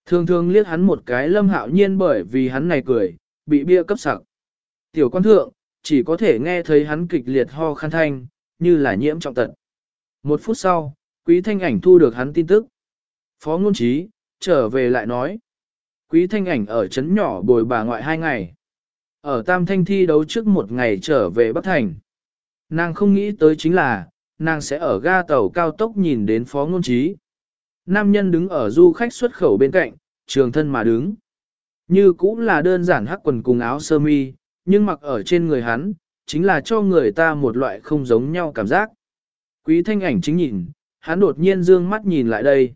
Thường thường liếc hắn một cái lâm hạo nhiên bởi vì hắn này cười, bị bia cấp sặc. Tiểu quan thượng, chỉ có thể nghe thấy hắn kịch liệt ho khăn thanh, như là nhiễm trọng tận. Một phút sau, quý thanh ảnh thu được hắn tin tức. Phó ngôn trí, trở về lại nói. Quý thanh ảnh ở trấn nhỏ bồi bà ngoại hai ngày. Ở Tam Thanh thi đấu trước một ngày trở về Bắc Thành. Nàng không nghĩ tới chính là, nàng sẽ ở ga tàu cao tốc nhìn đến phó ngôn trí. Nam nhân đứng ở du khách xuất khẩu bên cạnh, trường thân mà đứng. Như cũng là đơn giản hắc quần cùng áo sơ mi, nhưng mặc ở trên người hắn, chính là cho người ta một loại không giống nhau cảm giác. Quý thanh ảnh chính nhìn, hắn đột nhiên dương mắt nhìn lại đây.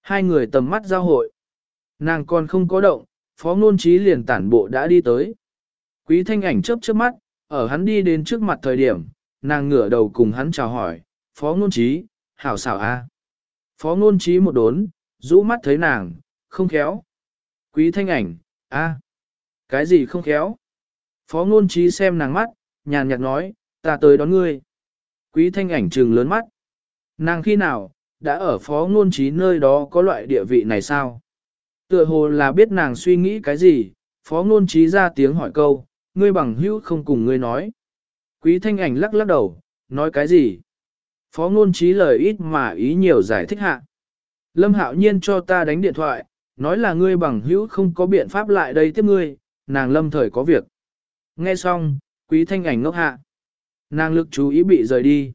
Hai người tầm mắt giao hội. Nàng còn không có động, phó ngôn trí liền tản bộ đã đi tới. Quý thanh ảnh chớp chớp mắt, ở hắn đi đến trước mặt thời điểm, nàng ngửa đầu cùng hắn chào hỏi, phó ngôn trí, hảo xảo a. Phó ngôn trí một đốn, rũ mắt thấy nàng, không khéo. Quý thanh ảnh, a, cái gì không khéo? Phó ngôn trí xem nàng mắt, nhàn nhạt nói, ta tới đón ngươi. Quý thanh ảnh trừng lớn mắt. Nàng khi nào, đã ở phó ngôn trí nơi đó có loại địa vị này sao? Tựa hồ là biết nàng suy nghĩ cái gì, phó ngôn trí ra tiếng hỏi câu, ngươi bằng hữu không cùng ngươi nói. Quý thanh ảnh lắc lắc đầu, nói cái gì? Phó ngôn trí lời ít mà ý nhiều giải thích hạ. Lâm hạo nhiên cho ta đánh điện thoại, nói là ngươi bằng hữu không có biện pháp lại đây tiếp ngươi, nàng lâm thời có việc. Nghe xong, quý thanh ảnh ngốc hạ. Nàng lực chú ý bị rời đi.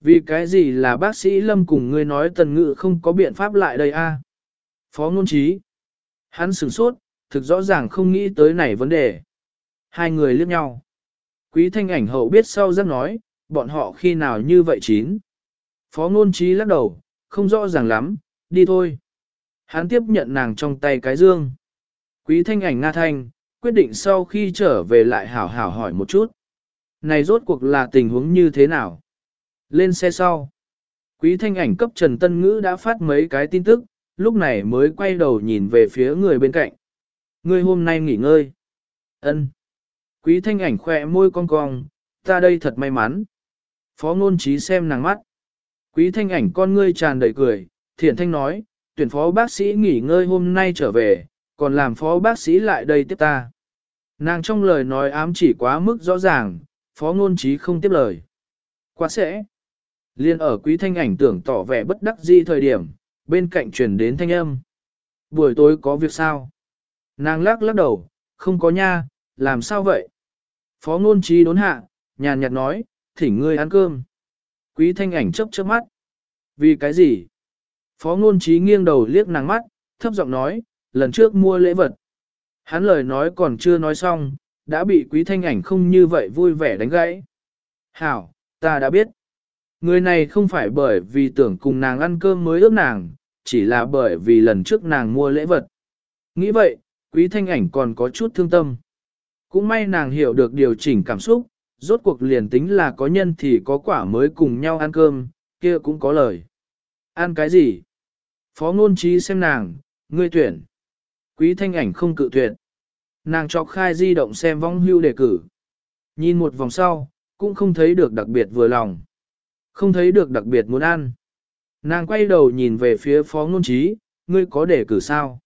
Vì cái gì là bác sĩ lâm cùng ngươi nói tần ngự không có biện pháp lại đây a? Phó ngôn trí. Hắn sửng sốt, thực rõ ràng không nghĩ tới này vấn đề. Hai người liếc nhau. Quý thanh ảnh hậu biết sau rất nói, bọn họ khi nào như vậy chín. Phó ngôn trí lắc đầu, không rõ ràng lắm, đi thôi. Hắn tiếp nhận nàng trong tay cái dương. Quý thanh ảnh Nga Thanh, quyết định sau khi trở về lại hảo hảo hỏi một chút. Này rốt cuộc là tình huống như thế nào? Lên xe sau. Quý thanh ảnh cấp Trần Tân Ngữ đã phát mấy cái tin tức, lúc này mới quay đầu nhìn về phía người bên cạnh. Người hôm nay nghỉ ngơi. ân Quý thanh ảnh khỏe môi cong cong, ta đây thật may mắn. Phó ngôn trí xem nàng mắt. Quý thanh ảnh con ngươi tràn đầy cười, thiện thanh nói, tuyển phó bác sĩ nghỉ ngơi hôm nay trở về, còn làm phó bác sĩ lại đây tiếp ta. Nàng trong lời nói ám chỉ quá mức rõ ràng, phó ngôn trí không tiếp lời. Quá sẽ. Liên ở quý thanh ảnh tưởng tỏ vẻ bất đắc di thời điểm, bên cạnh truyền đến thanh âm. Buổi tối có việc sao? Nàng lắc lắc đầu, không có nha, làm sao vậy? Phó ngôn trí đốn hạ, nhàn nhạt nói, thỉnh ngươi ăn cơm. Quý thanh ảnh chớp chớp mắt. Vì cái gì? Phó ngôn trí nghiêng đầu liếc nàng mắt, thấp giọng nói, lần trước mua lễ vật. Hắn lời nói còn chưa nói xong, đã bị quý thanh ảnh không như vậy vui vẻ đánh gãy. Hảo, ta đã biết. Người này không phải bởi vì tưởng cùng nàng ăn cơm mới ước nàng, chỉ là bởi vì lần trước nàng mua lễ vật. Nghĩ vậy, quý thanh ảnh còn có chút thương tâm. Cũng may nàng hiểu được điều chỉnh cảm xúc, rốt cuộc liền tính là có nhân thì có quả mới cùng nhau ăn cơm, kia cũng có lời. Ăn cái gì? Phó ngôn trí xem nàng, ngươi tuyển. Quý thanh ảnh không cự tuyển. Nàng cho khai di động xem vong hưu đề cử. Nhìn một vòng sau, cũng không thấy được đặc biệt vừa lòng. Không thấy được đặc biệt muốn ăn. Nàng quay đầu nhìn về phía phó ngôn trí, ngươi có đề cử sao?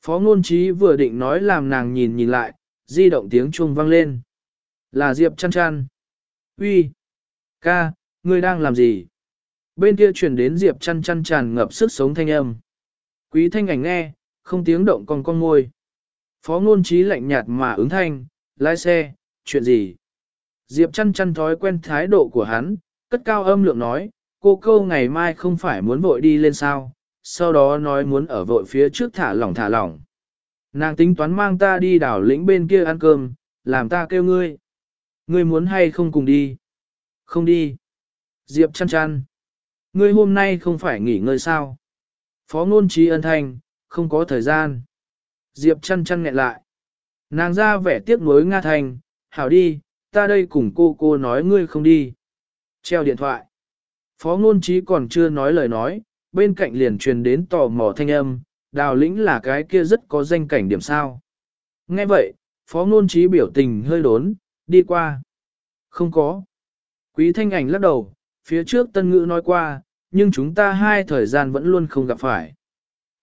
Phó ngôn trí vừa định nói làm nàng nhìn nhìn lại, di động tiếng chuông vang lên. Là Diệp chăn chăn. Uy, Ca, ngươi đang làm gì? Bên kia truyền đến Diệp chăn chăn tràn ngập sức sống thanh âm. Quý thanh ảnh nghe, không tiếng động con con ngôi. Phó ngôn trí lạnh nhạt mà ứng thanh, lái xe, chuyện gì? Diệp chăn chăn thói quen thái độ của hắn, cất cao âm lượng nói, cô câu ngày mai không phải muốn vội đi lên sao, sau đó nói muốn ở vội phía trước thả lỏng thả lỏng. Nàng tính toán mang ta đi đảo lĩnh bên kia ăn cơm, làm ta kêu ngươi. Ngươi muốn hay không cùng đi? Không đi. Diệp chăn chăn. Ngươi hôm nay không phải nghỉ ngơi sao? Phó ngôn trí ân thanh, không có thời gian. Diệp chăn chăn nghẹn lại. Nàng ra vẻ tiếc nuối Nga Thành, hảo đi, ta đây cùng cô cô nói ngươi không đi. Treo điện thoại. Phó ngôn trí còn chưa nói lời nói, bên cạnh liền truyền đến tò mò thanh âm, đào lĩnh là cái kia rất có danh cảnh điểm sao. Nghe vậy, phó ngôn trí biểu tình hơi đốn, đi qua. Không có. Quý thanh ảnh lắc đầu, phía trước tân ngữ nói qua, nhưng chúng ta hai thời gian vẫn luôn không gặp phải.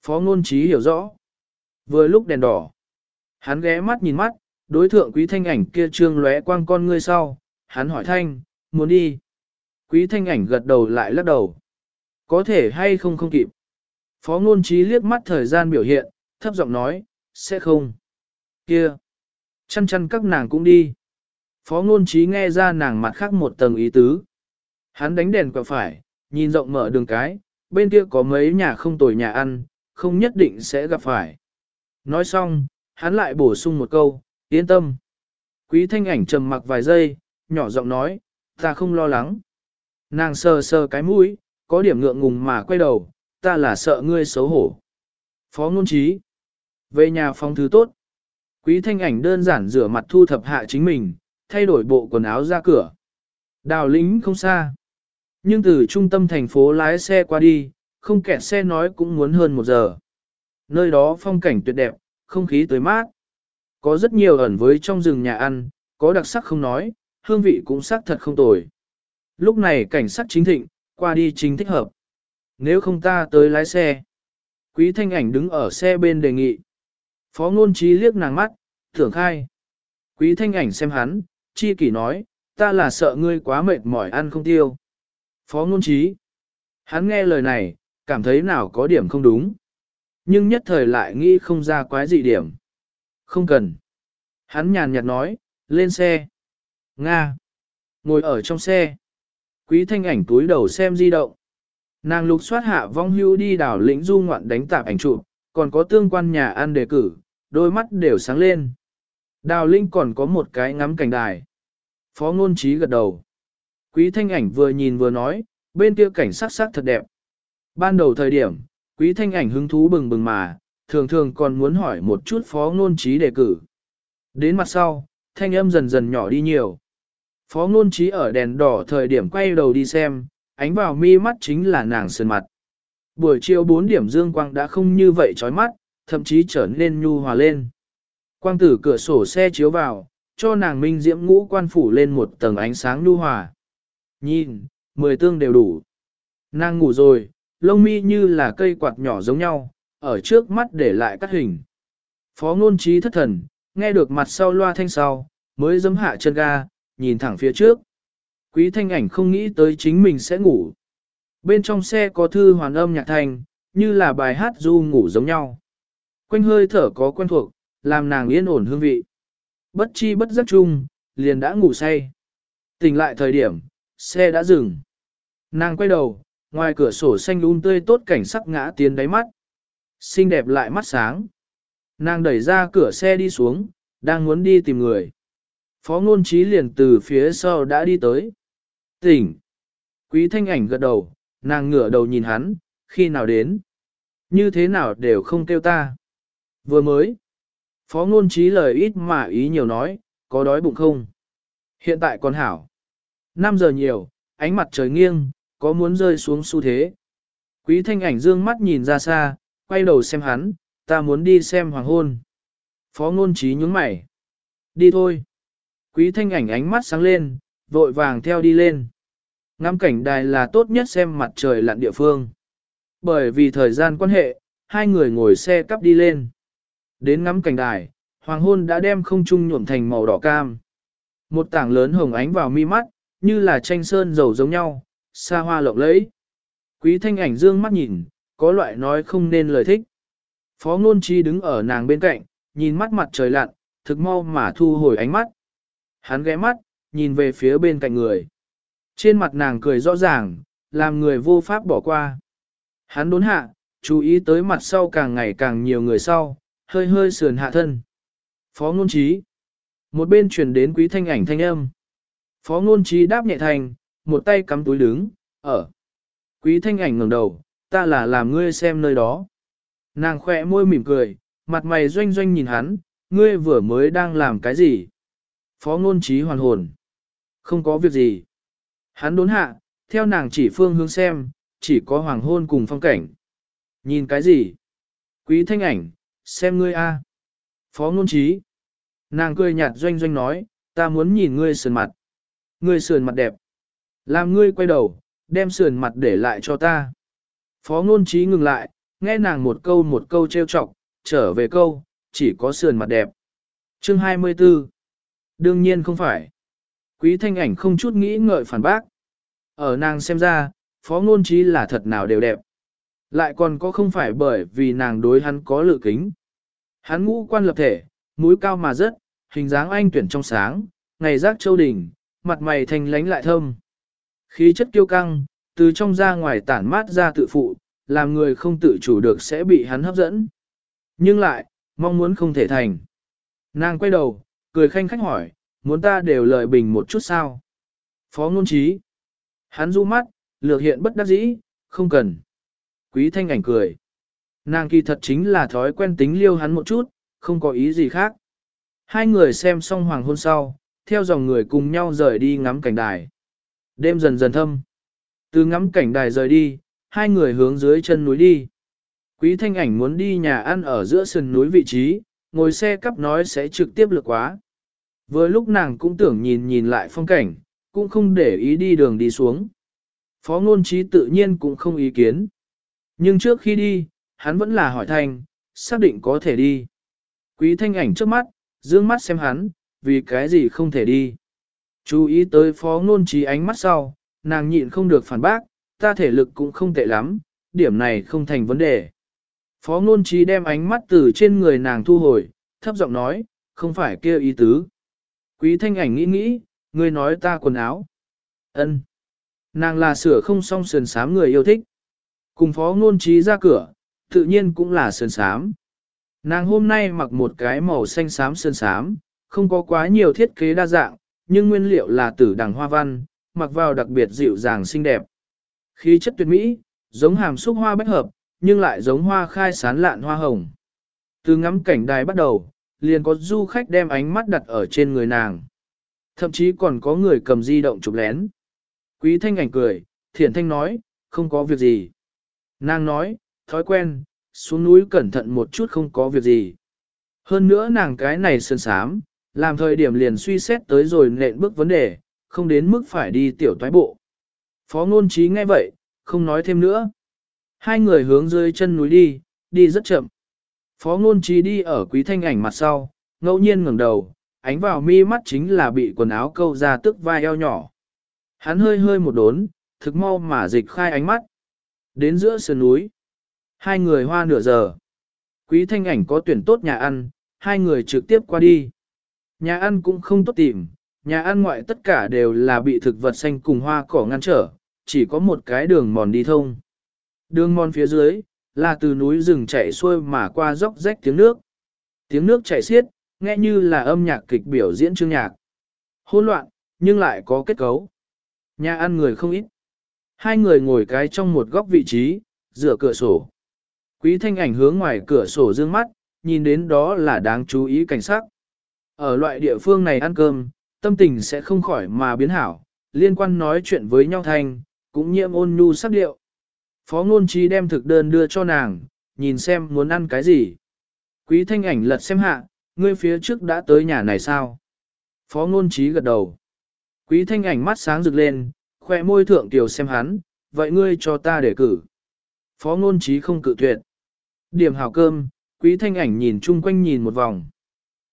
Phó ngôn trí hiểu rõ. Vừa lúc đèn đỏ, hắn ghé mắt nhìn mắt, đối thượng quý thanh ảnh kia trương lóe quang con ngươi sau, hắn hỏi thanh, muốn đi. Quý thanh ảnh gật đầu lại lắc đầu. Có thể hay không không kịp. Phó ngôn trí liếc mắt thời gian biểu hiện, thấp giọng nói, sẽ không. Kia. Chăn chăn các nàng cũng đi. Phó ngôn trí nghe ra nàng mặt khác một tầng ý tứ. Hắn đánh đèn quẹo phải, nhìn rộng mở đường cái, bên kia có mấy nhà không tồi nhà ăn, không nhất định sẽ gặp phải. Nói xong, hắn lại bổ sung một câu, yên tâm. Quý thanh ảnh trầm mặc vài giây, nhỏ giọng nói, ta không lo lắng. Nàng sờ sờ cái mũi, có điểm ngượng ngùng mà quay đầu, ta là sợ ngươi xấu hổ. Phó ngôn trí. Về nhà phòng thứ tốt. Quý thanh ảnh đơn giản rửa mặt thu thập hạ chính mình, thay đổi bộ quần áo ra cửa. Đào lính không xa. Nhưng từ trung tâm thành phố lái xe qua đi, không kẹt xe nói cũng muốn hơn một giờ. Nơi đó phong cảnh tuyệt đẹp, không khí tươi mát. Có rất nhiều ẩn với trong rừng nhà ăn, có đặc sắc không nói, hương vị cũng sắc thật không tồi. Lúc này cảnh sắc chính thịnh, qua đi chính thích hợp. Nếu không ta tới lái xe. Quý thanh ảnh đứng ở xe bên đề nghị. Phó ngôn trí liếc nàng mắt, thưởng khai. Quý thanh ảnh xem hắn, chi kỷ nói, ta là sợ ngươi quá mệt mỏi ăn không tiêu. Phó ngôn trí. Hắn nghe lời này, cảm thấy nào có điểm không đúng. Nhưng nhất thời lại nghĩ không ra quái gì điểm. Không cần. Hắn nhàn nhạt nói, lên xe. Nga. Ngồi ở trong xe. Quý thanh ảnh túi đầu xem di động. Nàng lục soát hạ vong hưu đi đảo lĩnh du ngoạn đánh tạp ảnh chụp, còn có tương quan nhà ăn đề cử, đôi mắt đều sáng lên. Đào Linh còn có một cái ngắm cảnh đài. Phó ngôn trí gật đầu. Quý thanh ảnh vừa nhìn vừa nói, bên kia cảnh sắc sắc thật đẹp. Ban đầu thời điểm, quý thanh ảnh hứng thú bừng bừng mà, thường thường còn muốn hỏi một chút phó ngôn trí đề cử. Đến mặt sau, thanh âm dần dần nhỏ đi nhiều. Phó ngôn trí ở đèn đỏ thời điểm quay đầu đi xem, ánh vào mi mắt chính là nàng sơn mặt. Buổi chiều 4 điểm dương quang đã không như vậy chói mắt, thậm chí trở nên nhu hòa lên. Quang tử cửa sổ xe chiếu vào, cho nàng minh diễm ngũ quan phủ lên một tầng ánh sáng nhu hòa. Nhìn, mười tương đều đủ. Nàng ngủ rồi, lông mi như là cây quạt nhỏ giống nhau, ở trước mắt để lại cắt hình. Phó ngôn trí thất thần, nghe được mặt sau loa thanh sau, mới dấm hạ chân ga, nhìn thẳng phía trước. Quý thanh ảnh không nghĩ tới chính mình sẽ ngủ. Bên trong xe có thư hoàn âm nhạc thành, như là bài hát du ngủ giống nhau. Quanh hơi thở có quen thuộc, làm nàng yên ổn hương vị. Bất chi bất giác chung, liền đã ngủ say. Tỉnh lại thời điểm, xe đã dừng. Nàng quay đầu, ngoài cửa sổ xanh un tươi tốt cảnh sắc ngã tiến đáy mắt. Xinh đẹp lại mắt sáng. Nàng đẩy ra cửa xe đi xuống, đang muốn đi tìm người. Phó ngôn trí liền từ phía sau đã đi tới. Tỉnh. Quý thanh ảnh gật đầu, nàng ngửa đầu nhìn hắn, khi nào đến. Như thế nào đều không kêu ta. Vừa mới. Phó ngôn trí lời ít mà ý nhiều nói, có đói bụng không? Hiện tại còn hảo. 5 giờ nhiều, ánh mặt trời nghiêng, có muốn rơi xuống xu thế. Quý thanh ảnh dương mắt nhìn ra xa, quay đầu xem hắn, ta muốn đi xem hoàng hôn. Phó ngôn trí nhướng mày. Đi thôi. Quý thanh ảnh ánh mắt sáng lên, vội vàng theo đi lên. Ngắm cảnh đài là tốt nhất xem mặt trời lặn địa phương. Bởi vì thời gian quan hệ, hai người ngồi xe cắp đi lên. Đến ngắm cảnh đài, hoàng hôn đã đem không trung nhuộm thành màu đỏ cam. Một tảng lớn hồng ánh vào mi mắt, như là tranh sơn dầu giống nhau, xa hoa lộng lẫy. Quý thanh ảnh dương mắt nhìn, có loại nói không nên lời thích. Phó ngôn chi đứng ở nàng bên cạnh, nhìn mắt mặt trời lặn, thực mau mà thu hồi ánh mắt. Hắn ghé mắt, nhìn về phía bên cạnh người. Trên mặt nàng cười rõ ràng, làm người vô pháp bỏ qua. Hắn đốn hạ, chú ý tới mặt sau càng ngày càng nhiều người sau, hơi hơi sườn hạ thân. Phó ngôn trí. Một bên truyền đến quý thanh ảnh thanh âm. Phó ngôn trí đáp nhẹ thành, một tay cắm túi đứng, ở. Quý thanh ảnh ngẩng đầu, ta là làm ngươi xem nơi đó. Nàng khỏe môi mỉm cười, mặt mày doanh doanh nhìn hắn, ngươi vừa mới đang làm cái gì? Phó ngôn trí hoàn hồn. Không có việc gì. Hắn đốn hạ, theo nàng chỉ phương hướng xem, chỉ có hoàng hôn cùng phong cảnh. Nhìn cái gì? Quý thanh ảnh, xem ngươi a. Phó ngôn trí. Nàng cười nhạt doanh doanh nói, ta muốn nhìn ngươi sườn mặt. Ngươi sườn mặt đẹp. Làm ngươi quay đầu, đem sườn mặt để lại cho ta. Phó ngôn trí ngừng lại, nghe nàng một câu một câu trêu chọc, trở về câu, chỉ có sườn mặt đẹp. Chương 24 Đương nhiên không phải. Quý thanh ảnh không chút nghĩ ngợi phản bác. Ở nàng xem ra, phó ngôn trí là thật nào đều đẹp. Lại còn có không phải bởi vì nàng đối hắn có lự kính. Hắn ngũ quan lập thể, mũi cao mà rất, hình dáng anh tuyển trong sáng, ngày giác châu đỉnh, mặt mày thành lánh lại thơm. Khí chất kiêu căng, từ trong ra ngoài tản mát ra tự phụ, làm người không tự chủ được sẽ bị hắn hấp dẫn. Nhưng lại, mong muốn không thể thành. Nàng quay đầu, cười khanh khách hỏi, muốn ta đều lời bình một chút sao? Phó ngôn trí. Hắn du mắt, lược hiện bất đắc dĩ, không cần. Quý thanh ảnh cười. Nàng kỳ thật chính là thói quen tính liêu hắn một chút, không có ý gì khác. Hai người xem xong hoàng hôn sau, theo dòng người cùng nhau rời đi ngắm cảnh đài. Đêm dần dần thâm. Từ ngắm cảnh đài rời đi, hai người hướng dưới chân núi đi. Quý thanh ảnh muốn đi nhà ăn ở giữa sườn núi vị trí, ngồi xe cắp nói sẽ trực tiếp lực quá. Vừa lúc nàng cũng tưởng nhìn nhìn lại phong cảnh, cũng không để ý đi đường đi xuống. Phó ngôn trí tự nhiên cũng không ý kiến. Nhưng trước khi đi, hắn vẫn là hỏi thanh, xác định có thể đi. Quý thanh ảnh trước mắt, dương mắt xem hắn, vì cái gì không thể đi. Chú ý tới phó ngôn trí ánh mắt sau, nàng nhịn không được phản bác, ta thể lực cũng không tệ lắm, điểm này không thành vấn đề. Phó ngôn trí đem ánh mắt từ trên người nàng thu hồi, thấp giọng nói, không phải kêu ý tứ. Quý thanh ảnh nghĩ nghĩ, ngươi nói ta quần áo. ân Nàng là sửa không xong sườn sám người yêu thích. Cùng phó ngôn trí ra cửa, tự nhiên cũng là sườn sám. Nàng hôm nay mặc một cái màu xanh xám sơn xám, không có quá nhiều thiết kế đa dạng, nhưng nguyên liệu là tử đằng hoa văn, mặc vào đặc biệt dịu dàng xinh đẹp. Khí chất tuyệt mỹ, giống hàm xúc hoa bách hợp, nhưng lại giống hoa khai sán lạn hoa hồng. Từ ngắm cảnh đài bắt đầu, liền có du khách đem ánh mắt đặt ở trên người nàng. Thậm chí còn có người cầm di động chụp lén. Quý thanh ảnh cười, thiển thanh nói, không có việc gì. Nàng nói, thói quen, xuống núi cẩn thận một chút không có việc gì. Hơn nữa nàng cái này sơn sám, làm thời điểm liền suy xét tới rồi nện bước vấn đề, không đến mức phải đi tiểu toái bộ. Phó ngôn trí nghe vậy, không nói thêm nữa. Hai người hướng dưới chân núi đi, đi rất chậm. Phó ngôn trí đi ở quý thanh ảnh mặt sau, ngẫu nhiên ngẩng đầu, ánh vào mi mắt chính là bị quần áo câu ra tức vai eo nhỏ. Hắn hơi hơi một đốn, thực mau mà dịch khai ánh mắt. Đến giữa sườn núi. Hai người hoa nửa giờ. Quý thanh ảnh có tuyển tốt nhà ăn, hai người trực tiếp qua đi. Nhà ăn cũng không tốt tìm, nhà ăn ngoại tất cả đều là bị thực vật xanh cùng hoa cỏ ngăn trở, chỉ có một cái đường mòn đi thông. Đường mòn phía dưới, là từ núi rừng chảy xuôi mà qua dốc rách tiếng nước. Tiếng nước chảy xiết, nghe như là âm nhạc kịch biểu diễn chương nhạc. Hôn loạn, nhưng lại có kết cấu. Nhà ăn người không ít. Hai người ngồi cái trong một góc vị trí, dựa cửa sổ. Quý thanh ảnh hướng ngoài cửa sổ dương mắt, nhìn đến đó là đáng chú ý cảnh sắc. Ở loại địa phương này ăn cơm, tâm tình sẽ không khỏi mà biến hảo, liên quan nói chuyện với nhau thành cũng nhiễm ôn nhu sắc điệu. Phó ngôn trí đem thực đơn đưa cho nàng, nhìn xem muốn ăn cái gì. Quý thanh ảnh lật xem hạ, ngươi phía trước đã tới nhà này sao? Phó ngôn trí gật đầu. Quý thanh ảnh mắt sáng rực lên, khoe môi thượng tiểu xem hắn, vậy ngươi cho ta để cử. Phó ngôn trí không cự tuyệt. Điểm hảo cơm, quý thanh ảnh nhìn chung quanh nhìn một vòng.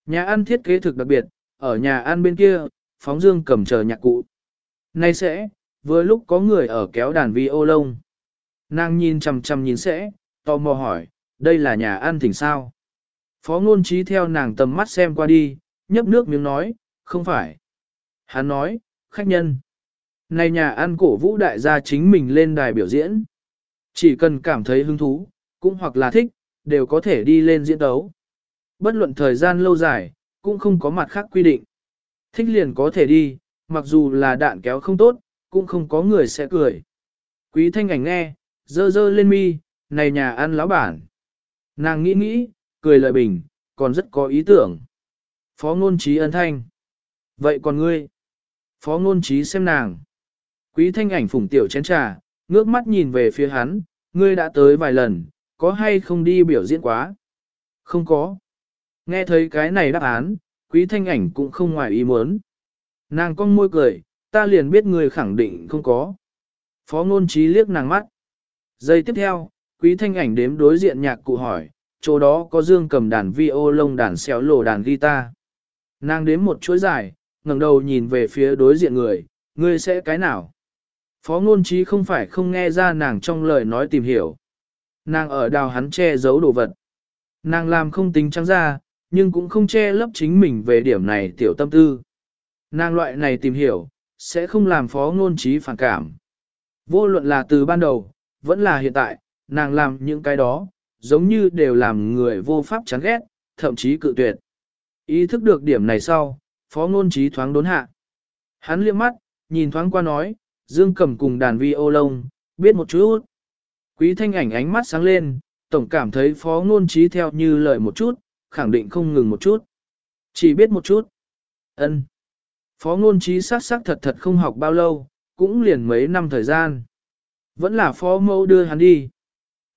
Nhà ăn thiết kế thực đặc biệt, ở nhà ăn bên kia, phóng dương cầm chờ nhạc cụ. Nay sẽ, vừa lúc có người ở kéo đàn vi ô lông. Nàng nhìn chằm chằm nhìn sẽ, tò mò hỏi, đây là nhà ăn thỉnh sao. Phó ngôn trí theo nàng tầm mắt xem qua đi, nhấp nước miếng nói, không phải. Hắn nói, khách nhân. Này nhà ăn cổ vũ đại gia chính mình lên đài biểu diễn. Chỉ cần cảm thấy hứng thú, cũng hoặc là thích, đều có thể đi lên diễn đấu. Bất luận thời gian lâu dài, cũng không có mặt khác quy định. Thích liền có thể đi, mặc dù là đạn kéo không tốt, cũng không có người sẽ cười. Quý thanh ảnh nghe, dơ dơ lên mi, này nhà ăn lão bản. Nàng nghĩ nghĩ, cười lợi bình, còn rất có ý tưởng. Phó ngôn trí ân thanh. Vậy còn ngươi? Phó ngôn trí xem nàng. Quý thanh ảnh phủng tiểu chén trà, ngước mắt nhìn về phía hắn, ngươi đã tới vài lần, có hay không đi biểu diễn quá? Không có. Nghe thấy cái này đáp án, quý thanh ảnh cũng không ngoài ý muốn. Nàng cong môi cười, ta liền biết người khẳng định không có. Phó ngôn trí liếc nàng mắt. Giây tiếp theo, quý thanh ảnh đếm đối diện nhạc cụ hỏi, chỗ đó có dương cầm đàn vi ô lông đàn xéo lổ đàn guitar. Nàng đếm một chuỗi dài, ngẩng đầu nhìn về phía đối diện người, ngươi sẽ cái nào? Phó ngôn trí không phải không nghe ra nàng trong lời nói tìm hiểu. Nàng ở đào hắn che giấu đồ vật. Nàng làm không tính trắng ra, nhưng cũng không che lấp chính mình về điểm này tiểu tâm tư. Nàng loại này tìm hiểu, sẽ không làm phó ngôn trí phản cảm. Vô luận là từ ban đầu, vẫn là hiện tại, nàng làm những cái đó, giống như đều làm người vô pháp chán ghét, thậm chí cự tuyệt. Ý thức được điểm này sau, phó ngôn trí thoáng đốn hạ. Hắn liếc mắt, nhìn thoáng qua nói, dương cầm cùng đàn vi ô lông, biết một chút. Quý thanh ảnh ánh mắt sáng lên, tổng cảm thấy phó ngôn trí theo như lời một chút, khẳng định không ngừng một chút. Chỉ biết một chút. ân Phó ngôn trí sắc sắc thật thật không học bao lâu, cũng liền mấy năm thời gian. Vẫn là phó mâu đưa hắn đi.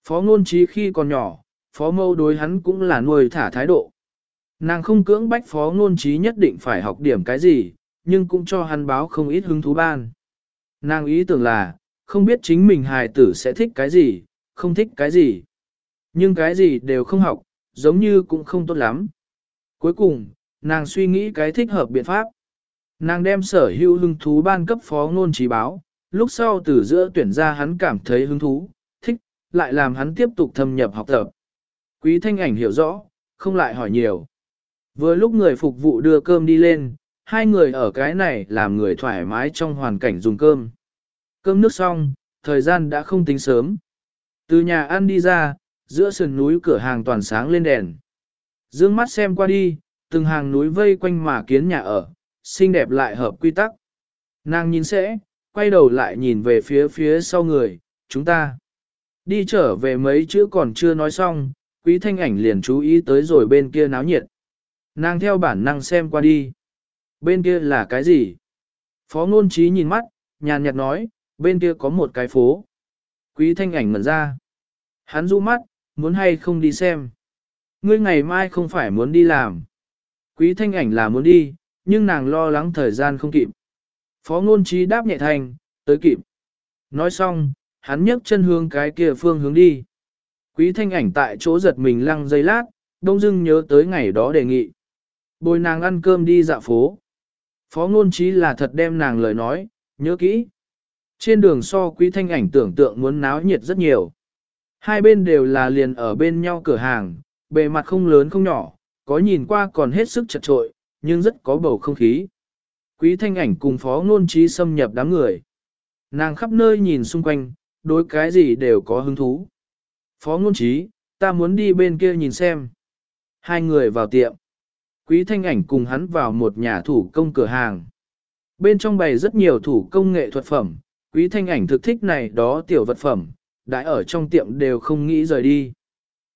Phó ngôn trí khi còn nhỏ, phó mâu đối hắn cũng là nuôi thả thái độ. Nàng không cưỡng bách phó ngôn trí nhất định phải học điểm cái gì, nhưng cũng cho hắn báo không ít hứng thú ban. Nàng ý tưởng là, không biết chính mình hài tử sẽ thích cái gì, không thích cái gì. Nhưng cái gì đều không học, giống như cũng không tốt lắm. Cuối cùng, nàng suy nghĩ cái thích hợp biện pháp. Nàng đem sở hữu hứng thú ban cấp phó ngôn trí báo, lúc sau từ giữa tuyển ra hắn cảm thấy hứng thú, thích, lại làm hắn tiếp tục thâm nhập học tập. Quý thanh ảnh hiểu rõ, không lại hỏi nhiều. Vừa lúc người phục vụ đưa cơm đi lên, hai người ở cái này làm người thoải mái trong hoàn cảnh dùng cơm. Cơm nước xong, thời gian đã không tính sớm. Từ nhà ăn đi ra, giữa sườn núi cửa hàng toàn sáng lên đèn. Dương mắt xem qua đi, từng hàng núi vây quanh mà kiến nhà ở, xinh đẹp lại hợp quy tắc. Nàng nhìn sẽ, quay đầu lại nhìn về phía phía sau người, chúng ta. Đi trở về mấy chữ còn chưa nói xong, quý thanh ảnh liền chú ý tới rồi bên kia náo nhiệt. Nàng theo bản năng xem qua đi. Bên kia là cái gì? Phó ngôn trí nhìn mắt, nhàn nhạt nói, bên kia có một cái phố. Quý thanh ảnh ngẩn ra. Hắn du mắt, muốn hay không đi xem. Ngươi ngày mai không phải muốn đi làm. Quý thanh ảnh là muốn đi, nhưng nàng lo lắng thời gian không kịp. Phó ngôn trí đáp nhẹ thành, tới kịp. Nói xong, hắn nhấc chân hướng cái kia phương hướng đi. Quý thanh ảnh tại chỗ giật mình lăng giây lát, đông dưng nhớ tới ngày đó đề nghị. Bồi nàng ăn cơm đi dạo phố. Phó ngôn trí là thật đem nàng lời nói, nhớ kỹ. Trên đường so quý thanh ảnh tưởng tượng muốn náo nhiệt rất nhiều. Hai bên đều là liền ở bên nhau cửa hàng, bề mặt không lớn không nhỏ, có nhìn qua còn hết sức chật trội, nhưng rất có bầu không khí. Quý thanh ảnh cùng phó ngôn trí xâm nhập đám người. Nàng khắp nơi nhìn xung quanh, đối cái gì đều có hứng thú. Phó ngôn trí, ta muốn đi bên kia nhìn xem. Hai người vào tiệm. Quý thanh ảnh cùng hắn vào một nhà thủ công cửa hàng. Bên trong bày rất nhiều thủ công nghệ thuật phẩm, quý thanh ảnh thực thích này đó tiểu vật phẩm, đã ở trong tiệm đều không nghĩ rời đi.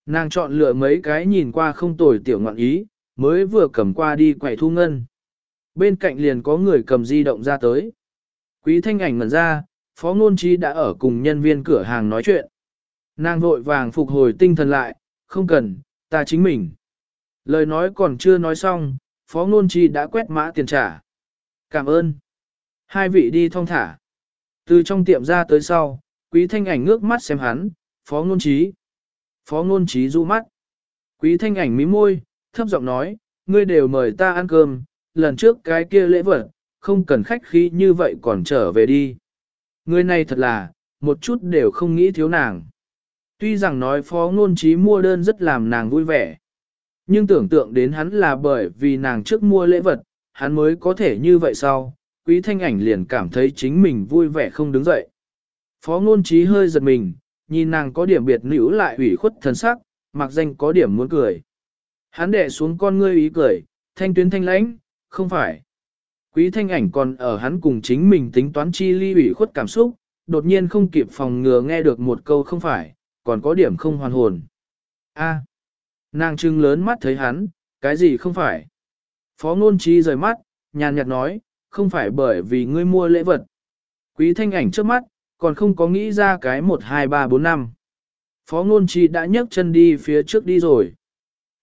Nàng chọn lựa mấy cái nhìn qua không tồi tiểu ngọn ý, mới vừa cầm qua đi quẩy thu ngân. Bên cạnh liền có người cầm di động ra tới. Quý thanh ảnh ngẩn ra, phó ngôn trí đã ở cùng nhân viên cửa hàng nói chuyện. Nàng vội vàng phục hồi tinh thần lại, không cần, ta chính mình. Lời nói còn chưa nói xong, phó ngôn trí đã quét mã tiền trả. Cảm ơn. Hai vị đi thong thả. Từ trong tiệm ra tới sau, quý thanh ảnh ngước mắt xem hắn, phó ngôn trí. Phó ngôn trí du mắt. Quý thanh ảnh mí môi, thấp giọng nói, ngươi đều mời ta ăn cơm, lần trước cái kia lễ vật, không cần khách khí như vậy còn trở về đi. Người này thật là, một chút đều không nghĩ thiếu nàng. Tuy rằng nói phó ngôn trí mua đơn rất làm nàng vui vẻ. Nhưng tưởng tượng đến hắn là bởi vì nàng trước mua lễ vật, hắn mới có thể như vậy sau, quý thanh ảnh liền cảm thấy chính mình vui vẻ không đứng dậy. Phó ngôn trí hơi giật mình, nhìn nàng có điểm biệt nữ lại ủy khuất thần sắc, mặc danh có điểm muốn cười. Hắn đệ xuống con ngươi ý cười, thanh tuyến thanh lãnh, không phải. Quý thanh ảnh còn ở hắn cùng chính mình tính toán chi ly ủy khuất cảm xúc, đột nhiên không kịp phòng ngừa nghe được một câu không phải, còn có điểm không hoàn hồn. A, nàng trưng lớn mắt thấy hắn, cái gì không phải. Phó ngôn trí rời mắt, nhàn nhạt nói, không phải bởi vì ngươi mua lễ vật. Quý thanh ảnh trước mắt, còn không có nghĩ ra cái 1 2 3 4 năm. Phó ngôn trì đã nhấc chân đi phía trước đi rồi.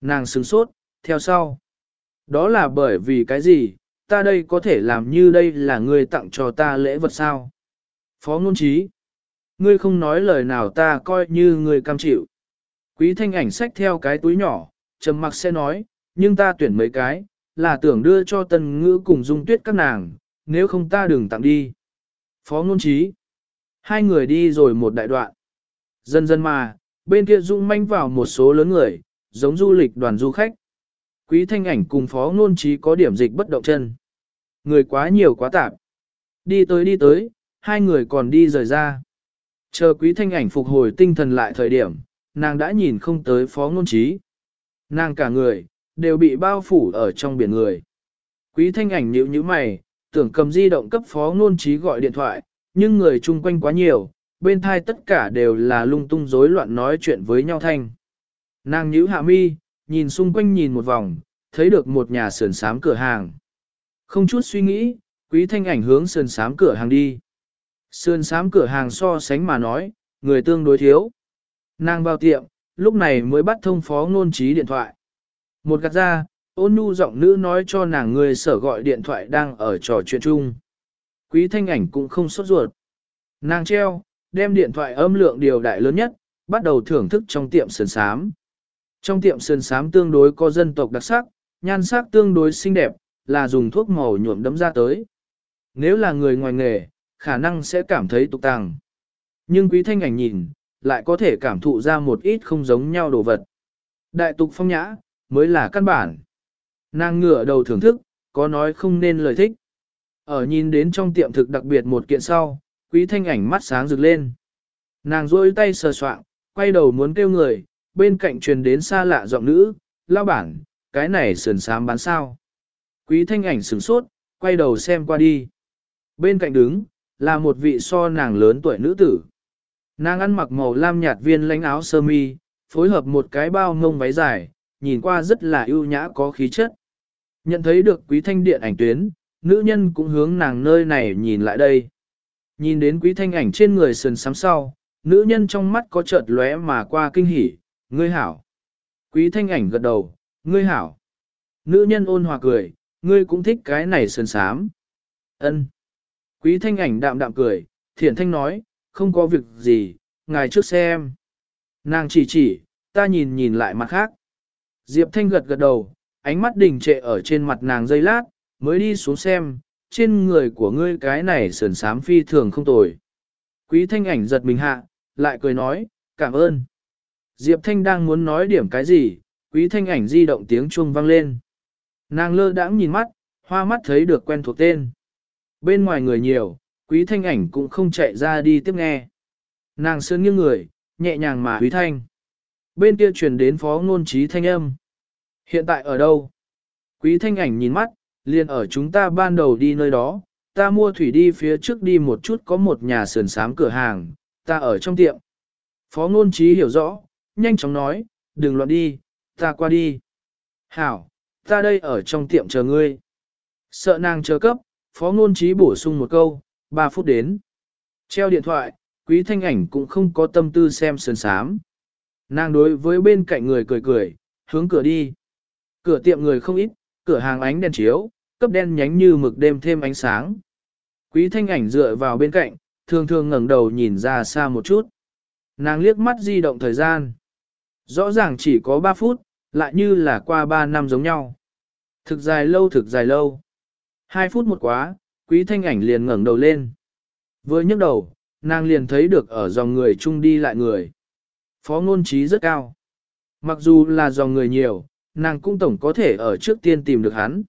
Nàng sửng sốt, theo sau. Đó là bởi vì cái gì, ta đây có thể làm như đây là người tặng cho ta lễ vật sao? Phó ngôn trí. Ngươi không nói lời nào ta coi như ngươi cam chịu. Quý thanh ảnh xách theo cái túi nhỏ, trầm mặc sẽ nói, nhưng ta tuyển mấy cái, là tưởng đưa cho tần ngữ cùng dung tuyết các nàng, nếu không ta đừng tặng đi. Phó ngôn trí. Hai người đi rồi một đại đoạn. Dần dần mà, bên kia dung manh vào một số lớn người, giống du lịch đoàn du khách. Quý thanh ảnh cùng phó ngôn trí có điểm dịch bất động chân. Người quá nhiều quá tạp. Đi tới đi tới, hai người còn đi rời ra. Chờ quý thanh ảnh phục hồi tinh thần lại thời điểm, nàng đã nhìn không tới phó ngôn trí. Nàng cả người, đều bị bao phủ ở trong biển người. Quý thanh ảnh nhíu như mày, tưởng cầm di động cấp phó ngôn trí gọi điện thoại, nhưng người chung quanh quá nhiều, bên thai tất cả đều là lung tung rối loạn nói chuyện với nhau thanh. Nàng nhíu hạ mi, nhìn xung quanh nhìn một vòng, thấy được một nhà sườn sám cửa hàng. Không chút suy nghĩ, quý thanh ảnh hướng sườn sám cửa hàng đi. Sườn sám cửa hàng so sánh mà nói, người tương đối thiếu. Nàng vào tiệm, lúc này mới bắt thông phó ngôn trí điện thoại. Một gạt ra, ôn nhu giọng nữ nói cho nàng người sở gọi điện thoại đang ở trò chuyện chung. Quý thanh ảnh cũng không sốt ruột. Nàng treo, đem điện thoại âm lượng điều đại lớn nhất, bắt đầu thưởng thức trong tiệm sườn sám. Trong tiệm sườn sám tương đối có dân tộc đặc sắc, nhan sắc tương đối xinh đẹp, là dùng thuốc màu nhuộm đấm ra tới. Nếu là người ngoài nghề, khả năng sẽ cảm thấy tục tàng. Nhưng quý thanh ảnh nhìn, lại có thể cảm thụ ra một ít không giống nhau đồ vật. Đại tục phong nhã, mới là căn bản. Nàng ngửa đầu thưởng thức, có nói không nên lời thích. Ở nhìn đến trong tiệm thực đặc biệt một kiện sau, quý thanh ảnh mắt sáng rực lên. Nàng rôi tay sờ soạng, quay đầu muốn kêu người, bên cạnh truyền đến xa lạ giọng nữ, lao bản, cái này sườn sám bán sao. Quý thanh ảnh sửng sốt, quay đầu xem qua đi. Bên cạnh đứng, là một vị so nàng lớn tuổi nữ tử. Nàng ăn mặc màu lam nhạt viên lãnh áo sơ mi, phối hợp một cái bao ngông váy dài, nhìn qua rất là ưu nhã có khí chất. Nhận thấy được quý thanh điện ảnh tuyến, nữ nhân cũng hướng nàng nơi này nhìn lại đây. Nhìn đến quý thanh ảnh trên người sườn sám sau, nữ nhân trong mắt có chợt lóe mà qua kinh hỉ, ngươi hảo. Quý thanh ảnh gật đầu, ngươi hảo. Nữ nhân ôn hòa cười, ngươi cũng thích cái này sườn sám. Ân. Quý thanh ảnh đạm đạm cười, thiển thanh nói, không có việc gì, ngài trước xem. Nàng chỉ chỉ, ta nhìn nhìn lại mặt khác. Diệp thanh gật gật đầu, ánh mắt đình trệ ở trên mặt nàng dây lát, mới đi xuống xem, trên người của ngươi cái này sườn sám phi thường không tồi. Quý thanh ảnh giật mình hạ, lại cười nói, cảm ơn. Diệp thanh đang muốn nói điểm cái gì, quý thanh ảnh di động tiếng chuông vang lên. Nàng lơ đãng nhìn mắt, hoa mắt thấy được quen thuộc tên. Bên ngoài người nhiều, quý thanh ảnh cũng không chạy ra đi tiếp nghe. Nàng sơn nghiêng người, nhẹ nhàng mà quý thanh. Bên kia truyền đến phó ngôn trí thanh âm. Hiện tại ở đâu? Quý thanh ảnh nhìn mắt, liền ở chúng ta ban đầu đi nơi đó, ta mua thủy đi phía trước đi một chút có một nhà sườn sám cửa hàng, ta ở trong tiệm. Phó ngôn trí hiểu rõ, nhanh chóng nói, đừng loạn đi, ta qua đi. Hảo, ta đây ở trong tiệm chờ ngươi. Sợ nàng chờ cấp, phó ngôn trí bổ sung một câu, 3 phút đến. Treo điện thoại, quý thanh ảnh cũng không có tâm tư xem sườn sám. Nàng đối với bên cạnh người cười cười, hướng cửa đi. Cửa tiệm người không ít, cửa hàng ánh đèn chiếu, cấp đen nhánh như mực đêm thêm ánh sáng. Quý thanh ảnh dựa vào bên cạnh, thường thường ngẩng đầu nhìn ra xa một chút. Nàng liếc mắt di động thời gian. Rõ ràng chỉ có 3 phút, lại như là qua 3 năm giống nhau. Thực dài lâu thực dài lâu. 2 phút một quá, quý thanh ảnh liền ngẩng đầu lên. Vừa nhấc đầu, nàng liền thấy được ở dòng người chung đi lại người. Phó ngôn trí rất cao. Mặc dù là dòng người nhiều, nàng cũng tổng có thể ở trước tiên tìm được hắn.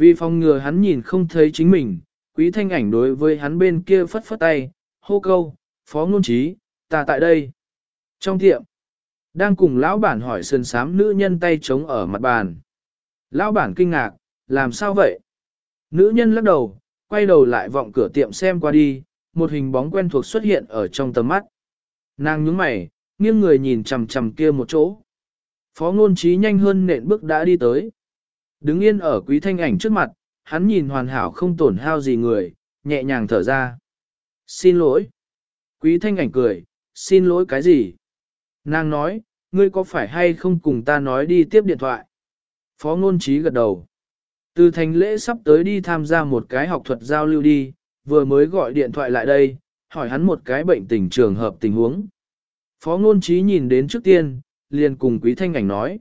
Vì phòng ngừa hắn nhìn không thấy chính mình, quý thanh ảnh đối với hắn bên kia phất phất tay, hô câu, phó ngôn trí, ta tại đây. Trong tiệm, đang cùng lão bản hỏi sơn sám nữ nhân tay trống ở mặt bàn. Lão bản kinh ngạc, làm sao vậy? Nữ nhân lắc đầu, quay đầu lại vọng cửa tiệm xem qua đi, một hình bóng quen thuộc xuất hiện ở trong tầm mắt. Nàng nhướng mày, nghiêng người nhìn chằm chằm kia một chỗ. Phó ngôn trí nhanh hơn nện bước đã đi tới. Đứng yên ở quý thanh ảnh trước mặt, hắn nhìn hoàn hảo không tổn hao gì người, nhẹ nhàng thở ra. Xin lỗi. Quý thanh ảnh cười, xin lỗi cái gì? Nàng nói, ngươi có phải hay không cùng ta nói đi tiếp điện thoại? Phó ngôn trí gật đầu. Từ thành lễ sắp tới đi tham gia một cái học thuật giao lưu đi, vừa mới gọi điện thoại lại đây, hỏi hắn một cái bệnh tình trường hợp tình huống. Phó ngôn trí nhìn đến trước tiên, liền cùng quý thanh ảnh nói.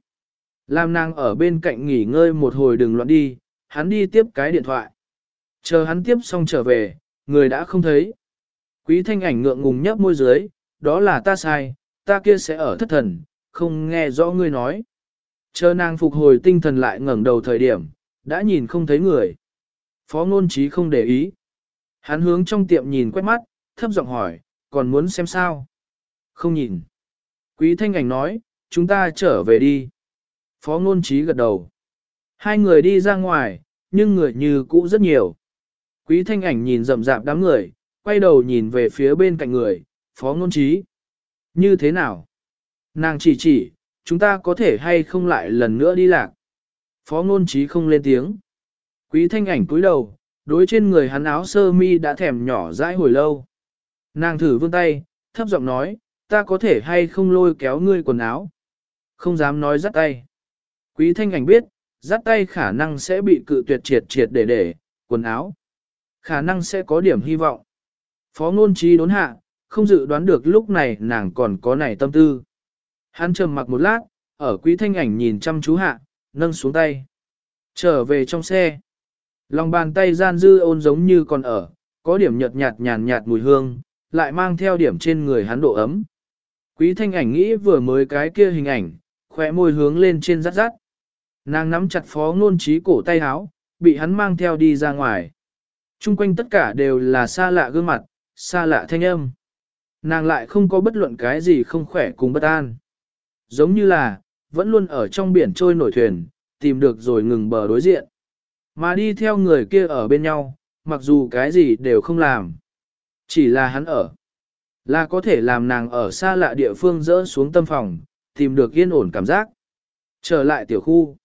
Làm nàng ở bên cạnh nghỉ ngơi một hồi đừng loạn đi, hắn đi tiếp cái điện thoại. Chờ hắn tiếp xong trở về, người đã không thấy. Quý thanh ảnh ngượng ngùng nhấp môi dưới, đó là ta sai, ta kia sẽ ở thất thần, không nghe rõ ngươi nói. Chờ nàng phục hồi tinh thần lại ngẩng đầu thời điểm, đã nhìn không thấy người. Phó ngôn trí không để ý. Hắn hướng trong tiệm nhìn quét mắt, thấp giọng hỏi, còn muốn xem sao? Không nhìn. Quý thanh ảnh nói, chúng ta trở về đi. Phó ngôn trí gật đầu. Hai người đi ra ngoài, nhưng người như cũ rất nhiều. Quý thanh ảnh nhìn rậm rạp đám người, quay đầu nhìn về phía bên cạnh người, phó ngôn trí. Như thế nào? Nàng chỉ chỉ, chúng ta có thể hay không lại lần nữa đi lạc. Phó ngôn trí không lên tiếng. Quý thanh ảnh cúi đầu, đối trên người hắn áo sơ mi đã thèm nhỏ dãi hồi lâu. Nàng thử vươn tay, thấp giọng nói, ta có thể hay không lôi kéo ngươi quần áo. Không dám nói dắt tay. Quý thanh ảnh biết, dắt tay khả năng sẽ bị cự tuyệt triệt triệt để để, quần áo. Khả năng sẽ có điểm hy vọng. Phó ngôn trí đốn hạ, không dự đoán được lúc này nàng còn có nảy tâm tư. Hắn trầm mặc một lát, ở quý thanh ảnh nhìn chăm chú hạ, nâng xuống tay. Trở về trong xe. Lòng bàn tay gian dư ôn giống như còn ở, có điểm nhợt nhạt nhàn nhạt mùi hương, lại mang theo điểm trên người hắn độ ấm. Quý thanh ảnh nghĩ vừa mới cái kia hình ảnh, khỏe môi hướng lên trên rắt rắt. Nàng nắm chặt phó ngôn trí cổ tay háo, bị hắn mang theo đi ra ngoài. Trung quanh tất cả đều là xa lạ gương mặt, xa lạ thanh âm. Nàng lại không có bất luận cái gì không khỏe cùng bất an. Giống như là, vẫn luôn ở trong biển trôi nổi thuyền, tìm được rồi ngừng bờ đối diện. Mà đi theo người kia ở bên nhau, mặc dù cái gì đều không làm. Chỉ là hắn ở. Là có thể làm nàng ở xa lạ địa phương dỡ xuống tâm phòng, tìm được yên ổn cảm giác. Trở lại tiểu khu.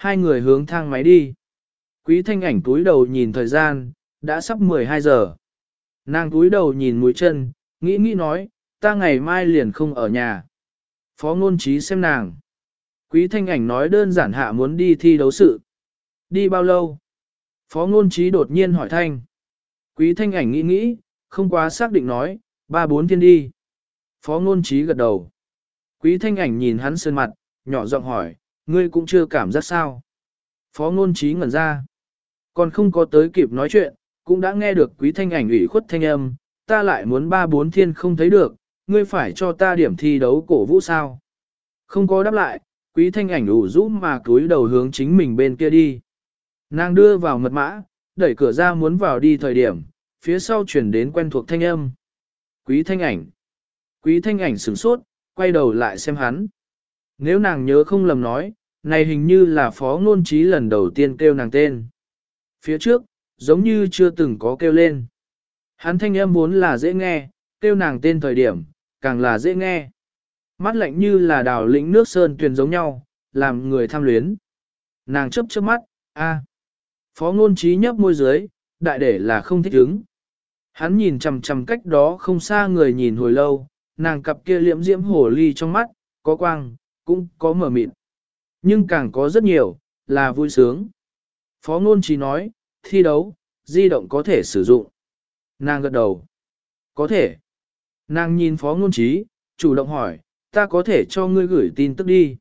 Hai người hướng thang máy đi. Quý thanh ảnh túi đầu nhìn thời gian, đã sắp 12 giờ. Nàng túi đầu nhìn mũi chân, nghĩ nghĩ nói, ta ngày mai liền không ở nhà. Phó ngôn trí xem nàng. Quý thanh ảnh nói đơn giản hạ muốn đi thi đấu sự. Đi bao lâu? Phó ngôn trí đột nhiên hỏi thanh. Quý thanh ảnh nghĩ nghĩ, không quá xác định nói, ba bốn thiên đi. Phó ngôn trí gật đầu. Quý thanh ảnh nhìn hắn sơn mặt, nhỏ giọng hỏi, ngươi cũng chưa cảm giác sao. Phó ngôn trí ngẩn ra. Còn không có tới kịp nói chuyện, cũng đã nghe được quý thanh ảnh ủy khuất thanh âm, ta lại muốn ba bốn thiên không thấy được, ngươi phải cho ta điểm thi đấu cổ vũ sao. Không có đáp lại, quý thanh ảnh ủ rũ mà cúi đầu hướng chính mình bên kia đi. Nàng đưa vào mật mã, đẩy cửa ra muốn vào đi thời điểm, phía sau chuyển đến quen thuộc thanh âm. Quý thanh ảnh. Quý thanh ảnh sửng sốt, quay đầu lại xem hắn. Nếu nàng nhớ không lầm nói, này hình như là phó ngôn trí lần đầu tiên kêu nàng tên. Phía trước, giống như chưa từng có kêu lên. Hắn thanh âm vốn là dễ nghe, kêu nàng tên thời điểm, càng là dễ nghe. Mắt lạnh như là đào lĩnh nước sơn tuyền giống nhau, làm người tham luyến. Nàng chấp chớp mắt, a. Phó ngôn trí nhấp môi dưới, đại để là không thích ứng. Hắn nhìn chằm chằm cách đó không xa người nhìn hồi lâu, nàng cặp kia liễm diễm hổ ly trong mắt, có quang, cũng có mở mịt. Nhưng càng có rất nhiều, là vui sướng. Phó ngôn trí nói, thi đấu, di động có thể sử dụng. Nàng gật đầu. Có thể. Nàng nhìn phó ngôn trí, chủ động hỏi, ta có thể cho ngươi gửi tin tức đi.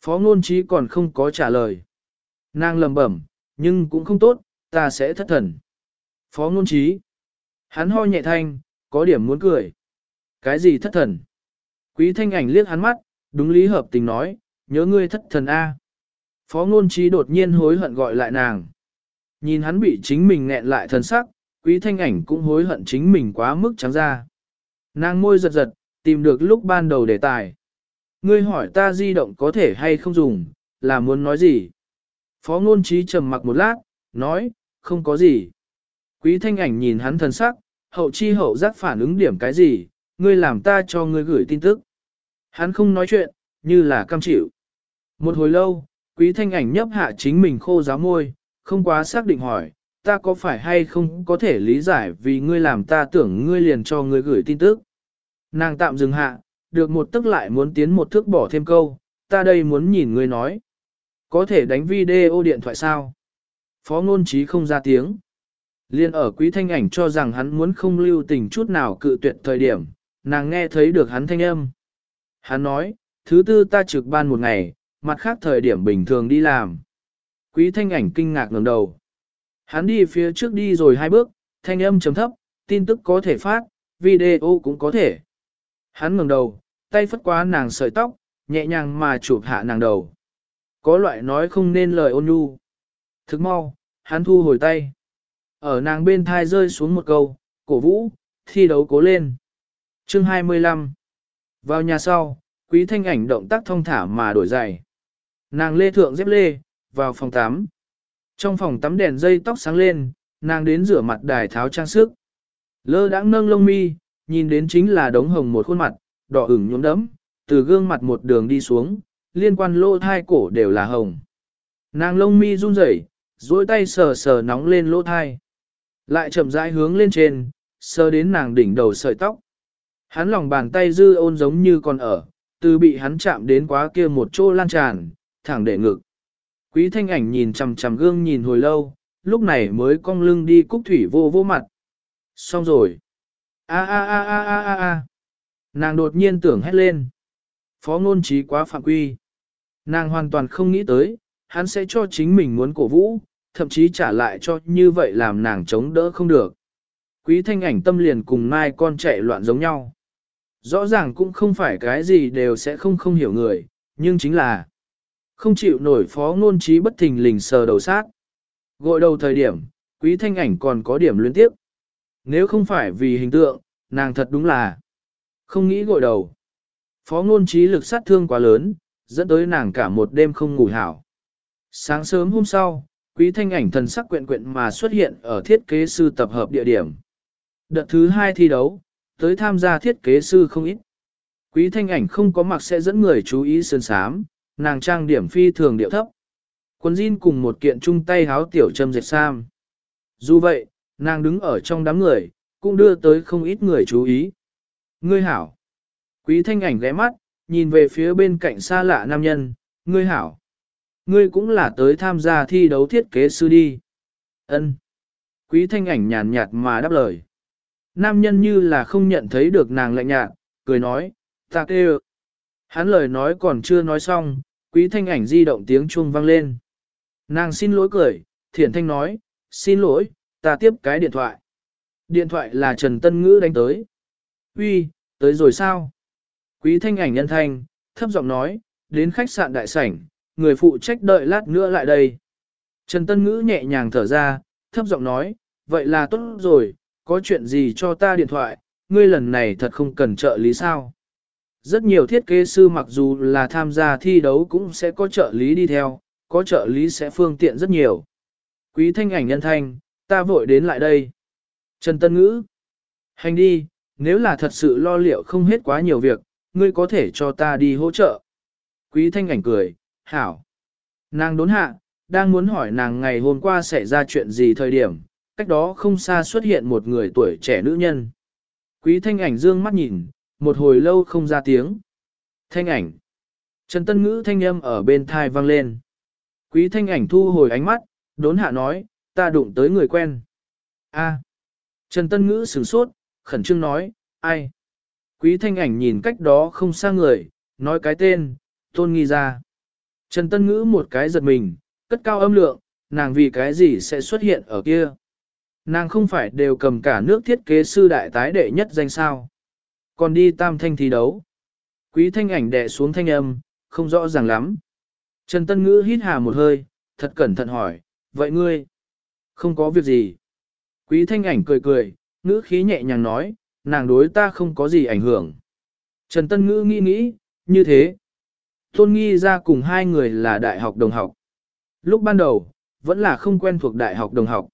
Phó ngôn trí còn không có trả lời. Nàng lầm bẩm, nhưng cũng không tốt, ta sẽ thất thần. Phó ngôn trí. Hắn ho nhẹ thanh, có điểm muốn cười. Cái gì thất thần? Quý thanh ảnh liếc hắn mắt, đúng lý hợp tình nói, nhớ ngươi thất thần A. Phó ngôn trí đột nhiên hối hận gọi lại nàng. Nhìn hắn bị chính mình nghẹn lại thần sắc, quý thanh ảnh cũng hối hận chính mình quá mức trắng ra. Nàng môi giật giật, tìm được lúc ban đầu đề tài. Ngươi hỏi ta di động có thể hay không dùng, là muốn nói gì? Phó ngôn trí trầm mặc một lát, nói, không có gì. Quý thanh ảnh nhìn hắn thần sắc, hậu chi hậu giác phản ứng điểm cái gì, ngươi làm ta cho ngươi gửi tin tức. Hắn không nói chuyện, như là cam chịu. Một hồi lâu, quý thanh ảnh nhấp hạ chính mình khô giáo môi, không quá xác định hỏi, ta có phải hay không có thể lý giải vì ngươi làm ta tưởng ngươi liền cho ngươi gửi tin tức. Nàng tạm dừng hạ, được một tức lại muốn tiến một thước bỏ thêm câu, ta đây muốn nhìn ngươi nói. Có thể đánh video điện thoại sao? Phó ngôn trí không ra tiếng. Liên ở quý thanh ảnh cho rằng hắn muốn không lưu tình chút nào cự tuyệt thời điểm, nàng nghe thấy được hắn thanh âm. Hắn nói, thứ tư ta trực ban một ngày, mặt khác thời điểm bình thường đi làm. Quý thanh ảnh kinh ngạc ngẩng đầu. Hắn đi phía trước đi rồi hai bước, thanh âm chấm thấp, tin tức có thể phát, video cũng có thể. Hắn ngẩng đầu, tay phất qua nàng sợi tóc, nhẹ nhàng mà chụp hạ nàng đầu. Có loại nói không nên lời ôn nhu. Thức mau, hắn thu hồi tay. Ở nàng bên thai rơi xuống một câu, cổ vũ, thi đấu cố lên. Chương 25 Vào nhà sau, quý thanh ảnh động tác thông thả mà đổi giày. Nàng lê thượng dép lê, vào phòng tắm. Trong phòng tắm đèn dây tóc sáng lên, nàng đến rửa mặt đài tháo trang sức. Lơ đãng nâng lông mi, nhìn đến chính là đống hồng một khuôn mặt, đỏ ửng nhuốm đẫm, từ gương mặt một đường đi xuống, liên quan lỗ thai cổ đều là hồng. Nàng lông mi run rẩy, duỗi tay sờ sờ nóng lên lỗ thai. Lại chậm rãi hướng lên trên, sờ đến nàng đỉnh đầu sợi tóc. Hắn lòng bàn tay dư ôn giống như còn ở, từ bị hắn chạm đến quá kia một chỗ lan tràn, thẳng để ngực. Quý thanh ảnh nhìn chằm chằm gương nhìn hồi lâu, lúc này mới cong lưng đi cúc thủy vô vô mặt. Xong rồi. A a a a a a a. Nàng đột nhiên tưởng hét lên. Phó ngôn trí quá phạm quy. Nàng hoàn toàn không nghĩ tới, hắn sẽ cho chính mình muốn cổ vũ, thậm chí trả lại cho như vậy làm nàng chống đỡ không được. Quý thanh ảnh tâm liền cùng mai con chạy loạn giống nhau. Rõ ràng cũng không phải cái gì đều sẽ không không hiểu người, nhưng chính là không chịu nổi phó ngôn trí bất thình lình sờ đầu sát. Gội đầu thời điểm, quý thanh ảnh còn có điểm luyến tiếp. Nếu không phải vì hình tượng, nàng thật đúng là không nghĩ gội đầu. Phó ngôn trí lực sát thương quá lớn, dẫn tới nàng cả một đêm không ngủ hảo. Sáng sớm hôm sau, quý thanh ảnh thần sắc quyện quyện mà xuất hiện ở thiết kế sư tập hợp địa điểm. Đợt thứ hai thi đấu, tới tham gia thiết kế sư không ít. Quý thanh ảnh không có mặc sẽ dẫn người chú ý sơn sám, nàng trang điểm phi thường điệu thấp. Quần jean cùng một kiện chung tay háo tiểu châm dệt sam. Dù vậy, nàng đứng ở trong đám người, cũng đưa tới không ít người chú ý. Ngươi hảo. Quý thanh ảnh ghé mắt, nhìn về phía bên cạnh xa lạ nam nhân, ngươi hảo. Ngươi cũng là tới tham gia thi đấu thiết kế sư đi. Ân. Quý thanh ảnh nhàn nhạt mà đáp lời. Nam nhân như là không nhận thấy được nàng lạnh nhạt, cười nói, ta kêu. Hắn lời nói còn chưa nói xong, quý thanh ảnh di động tiếng chuông vang lên. Nàng xin lỗi cười, thiển thanh nói, xin lỗi, ta tiếp cái điện thoại. Điện thoại là Trần Tân Ngữ đánh tới. Uy, tới rồi sao? Quý thanh ảnh nhân thanh, thấp giọng nói, đến khách sạn đại sảnh, người phụ trách đợi lát nữa lại đây. Trần Tân Ngữ nhẹ nhàng thở ra, thấp giọng nói, vậy là tốt rồi, có chuyện gì cho ta điện thoại, ngươi lần này thật không cần trợ lý sao. Rất nhiều thiết kế sư mặc dù là tham gia thi đấu cũng sẽ có trợ lý đi theo, có trợ lý sẽ phương tiện rất nhiều. Quý thanh ảnh nhân thanh, ta vội đến lại đây. Trần Tân Ngữ, hành đi, nếu là thật sự lo liệu không hết quá nhiều việc, ngươi có thể cho ta đi hỗ trợ. Quý thanh ảnh cười, hảo. Nàng đốn hạ, đang muốn hỏi nàng ngày hôm qua xảy ra chuyện gì thời điểm, cách đó không xa xuất hiện một người tuổi trẻ nữ nhân. Quý thanh ảnh dương mắt nhìn, một hồi lâu không ra tiếng. Thanh ảnh. Trần Tân Ngữ thanh âm ở bên thai vang lên. Quý thanh ảnh thu hồi ánh mắt, đốn hạ nói, ta đụng tới người quen. A. Trần Tân Ngữ sửng sốt, khẩn trương nói, ai? Quý thanh ảnh nhìn cách đó không xa người, nói cái tên, tôn nghi ra. Trần Tân Ngữ một cái giật mình, cất cao âm lượng, nàng vì cái gì sẽ xuất hiện ở kia. Nàng không phải đều cầm cả nước thiết kế sư đại tái đệ nhất danh sao. Còn đi tam thanh thi đấu. Quý thanh ảnh đệ xuống thanh âm, không rõ ràng lắm. Trần Tân Ngữ hít hà một hơi, thật cẩn thận hỏi, vậy ngươi? Không có việc gì. Quý thanh ảnh cười cười, ngữ khí nhẹ nhàng nói, nàng đối ta không có gì ảnh hưởng. Trần Tân Ngữ nghĩ nghĩ, như thế. Tôn nghi ra cùng hai người là đại học đồng học. Lúc ban đầu, vẫn là không quen thuộc đại học đồng học.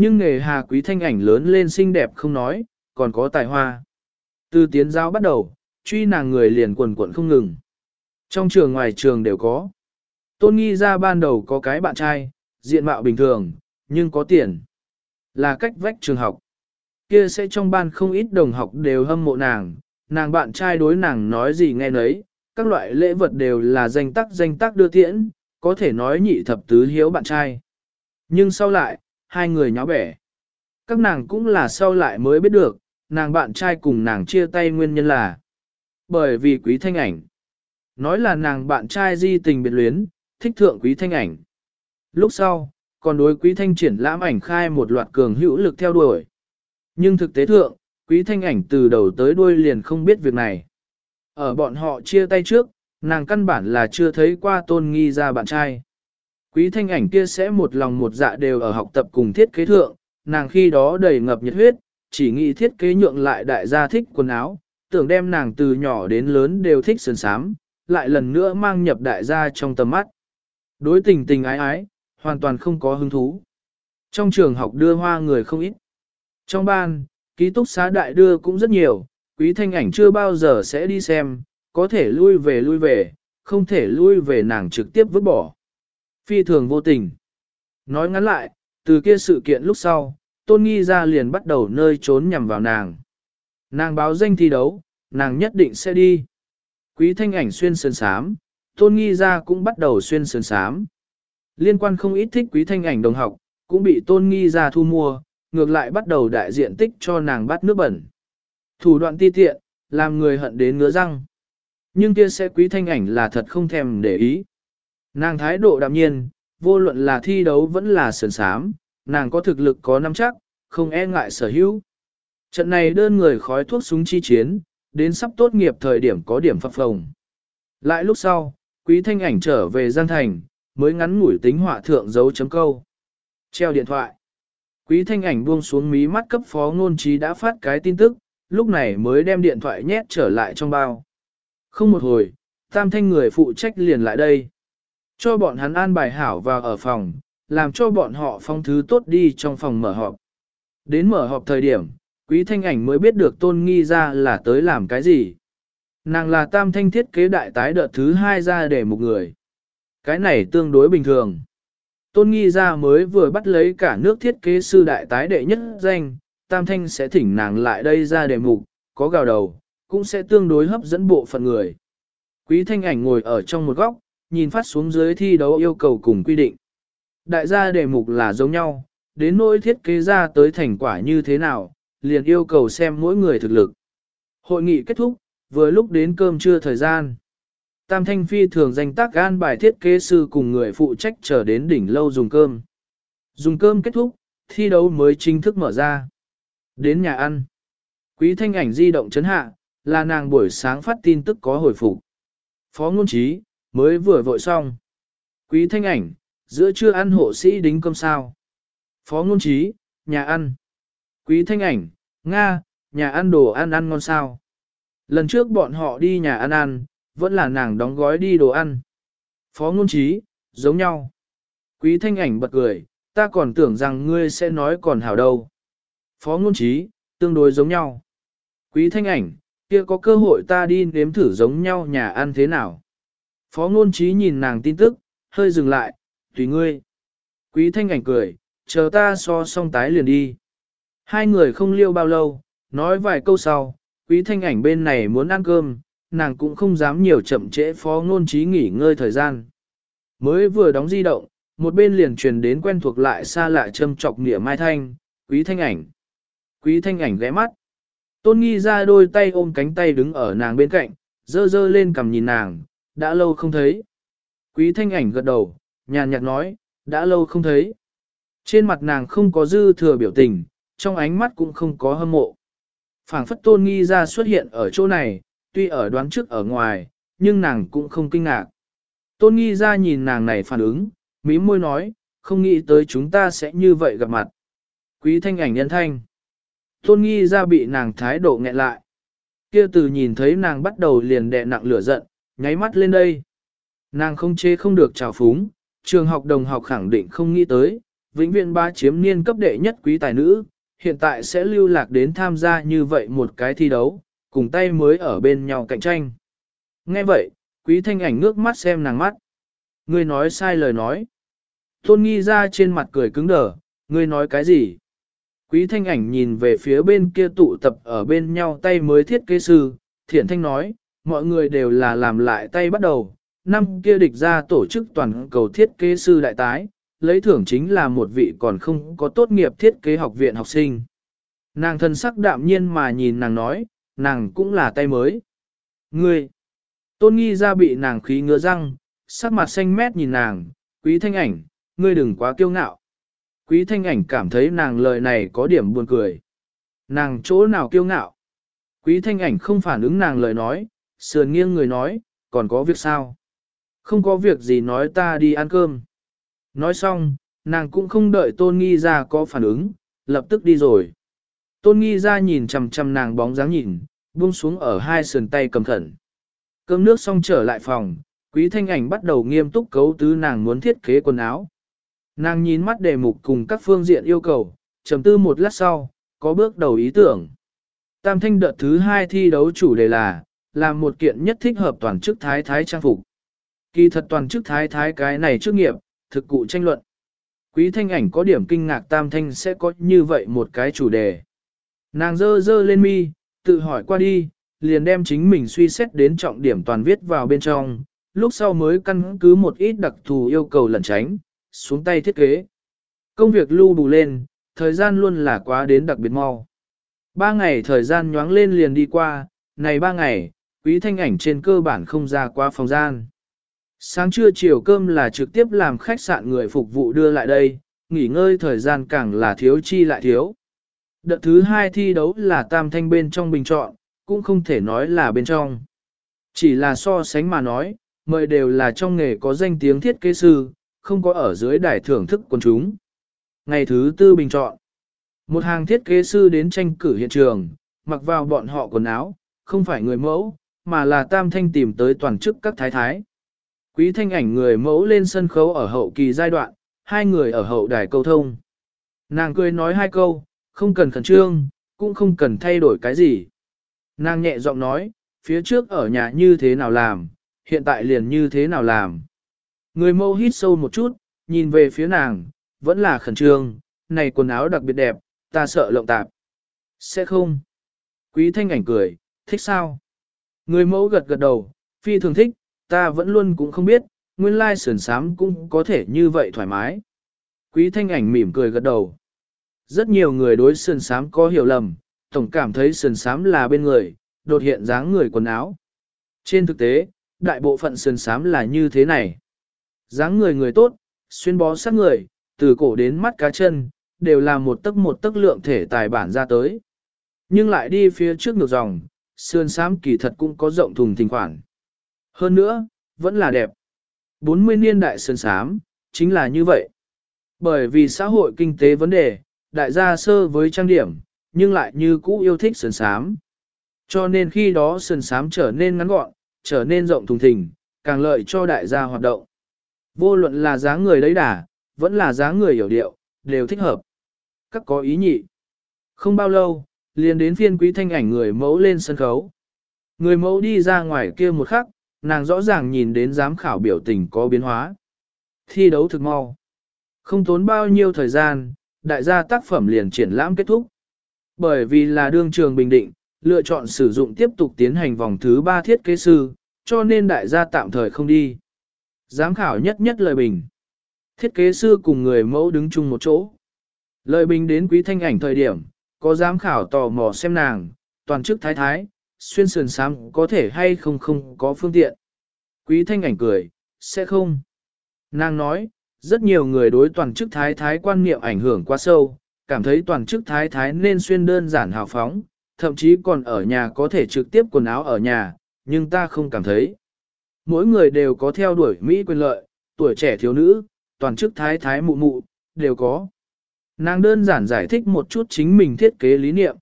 Nhưng nghề hà quý thanh ảnh lớn lên xinh đẹp không nói, còn có tài hoa. Từ tiến giáo bắt đầu, truy nàng người liền quần quận không ngừng. Trong trường ngoài trường đều có. Tôn nghi ra ban đầu có cái bạn trai, diện mạo bình thường, nhưng có tiền. Là cách vách trường học. Kia sẽ trong ban không ít đồng học đều hâm mộ nàng, nàng bạn trai đối nàng nói gì nghe nấy, các loại lễ vật đều là danh tắc danh tắc đưa tiễn, có thể nói nhị thập tứ hiếu bạn trai. Nhưng sau lại, hai người nháo bẻ. Các nàng cũng là sau lại mới biết được, nàng bạn trai cùng nàng chia tay nguyên nhân là bởi vì quý thanh ảnh. Nói là nàng bạn trai di tình biệt luyến, thích thượng quý thanh ảnh. Lúc sau, còn đối quý thanh triển lãm ảnh khai một loạt cường hữu lực theo đuổi. Nhưng thực tế thượng, quý thanh ảnh từ đầu tới đuôi liền không biết việc này. Ở bọn họ chia tay trước, nàng căn bản là chưa thấy qua tôn nghi ra bạn trai. Quý thanh ảnh kia sẽ một lòng một dạ đều ở học tập cùng thiết kế thượng, nàng khi đó đầy ngập nhiệt huyết, chỉ nghĩ thiết kế nhượng lại đại gia thích quần áo, tưởng đem nàng từ nhỏ đến lớn đều thích sườn sám, lại lần nữa mang nhập đại gia trong tầm mắt. Đối tình tình ái ái, hoàn toàn không có hứng thú. Trong trường học đưa hoa người không ít. Trong ban, ký túc xá đại đưa cũng rất nhiều, quý thanh ảnh chưa bao giờ sẽ đi xem, có thể lui về lui về, không thể lui về nàng trực tiếp vứt bỏ. Phi thường vô tình. Nói ngắn lại, từ kia sự kiện lúc sau, tôn nghi ra liền bắt đầu nơi trốn nhằm vào nàng. Nàng báo danh thi đấu, nàng nhất định sẽ đi. Quý thanh ảnh xuyên sơn sám, tôn nghi ra cũng bắt đầu xuyên sơn sám. Liên quan không ít thích quý thanh ảnh đồng học, cũng bị tôn nghi ra thu mua, ngược lại bắt đầu đại diện tích cho nàng bắt nước bẩn. Thủ đoạn ti tiện, làm người hận đến ngứa răng. Nhưng kia sẽ quý thanh ảnh là thật không thèm để ý. Nàng thái độ đạm nhiên, vô luận là thi đấu vẫn là sườn sám, nàng có thực lực có nắm chắc, không e ngại sở hữu. Trận này đơn người khói thuốc súng chi chiến, đến sắp tốt nghiệp thời điểm có điểm phập phồng. Lại lúc sau, quý thanh ảnh trở về Giang Thành, mới ngắn ngủi tính họa thượng dấu chấm câu. Treo điện thoại. Quý thanh ảnh buông xuống mí mắt cấp phó ngôn trí đã phát cái tin tức, lúc này mới đem điện thoại nhét trở lại trong bao. Không một hồi, tam thanh người phụ trách liền lại đây. Cho bọn hắn an bài hảo vào ở phòng, làm cho bọn họ phong thứ tốt đi trong phòng mở họp. Đến mở họp thời điểm, quý thanh ảnh mới biết được tôn nghi ra là tới làm cái gì. Nàng là tam thanh thiết kế đại tái đợt thứ hai ra để một người. Cái này tương đối bình thường. Tôn nghi ra mới vừa bắt lấy cả nước thiết kế sư đại tái đệ nhất danh, tam thanh sẽ thỉnh nàng lại đây ra đề mục, có gào đầu, cũng sẽ tương đối hấp dẫn bộ phận người. Quý thanh ảnh ngồi ở trong một góc, nhìn phát xuống dưới thi đấu yêu cầu cùng quy định. Đại gia đề mục là giống nhau, đến nỗi thiết kế ra tới thành quả như thế nào, liền yêu cầu xem mỗi người thực lực. Hội nghị kết thúc, vừa lúc đến cơm trưa thời gian. Tam Thanh Phi thường danh tác gan bài thiết kế sư cùng người phụ trách chờ đến đỉnh lâu dùng cơm. Dùng cơm kết thúc, thi đấu mới chính thức mở ra. Đến nhà ăn. Quý thanh ảnh di động chấn hạ, là nàng buổi sáng phát tin tức có hồi phục. Phó ngôn trí, mới vừa vội xong. Quý thanh ảnh, giữa trưa ăn hộ sĩ đính cơm sao. Phó ngôn trí, nhà ăn. Quý thanh ảnh, Nga, nhà ăn đồ ăn ăn ngon sao. Lần trước bọn họ đi nhà ăn ăn, vẫn là nàng đóng gói đi đồ ăn. Phó ngôn trí, giống nhau. Quý thanh ảnh bật cười, ta còn tưởng rằng ngươi sẽ nói còn hảo đâu. Phó ngôn trí, tương đối giống nhau. Quý thanh ảnh, kia có cơ hội ta đi nếm thử giống nhau nhà ăn thế nào. Phó ngôn trí nhìn nàng tin tức, hơi dừng lại, tùy ngươi. Quý thanh ảnh cười, chờ ta so xong tái liền đi. Hai người không liêu bao lâu, nói vài câu sau, quý thanh ảnh bên này muốn ăn cơm, nàng cũng không dám nhiều chậm trễ phó ngôn trí nghỉ ngơi thời gian. Mới vừa đóng di động, một bên liền truyền đến quen thuộc lại xa lạ châm chọc nịa mai thanh, quý thanh ảnh. Quý thanh ảnh ghé mắt. Tôn nghi ra đôi tay ôm cánh tay đứng ở nàng bên cạnh, dơ dơ lên cầm nhìn nàng, đã lâu không thấy. Quý thanh ảnh gật đầu, nhàn nhạt nói, đã lâu không thấy. Trên mặt nàng không có dư thừa biểu tình, trong ánh mắt cũng không có hâm mộ. phảng phất tôn nghi ra xuất hiện ở chỗ này, tuy ở đoán trước ở ngoài, nhưng nàng cũng không kinh ngạc. Tôn nghi ra nhìn nàng này phản ứng, mí môi nói, không nghĩ tới chúng ta sẽ như vậy gặp mặt. Quý thanh ảnh nhân thanh. Tôn nghi ra bị nàng thái độ nghẹn lại. Kia từ nhìn thấy nàng bắt đầu liền đè nặng lửa giận, nháy mắt lên đây. Nàng không chê không được trào phúng, trường học đồng học khẳng định không nghĩ tới, vĩnh viện ba chiếm niên cấp đệ nhất quý tài nữ, hiện tại sẽ lưu lạc đến tham gia như vậy một cái thi đấu, cùng tay mới ở bên nhau cạnh tranh. Nghe vậy, quý thanh ảnh ngước mắt xem nàng mắt. Ngươi nói sai lời nói. Tôn nghi ra trên mặt cười cứng đờ, ngươi nói cái gì? Quý thanh ảnh nhìn về phía bên kia tụ tập ở bên nhau tay mới thiết kế sư, thiện thanh nói, mọi người đều là làm lại tay bắt đầu. Năm kia địch ra tổ chức toàn cầu thiết kế sư đại tái, lấy thưởng chính là một vị còn không có tốt nghiệp thiết kế học viện học sinh. Nàng thân sắc đạm nhiên mà nhìn nàng nói, nàng cũng là tay mới. Ngươi, tôn nghi ra bị nàng khí ngứa răng, sắc mặt xanh mét nhìn nàng, quý thanh ảnh, ngươi đừng quá kiêu ngạo. Quý thanh ảnh cảm thấy nàng lời này có điểm buồn cười. Nàng chỗ nào kiêu ngạo? Quý thanh ảnh không phản ứng nàng lời nói, sườn nghiêng người nói, còn có việc sao? Không có việc gì nói ta đi ăn cơm. Nói xong, nàng cũng không đợi tôn nghi ra có phản ứng, lập tức đi rồi. Tôn nghi ra nhìn chằm chằm nàng bóng dáng nhìn, buông xuống ở hai sườn tay cầm khẩn. Cơm nước xong trở lại phòng, quý thanh ảnh bắt đầu nghiêm túc cấu tứ nàng muốn thiết kế quần áo. Nàng nhìn mắt đề mục cùng các phương diện yêu cầu, trầm tư một lát sau, có bước đầu ý tưởng. Tam thanh đợt thứ hai thi đấu chủ đề là, làm một kiện nhất thích hợp toàn chức thái thái trang phục. Kỳ thật toàn chức thái thái cái này trước nghiệp, thực cụ tranh luận. Quý thanh ảnh có điểm kinh ngạc tam thanh sẽ có như vậy một cái chủ đề. Nàng dơ dơ lên mi, tự hỏi qua đi, liền đem chính mình suy xét đến trọng điểm toàn viết vào bên trong, lúc sau mới căn cứ một ít đặc thù yêu cầu lẩn tránh, xuống tay thiết kế. Công việc lưu bù lên, thời gian luôn là quá đến đặc biệt mau. Ba ngày thời gian nhoáng lên liền đi qua, này ba ngày, quý thanh ảnh trên cơ bản không ra qua phòng gian. Sáng trưa chiều cơm là trực tiếp làm khách sạn người phục vụ đưa lại đây, nghỉ ngơi thời gian càng là thiếu chi lại thiếu. Đợt thứ hai thi đấu là tam thanh bên trong bình chọn, cũng không thể nói là bên trong. Chỉ là so sánh mà nói, mời đều là trong nghề có danh tiếng thiết kế sư, không có ở dưới đài thưởng thức quần chúng. Ngày thứ tư bình chọn. Một hàng thiết kế sư đến tranh cử hiện trường, mặc vào bọn họ quần áo, không phải người mẫu, mà là tam thanh tìm tới toàn chức các thái thái. Quý thanh ảnh người mẫu lên sân khấu ở hậu kỳ giai đoạn, hai người ở hậu đài câu thông. Nàng cười nói hai câu, không cần khẩn trương, cũng không cần thay đổi cái gì. Nàng nhẹ giọng nói, phía trước ở nhà như thế nào làm, hiện tại liền như thế nào làm. Người mẫu hít sâu một chút, nhìn về phía nàng, vẫn là khẩn trương, này quần áo đặc biệt đẹp, ta sợ lộng tạp. Sẽ không. Quý thanh ảnh cười, thích sao? Người mẫu gật gật đầu, phi thường thích, ta vẫn luôn cũng không biết, nguyên lai sườn sám cũng có thể như vậy thoải mái. Quý thanh ảnh mỉm cười gật đầu. Rất nhiều người đối sườn sám có hiểu lầm, tổng cảm thấy sườn sám là bên người, đột hiện dáng người quần áo. Trên thực tế, đại bộ phận sườn sám là như thế này. dáng người người tốt, xuyên bó sát người, từ cổ đến mắt cá chân, đều là một tấc một tấc lượng thể tài bản ra tới. Nhưng lại đi phía trước ngược dòng, sườn sám kỳ thật cũng có rộng thùng thình khoản. Hơn nữa, vẫn là đẹp. 40 niên đại sườn sám, chính là như vậy. Bởi vì xã hội kinh tế vấn đề, đại gia sơ với trang điểm, nhưng lại như cũ yêu thích sườn sám. Cho nên khi đó sườn sám trở nên ngắn gọn, trở nên rộng thùng thình, càng lợi cho đại gia hoạt động. Vô luận là dáng người đấy đà, vẫn là dáng người hiểu điệu, đều thích hợp. Các có ý nhị. Không bao lâu, liền đến phiên quý thanh ảnh người mẫu lên sân khấu. Người mẫu đi ra ngoài kia một khắc, nàng rõ ràng nhìn đến giám khảo biểu tình có biến hóa. Thi đấu thực mau. Không tốn bao nhiêu thời gian, đại gia tác phẩm liền triển lãm kết thúc. Bởi vì là đương trường bình định, lựa chọn sử dụng tiếp tục tiến hành vòng thứ 3 thiết kế sư, cho nên đại gia tạm thời không đi. Giám khảo nhất nhất lời bình. Thiết kế sư cùng người mẫu đứng chung một chỗ. Lời bình đến quý thanh ảnh thời điểm, có giám khảo tò mò xem nàng, toàn chức thái thái, xuyên sườn sáng có thể hay không không có phương tiện. Quý thanh ảnh cười, sẽ không. Nàng nói, rất nhiều người đối toàn chức thái thái quan niệm ảnh hưởng quá sâu, cảm thấy toàn chức thái thái nên xuyên đơn giản hào phóng, thậm chí còn ở nhà có thể trực tiếp quần áo ở nhà, nhưng ta không cảm thấy. Mỗi người đều có theo đuổi Mỹ quyền lợi, tuổi trẻ thiếu nữ, toàn chức thái thái mụ mụ, đều có. Nàng đơn giản giải thích một chút chính mình thiết kế lý niệm.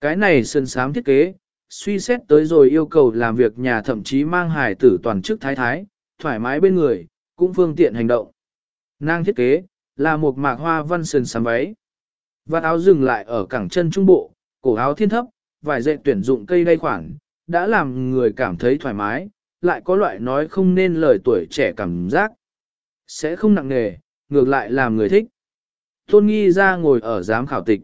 Cái này sơn sám thiết kế, suy xét tới rồi yêu cầu làm việc nhà thậm chí mang hài tử toàn chức thái thái, thoải mái bên người, cũng phương tiện hành động. Nàng thiết kế, là một mạc hoa văn sơn sám váy. Vạt áo dừng lại ở cẳng chân trung bộ, cổ áo thiên thấp, vải dệt tuyển dụng cây đay khoản, đã làm người cảm thấy thoải mái, lại có loại nói không nên lời tuổi trẻ cảm giác. Sẽ không nặng nề, ngược lại làm người thích. Tôn nghi ra ngồi ở giám khảo tịch.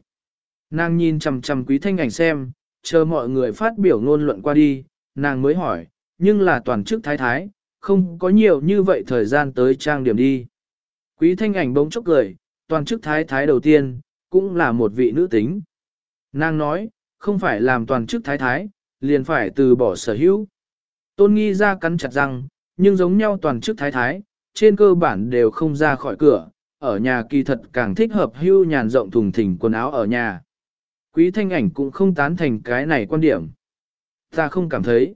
Nàng nhìn chằm chằm quý thanh ảnh xem, chờ mọi người phát biểu ngôn luận qua đi, nàng mới hỏi, nhưng là toàn chức thái thái, không có nhiều như vậy thời gian tới trang điểm đi. Quý thanh ảnh bỗng chốc cười, toàn chức thái thái đầu tiên, cũng là một vị nữ tính. Nàng nói, không phải làm toàn chức thái thái, liền phải từ bỏ sở hữu. Tôn nghi ra cắn chặt răng, nhưng giống nhau toàn chức thái thái, trên cơ bản đều không ra khỏi cửa, ở nhà kỳ thật càng thích hợp hưu nhàn rộng thùng thình quần áo ở nhà. Quý thanh ảnh cũng không tán thành cái này quan điểm. Ta không cảm thấy.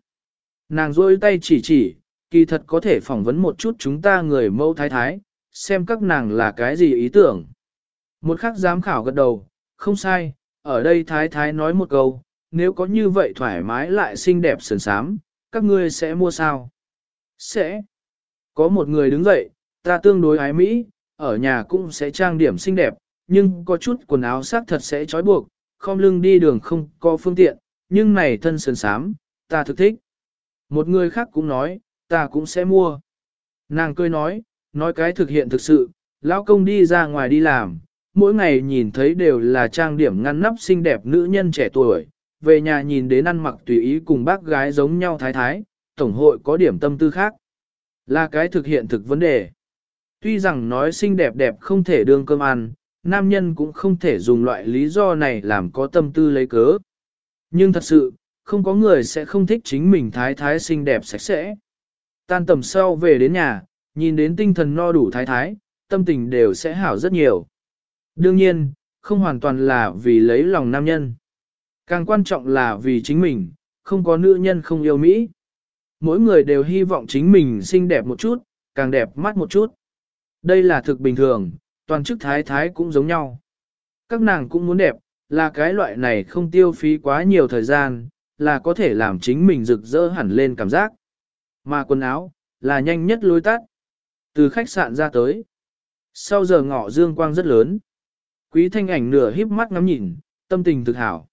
Nàng rôi tay chỉ chỉ, kỳ thật có thể phỏng vấn một chút chúng ta người mẫu thái thái, xem các nàng là cái gì ý tưởng. Một khắc giám khảo gật đầu, không sai, ở đây thái thái nói một câu, nếu có như vậy thoải mái lại xinh đẹp sườn sám, các ngươi sẽ mua sao? Sẽ. Có một người đứng dậy, ta tương đối ái Mỹ, ở nhà cũng sẽ trang điểm xinh đẹp, nhưng có chút quần áo sắc thật sẽ trói buộc, không lưng đi đường không có phương tiện, nhưng này thân sườn sám, ta thực thích. Một người khác cũng nói, ta cũng sẽ mua. Nàng cười nói, nói cái thực hiện thực sự, lão công đi ra ngoài đi làm, mỗi ngày nhìn thấy đều là trang điểm ngăn nắp xinh đẹp nữ nhân trẻ tuổi, về nhà nhìn đến ăn mặc tùy ý cùng bác gái giống nhau thái thái, tổng hội có điểm tâm tư khác. Là cái thực hiện thực vấn đề. Tuy rằng nói xinh đẹp đẹp không thể đương cơm ăn, nam nhân cũng không thể dùng loại lý do này làm có tâm tư lấy cớ. Nhưng thật sự, không có người sẽ không thích chính mình thái thái xinh đẹp sạch sẽ. Tan tầm sau về đến nhà, nhìn đến tinh thần no đủ thái thái, tâm tình đều sẽ hảo rất nhiều. Đương nhiên, không hoàn toàn là vì lấy lòng nam nhân. Càng quan trọng là vì chính mình, không có nữ nhân không yêu Mỹ. Mỗi người đều hy vọng chính mình xinh đẹp một chút, càng đẹp mắt một chút. Đây là thực bình thường, toàn chức thái thái cũng giống nhau. Các nàng cũng muốn đẹp, là cái loại này không tiêu phí quá nhiều thời gian, là có thể làm chính mình rực rỡ hẳn lên cảm giác. Mà quần áo, là nhanh nhất lối tắt. Từ khách sạn ra tới. Sau giờ ngọ dương quang rất lớn. Quý thanh ảnh nửa híp mắt ngắm nhìn, tâm tình thực hảo.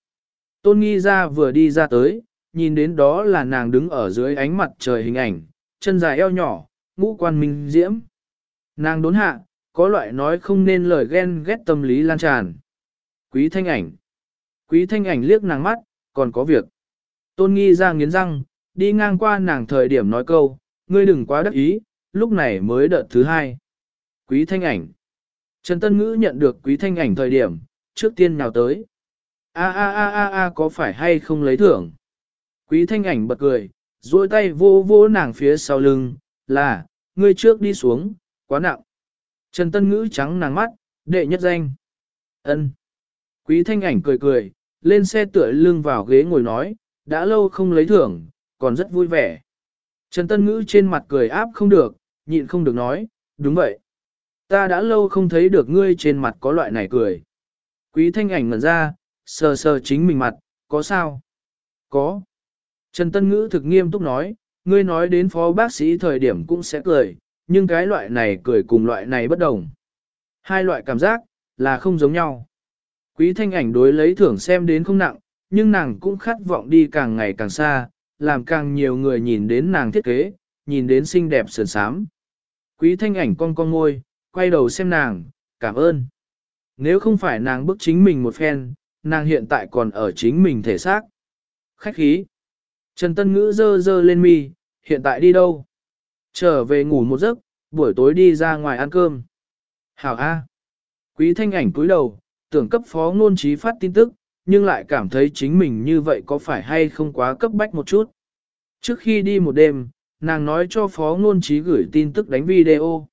Tôn nghi ra vừa đi ra tới, nhìn đến đó là nàng đứng ở dưới ánh mặt trời hình ảnh, chân dài eo nhỏ, ngũ quan minh diễm. Nàng đốn hạ, có loại nói không nên lời ghen ghét tâm lý lan tràn. Quý thanh ảnh. Quý thanh ảnh liếc nàng mắt, còn có việc. Tôn nghi ra nghiến răng, đi ngang qua nàng thời điểm nói câu, ngươi đừng quá đắc ý, lúc này mới đợt thứ hai. Quý thanh ảnh. Trần Tân Ngữ nhận được quý thanh ảnh thời điểm, trước tiên nào tới. A a a a a có phải hay không lấy thưởng? Quý thanh ảnh bật cười, duỗi tay vô vô nàng phía sau lưng, là, ngươi trước đi xuống, quá nặng. Trần Tân Ngữ trắng nàng mắt, đệ nhất danh. ân Quý thanh ảnh cười cười, lên xe tựa lưng vào ghế ngồi nói, đã lâu không lấy thưởng, còn rất vui vẻ. Trần Tân Ngữ trên mặt cười áp không được, nhịn không được nói, đúng vậy. Ta đã lâu không thấy được ngươi trên mặt có loại này cười. Quý thanh ảnh ngẩn ra, sờ sờ chính mình mặt, có sao? Có. Trần Tân Ngữ thực nghiêm túc nói, ngươi nói đến phó bác sĩ thời điểm cũng sẽ cười, nhưng cái loại này cười cùng loại này bất đồng. Hai loại cảm giác, là không giống nhau. Quý thanh ảnh đối lấy thưởng xem đến không nặng, nhưng nàng cũng khát vọng đi càng ngày càng xa, làm càng nhiều người nhìn đến nàng thiết kế, nhìn đến xinh đẹp sườn sám. Quý thanh ảnh con con ngôi, quay đầu xem nàng, cảm ơn. Nếu không phải nàng bức chính mình một phen, nàng hiện tại còn ở chính mình thể xác. Khách khí. Trần Tân Ngữ dơ dơ lên mi, hiện tại đi đâu? Trở về ngủ một giấc, buổi tối đi ra ngoài ăn cơm. Hảo A. Quý thanh ảnh cúi đầu, tưởng cấp phó ngôn trí phát tin tức, nhưng lại cảm thấy chính mình như vậy có phải hay không quá cấp bách một chút. Trước khi đi một đêm, nàng nói cho phó ngôn trí gửi tin tức đánh video.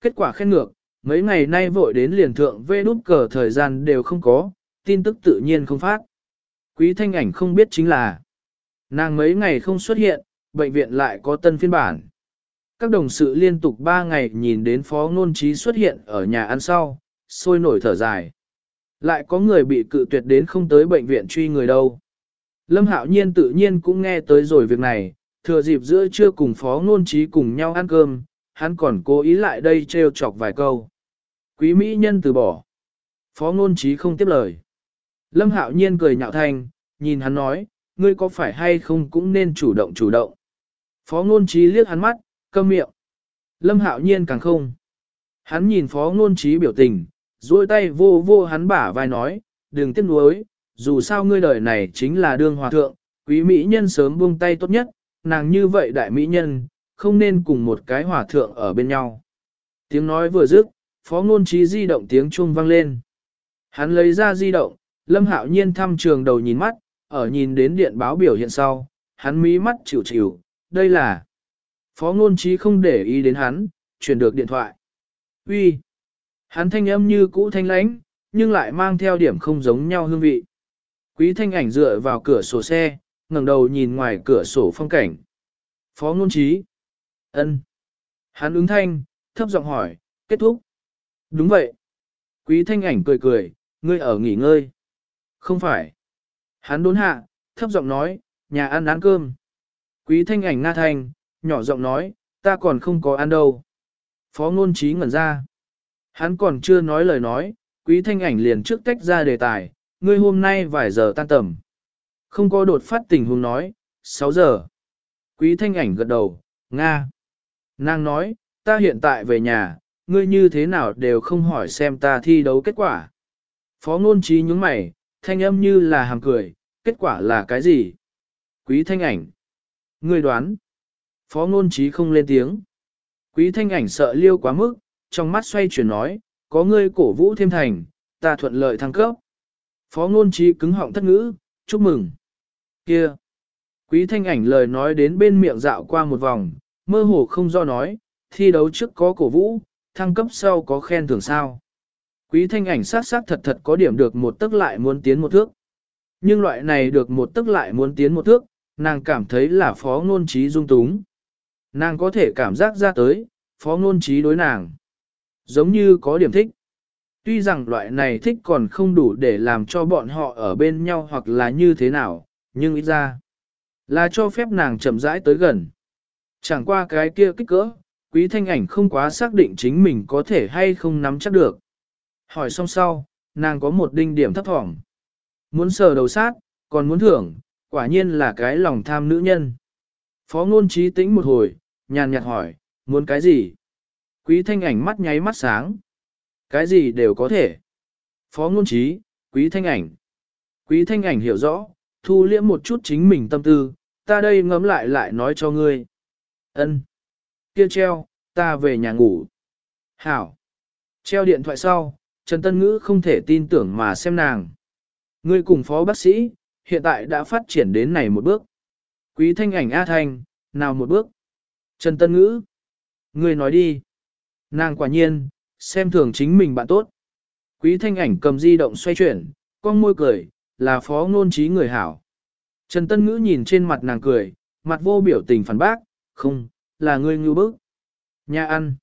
Kết quả khen ngược, mấy ngày nay vội đến liền thượng vê đút cờ thời gian đều không có, tin tức tự nhiên không phát. Quý thanh ảnh không biết chính là Nàng mấy ngày không xuất hiện, bệnh viện lại có tân phiên bản. Các đồng sự liên tục 3 ngày nhìn đến phó ngôn trí xuất hiện ở nhà ăn sau, sôi nổi thở dài. Lại có người bị cự tuyệt đến không tới bệnh viện truy người đâu. Lâm Hạo Nhiên tự nhiên cũng nghe tới rồi việc này, thừa dịp giữa trưa cùng phó ngôn trí cùng nhau ăn cơm, hắn còn cố ý lại đây trêu chọc vài câu. Quý Mỹ nhân từ bỏ. Phó ngôn trí không tiếp lời. Lâm Hạo Nhiên cười nhạo thanh, nhìn hắn nói, ngươi có phải hay không cũng nên chủ động chủ động. Phó ngôn trí liếc hắn mắt, câm miệng. Lâm Hạo Nhiên càng không. Hắn nhìn phó ngôn trí biểu tình, duỗi tay vô vô hắn bả vai nói, đừng tiếc nuối, dù sao ngươi đời này chính là đương hòa thượng, quý mỹ nhân sớm buông tay tốt nhất, nàng như vậy đại mỹ nhân, không nên cùng một cái hòa thượng ở bên nhau. Tiếng nói vừa dứt, phó ngôn trí di động tiếng chuông vang lên. Hắn lấy ra di động, lâm hạo nhiên thăm trường đầu nhìn mắt, ở nhìn đến điện báo biểu hiện sau, hắn mí mắt chịu chịu, đây là. Phó ngôn trí không để ý đến hắn, chuyển được điện thoại. Uy, Hắn thanh âm như cũ thanh lãnh, nhưng lại mang theo điểm không giống nhau hương vị. Quý thanh ảnh dựa vào cửa sổ xe, ngẩng đầu nhìn ngoài cửa sổ phong cảnh. Phó ngôn trí. ân. Hắn ứng thanh, thấp giọng hỏi, kết thúc. Đúng vậy. Quý thanh ảnh cười cười, ngươi ở nghỉ ngơi. Không phải. Hắn đốn hạ, thấp giọng nói, nhà ăn ăn cơm. Quý thanh ảnh nga thanh, nhỏ giọng nói, ta còn không có ăn đâu. Phó ngôn trí ngẩn ra. Hắn còn chưa nói lời nói, quý thanh ảnh liền trước tách ra đề tài, ngươi hôm nay vài giờ tan tầm. Không có đột phát tình huống nói, 6 giờ. Quý thanh ảnh gật đầu, Nga. Nàng nói, ta hiện tại về nhà, ngươi như thế nào đều không hỏi xem ta thi đấu kết quả. Phó ngôn trí nhúng mày, thanh âm như là hàm cười, kết quả là cái gì? Quý thanh ảnh. Ngươi đoán. Phó ngôn trí không lên tiếng. Quý thanh ảnh sợ liêu quá mức, trong mắt xoay chuyển nói, có ngươi cổ vũ thêm thành, ta thuận lợi thăng cấp. Phó ngôn trí cứng họng thất ngữ, chúc mừng. Kia! Quý thanh ảnh lời nói đến bên miệng dạo qua một vòng, mơ hồ không do nói, thi đấu trước có cổ vũ, thăng cấp sau có khen thưởng sao. Quý thanh ảnh sát sát thật thật có điểm được một tức lại muốn tiến một thước. Nhưng loại này được một tức lại muốn tiến một thước, nàng cảm thấy là phó ngôn trí dung túng. Nàng có thể cảm giác ra tới, phó ngôn trí đối nàng. Giống như có điểm thích. Tuy rằng loại này thích còn không đủ để làm cho bọn họ ở bên nhau hoặc là như thế nào, nhưng ít ra là cho phép nàng chậm rãi tới gần. Chẳng qua cái kia kích cỡ, quý thanh ảnh không quá xác định chính mình có thể hay không nắm chắc được. Hỏi xong sau, nàng có một đinh điểm thấp thỏm. Muốn sờ đầu sát, còn muốn thưởng, quả nhiên là cái lòng tham nữ nhân. Phó ngôn trí tĩnh một hồi, nhàn nhạt hỏi, muốn cái gì? Quý thanh ảnh mắt nháy mắt sáng. Cái gì đều có thể. Phó ngôn trí, quý thanh ảnh. Quý thanh ảnh hiểu rõ, thu liễm một chút chính mình tâm tư, ta đây ngấm lại lại nói cho ngươi. ân Kia treo, ta về nhà ngủ. Hảo. Treo điện thoại sau, Trần Tân Ngữ không thể tin tưởng mà xem nàng. Ngươi cùng phó bác sĩ, hiện tại đã phát triển đến này một bước. Quý thanh ảnh A Thanh, nào một bước? Trần Tân Ngữ. người nói đi. Nàng quả nhiên, xem thường chính mình bạn tốt. Quý thanh ảnh cầm di động xoay chuyển, con môi cười, là phó ngôn trí người hảo. Trần Tân Ngữ nhìn trên mặt nàng cười, mặt vô biểu tình phản bác, không, là ngươi ngưu bức. Nhà ăn.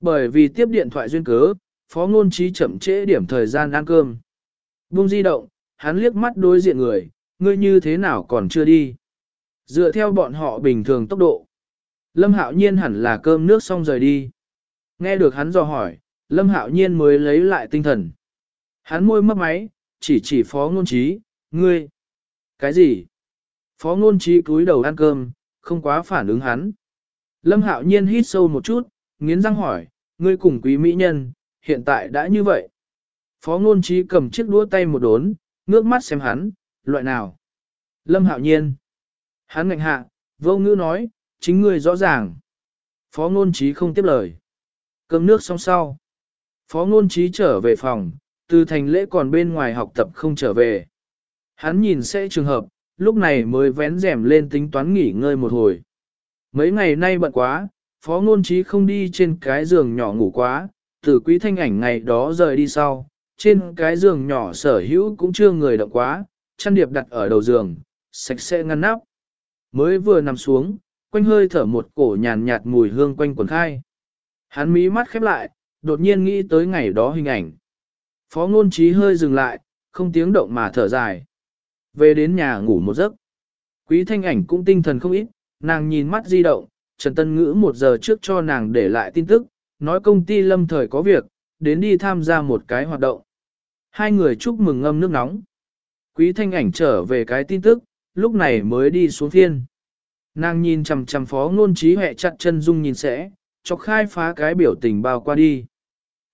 Bởi vì tiếp điện thoại duyên cớ, phó ngôn trí chậm trễ điểm thời gian ăn cơm. Bung di động, hắn liếc mắt đối diện người, ngươi như thế nào còn chưa đi. Dựa theo bọn họ bình thường tốc độ. Lâm Hạo Nhiên hẳn là cơm nước xong rời đi. Nghe được hắn dò hỏi, Lâm Hạo Nhiên mới lấy lại tinh thần. Hắn môi mấp máy, chỉ chỉ phó ngôn trí, ngươi. Cái gì? Phó ngôn trí cúi đầu ăn cơm, không quá phản ứng hắn. Lâm Hạo Nhiên hít sâu một chút, nghiến răng hỏi, ngươi cùng quý mỹ nhân, hiện tại đã như vậy. Phó ngôn trí cầm chiếc đũa tay một đốn, ngước mắt xem hắn, loại nào. Lâm Hạo Nhiên. Hắn ngạnh hạ, vô ngữ nói, chính ngươi rõ ràng. Phó ngôn trí không tiếp lời. Cơm nước xong sau. Phó ngôn trí trở về phòng, từ thành lễ còn bên ngoài học tập không trở về. Hắn nhìn sẽ trường hợp, lúc này mới vén rèm lên tính toán nghỉ ngơi một hồi. Mấy ngày nay bận quá, phó ngôn trí không đi trên cái giường nhỏ ngủ quá, từ quý thanh ảnh ngày đó rời đi sau, trên cái giường nhỏ sở hữu cũng chưa người động quá, chăn điệp đặt ở đầu giường, sạch sẽ ngăn nắp. Mới vừa nằm xuống, quanh hơi thở một cổ nhàn nhạt mùi hương quanh quần khai. Hắn mí mắt khép lại, đột nhiên nghĩ tới ngày đó hình ảnh. Phó ngôn trí hơi dừng lại, không tiếng động mà thở dài. Về đến nhà ngủ một giấc. Quý thanh ảnh cũng tinh thần không ít, nàng nhìn mắt di động, Trần Tân Ngữ một giờ trước cho nàng để lại tin tức, nói công ty lâm thời có việc, đến đi tham gia một cái hoạt động. Hai người chúc mừng ngâm nước nóng. Quý thanh ảnh trở về cái tin tức, lúc này mới đi xuống phiên. Nàng nhìn chằm chằm phó ngôn trí hẹ chặt chân dung nhìn sẽ, cho khai phá cái biểu tình bao qua đi.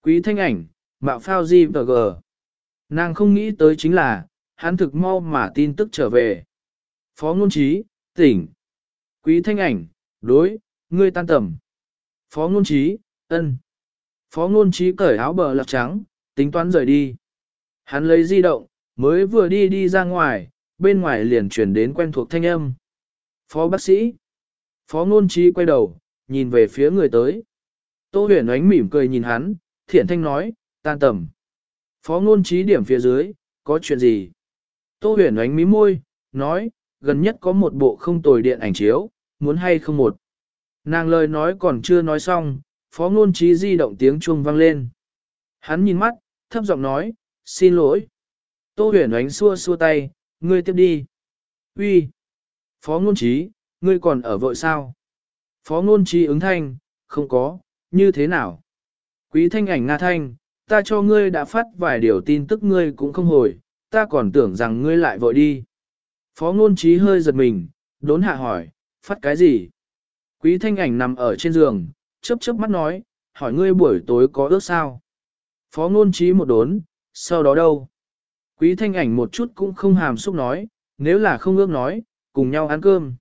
Quý thanh ảnh, mạo phao di và gờ. Nàng không nghĩ tới chính là, hắn thực mau mà tin tức trở về. Phó ngôn trí, tỉnh. Quý thanh ảnh, đối, ngươi tan tầm. Phó ngôn trí, ân. Phó ngôn trí cởi áo bờ lạc trắng, tính toán rời đi. Hắn lấy di động, mới vừa đi đi ra ngoài, bên ngoài liền chuyển đến quen thuộc thanh âm. Phó bác sĩ. Phó ngôn trí quay đầu, nhìn về phía người tới. Tô huyền ánh mỉm cười nhìn hắn, thiện thanh nói, tan tầm. Phó ngôn trí điểm phía dưới, có chuyện gì? Tô huyền ánh mí môi, nói, gần nhất có một bộ không tồi điện ảnh chiếu, muốn hay không một. Nàng lời nói còn chưa nói xong, phó ngôn trí di động tiếng chuông vang lên. Hắn nhìn mắt, thấp giọng nói, xin lỗi. Tô huyền ánh xua xua tay, ngươi tiếp đi. Uy, Phó ngôn trí, ngươi còn ở vội sao? Phó ngôn trí ứng thanh, không có, như thế nào? Quý thanh ảnh Nga thanh, ta cho ngươi đã phát vài điều tin tức ngươi cũng không hồi, ta còn tưởng rằng ngươi lại vội đi. Phó ngôn trí hơi giật mình, đốn hạ hỏi, phát cái gì? Quý thanh ảnh nằm ở trên giường, chớp chớp mắt nói, hỏi ngươi buổi tối có ước sao? Phó ngôn trí một đốn, sau đó đâu? Quý thanh ảnh một chút cũng không hàm xúc nói, nếu là không ước nói, cùng nhau ăn cơm.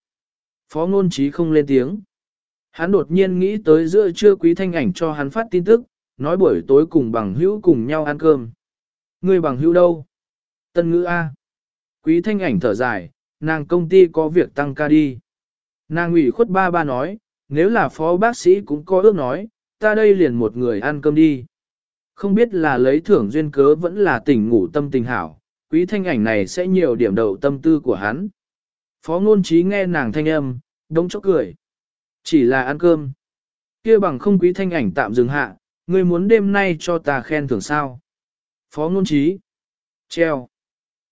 Phó ngôn trí không lên tiếng. Hắn đột nhiên nghĩ tới giữa trưa quý thanh ảnh cho hắn phát tin tức, nói buổi tối cùng bằng hữu cùng nhau ăn cơm. Người bằng hữu đâu? Tân ngữ A. Quý thanh ảnh thở dài, nàng công ty có việc tăng ca đi. Nàng ủy khuất ba ba nói, nếu là phó bác sĩ cũng có ước nói, ta đây liền một người ăn cơm đi. Không biết là lấy thưởng duyên cớ vẫn là tỉnh ngủ tâm tình hảo, quý thanh ảnh này sẽ nhiều điểm đầu tâm tư của hắn. Phó ngôn trí nghe nàng thanh âm, đống chốc cười. Chỉ là ăn cơm. kia bằng không quý thanh ảnh tạm dừng hạ, ngươi muốn đêm nay cho ta khen thưởng sao. Phó ngôn trí. Treo.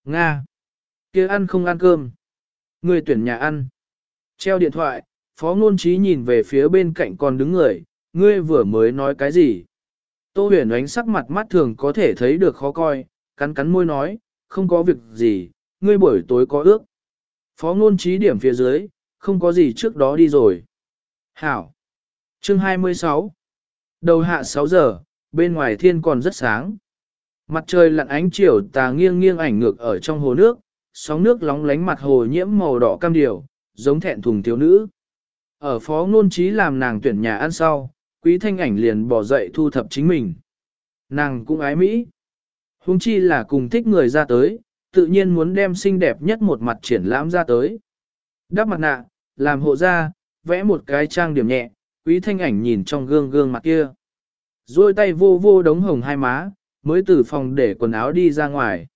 Nga. kia ăn không ăn cơm. Ngươi tuyển nhà ăn. Treo điện thoại, phó ngôn trí nhìn về phía bên cạnh còn đứng người, ngươi vừa mới nói cái gì. Tô huyền ánh sắc mặt mắt thường có thể thấy được khó coi, cắn cắn môi nói, không có việc gì, ngươi buổi tối có ước. Phó ngôn trí điểm phía dưới, không có gì trước đó đi rồi. Hảo. Chương 26 Đầu hạ 6 giờ, bên ngoài thiên còn rất sáng. Mặt trời lặn ánh chiều tà nghiêng nghiêng ảnh ngược ở trong hồ nước, sóng nước lóng lánh mặt hồ nhiễm màu đỏ cam điều, giống thẹn thùng thiếu nữ. Ở phó ngôn trí làm nàng tuyển nhà ăn sau, quý thanh ảnh liền bỏ dậy thu thập chính mình. Nàng cũng ái Mỹ. Hùng chi là cùng thích người ra tới, tự nhiên muốn đem xinh đẹp nhất một mặt triển lãm ra tới. Đắp mặt nạ, làm hộ da, vẽ một cái trang điểm nhẹ, quý thanh ảnh nhìn trong gương gương mặt kia. Rồi tay vô vô đống hồng hai má, mới từ phòng để quần áo đi ra ngoài.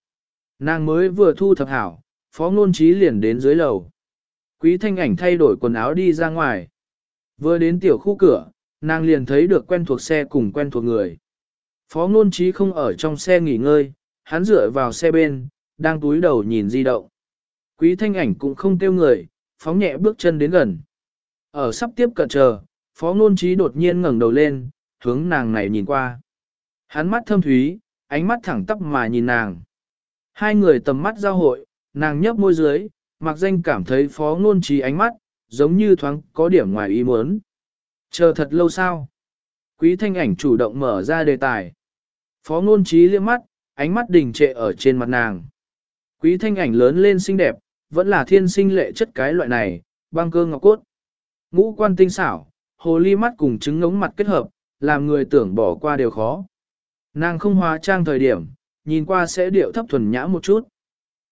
Nàng mới vừa thu thập hảo, phó ngôn trí liền đến dưới lầu. Quý thanh ảnh thay đổi quần áo đi ra ngoài. Vừa đến tiểu khu cửa, nàng liền thấy được quen thuộc xe cùng quen thuộc người. Phó ngôn trí không ở trong xe nghỉ ngơi, hắn dựa vào xe bên, đang túi đầu nhìn di động. Quý thanh ảnh cũng không tiêu người, phóng nhẹ bước chân đến gần. Ở sắp tiếp cận chờ, phó ngôn trí đột nhiên ngẩng đầu lên, hướng nàng này nhìn qua. Hắn mắt thâm thúy, ánh mắt thẳng tắp mà nhìn nàng. Hai người tầm mắt giao hội, nàng nhấp môi dưới, mặc danh cảm thấy phó ngôn trí ánh mắt, giống như thoáng có điểm ngoài ý muốn. Chờ thật lâu sao? Quý thanh ảnh chủ động mở ra đề tài. Phó ngôn trí liếc mắt, ánh mắt đình trệ ở trên mặt nàng. Quý thanh ảnh lớn lên xinh đẹp, vẫn là thiên sinh lệ chất cái loại này, băng cơ ngọc cốt. Ngũ quan tinh xảo, hồ ly mắt cùng trứng ngống mặt kết hợp, làm người tưởng bỏ qua đều khó. Nàng không hóa trang thời điểm, nhìn qua sẽ điệu thấp thuần nhã một chút.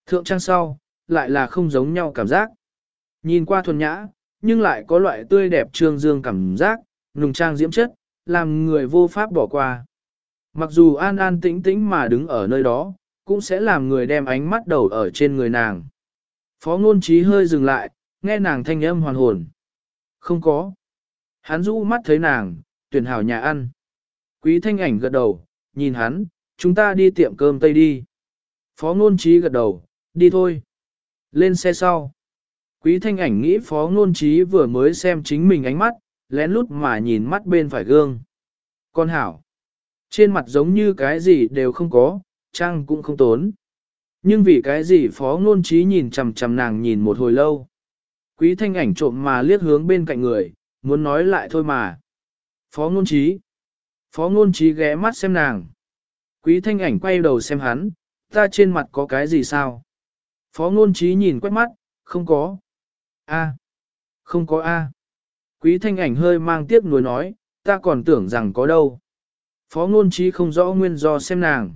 Thượng trang sau, lại là không giống nhau cảm giác. Nhìn qua thuần nhã, nhưng lại có loại tươi đẹp trương dương cảm giác, nùng trang diễm chất, làm người vô pháp bỏ qua. Mặc dù an an tĩnh tĩnh mà đứng ở nơi đó, cũng sẽ làm người đem ánh mắt đầu ở trên người nàng. Phó ngôn trí hơi dừng lại, nghe nàng thanh âm hoàn hồn. Không có. Hắn rũ mắt thấy nàng, tuyển hảo nhà ăn. Quý thanh ảnh gật đầu, nhìn hắn, chúng ta đi tiệm cơm Tây đi. Phó ngôn trí gật đầu, đi thôi. Lên xe sau. Quý thanh ảnh nghĩ phó ngôn trí vừa mới xem chính mình ánh mắt, lén lút mà nhìn mắt bên phải gương. Con hảo. Trên mặt giống như cái gì đều không có, trang cũng không tốn. Nhưng vì cái gì phó ngôn trí nhìn chằm chằm nàng nhìn một hồi lâu. Quý thanh ảnh trộm mà liếc hướng bên cạnh người, muốn nói lại thôi mà. Phó ngôn trí. Phó ngôn trí ghé mắt xem nàng. Quý thanh ảnh quay đầu xem hắn, ta trên mặt có cái gì sao? Phó ngôn trí nhìn quét mắt, không có. A. Không có A. Quý thanh ảnh hơi mang tiếc nuối nói, ta còn tưởng rằng có đâu. Phó ngôn trí không rõ nguyên do xem nàng.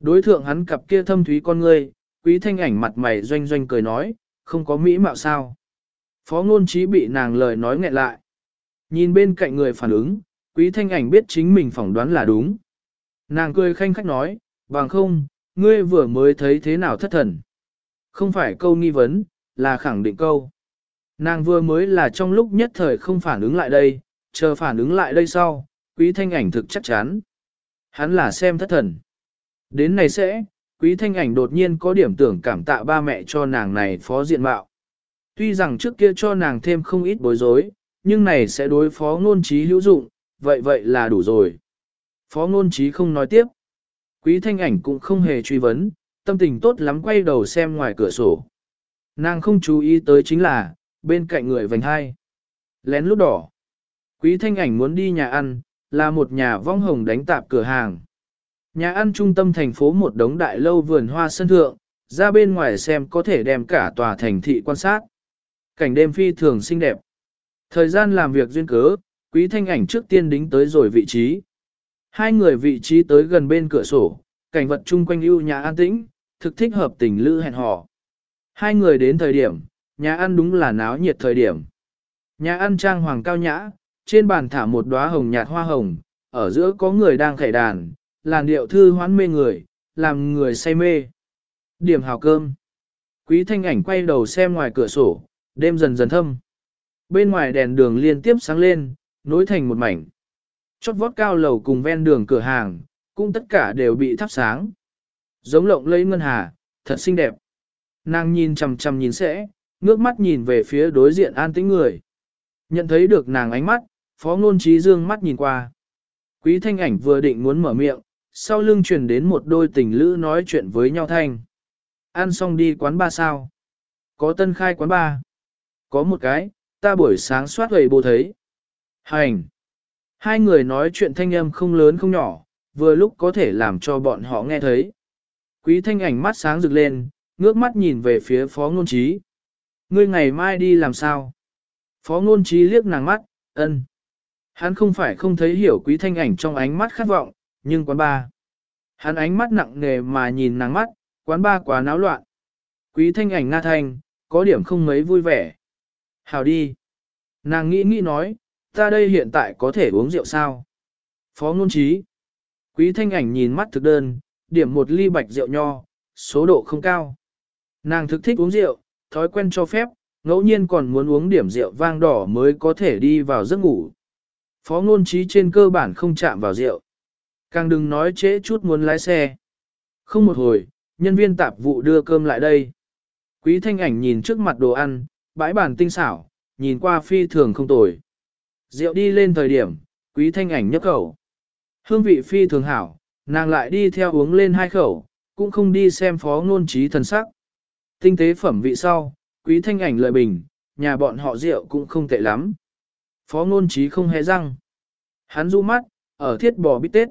Đối thượng hắn cặp kia thâm thúy con ngươi, quý thanh ảnh mặt mày doanh doanh cười nói, không có mỹ mạo sao. Phó ngôn trí bị nàng lời nói nghẹn lại. Nhìn bên cạnh người phản ứng, quý thanh ảnh biết chính mình phỏng đoán là đúng. Nàng cười khanh khách nói, bằng không, ngươi vừa mới thấy thế nào thất thần. Không phải câu nghi vấn, là khẳng định câu. Nàng vừa mới là trong lúc nhất thời không phản ứng lại đây, chờ phản ứng lại đây sau, quý thanh ảnh thực chắc chắn. Hắn là xem thất thần. Đến này sẽ, quý thanh ảnh đột nhiên có điểm tưởng cảm tạ ba mẹ cho nàng này phó diện mạo. Tuy rằng trước kia cho nàng thêm không ít bối rối, nhưng này sẽ đối phó ngôn trí hữu dụng, vậy vậy là đủ rồi. Phó ngôn trí không nói tiếp. Quý thanh ảnh cũng không hề truy vấn, tâm tình tốt lắm quay đầu xem ngoài cửa sổ. Nàng không chú ý tới chính là, bên cạnh người vành hai. Lén lút đỏ. Quý thanh ảnh muốn đi nhà ăn, là một nhà vong hồng đánh tạp cửa hàng. Nhà ăn trung tâm thành phố một đống đại lâu vườn hoa sân thượng, ra bên ngoài xem có thể đem cả tòa thành thị quan sát. Cảnh đêm phi thường xinh đẹp. Thời gian làm việc duyên cớ, quý thanh ảnh trước tiên đính tới rồi vị trí. Hai người vị trí tới gần bên cửa sổ, cảnh vật chung quanh ưu nhà an tĩnh, thực thích hợp tình lữ hẹn hò. Hai người đến thời điểm, nhà ăn đúng là náo nhiệt thời điểm. Nhà ăn trang hoàng cao nhã, trên bàn thả một đóa hồng nhạt hoa hồng, ở giữa có người đang khải đàn, làn điệu thư hoán mê người, làm người say mê. Điểm hào cơm. Quý thanh ảnh quay đầu xem ngoài cửa sổ, đêm dần dần thâm. Bên ngoài đèn đường liên tiếp sáng lên, nối thành một mảnh. Chót vót cao lầu cùng ven đường cửa hàng, cũng tất cả đều bị thắp sáng. Giống lộng lấy ngân hà, thật xinh đẹp. Nàng nhìn chằm chằm nhìn sẽ, ngước mắt nhìn về phía đối diện an tĩnh người. Nhận thấy được nàng ánh mắt, phó ngôn trí dương mắt nhìn qua. Quý thanh ảnh vừa định muốn mở miệng, sau lưng truyền đến một đôi tình lữ nói chuyện với nhau thanh. Ăn xong đi quán ba sao? Có tân khai quán ba. Có một cái, ta buổi sáng soát gầy bồ thấy. Hành. Hai người nói chuyện thanh âm không lớn không nhỏ, vừa lúc có thể làm cho bọn họ nghe thấy. Quý thanh ảnh mắt sáng rực lên, ngước mắt nhìn về phía phó ngôn trí. Ngươi ngày mai đi làm sao? Phó ngôn trí liếc nàng mắt, ân. Hắn không phải không thấy hiểu quý thanh ảnh trong ánh mắt khát vọng, nhưng quán ba. Hắn ánh mắt nặng nề mà nhìn nàng mắt, quán ba quá náo loạn. Quý thanh ảnh nga thanh, có điểm không mấy vui vẻ. Hào đi. Nàng nghĩ nghĩ nói, ta đây hiện tại có thể uống rượu sao? Phó ngôn trí. Quý thanh ảnh nhìn mắt thực đơn, điểm một ly bạch rượu nho, số độ không cao. Nàng thực thích uống rượu, thói quen cho phép, ngẫu nhiên còn muốn uống điểm rượu vang đỏ mới có thể đi vào giấc ngủ. Phó ngôn trí trên cơ bản không chạm vào rượu. Càng đừng nói trễ chút muốn lái xe. Không một hồi, nhân viên tạp vụ đưa cơm lại đây. Quý thanh ảnh nhìn trước mặt đồ ăn, bãi bàn tinh xảo, nhìn qua phi thường không tồi. Rượu đi lên thời điểm, quý thanh ảnh nhấp khẩu. Hương vị phi thường hảo, nàng lại đi theo uống lên hai khẩu, cũng không đi xem phó ngôn trí thần sắc. Tinh tế phẩm vị sau, quý thanh ảnh lợi bình, nhà bọn họ rượu cũng không tệ lắm. Phó ngôn trí không hề răng. Hắn du mắt, ở thiết bò bít tết.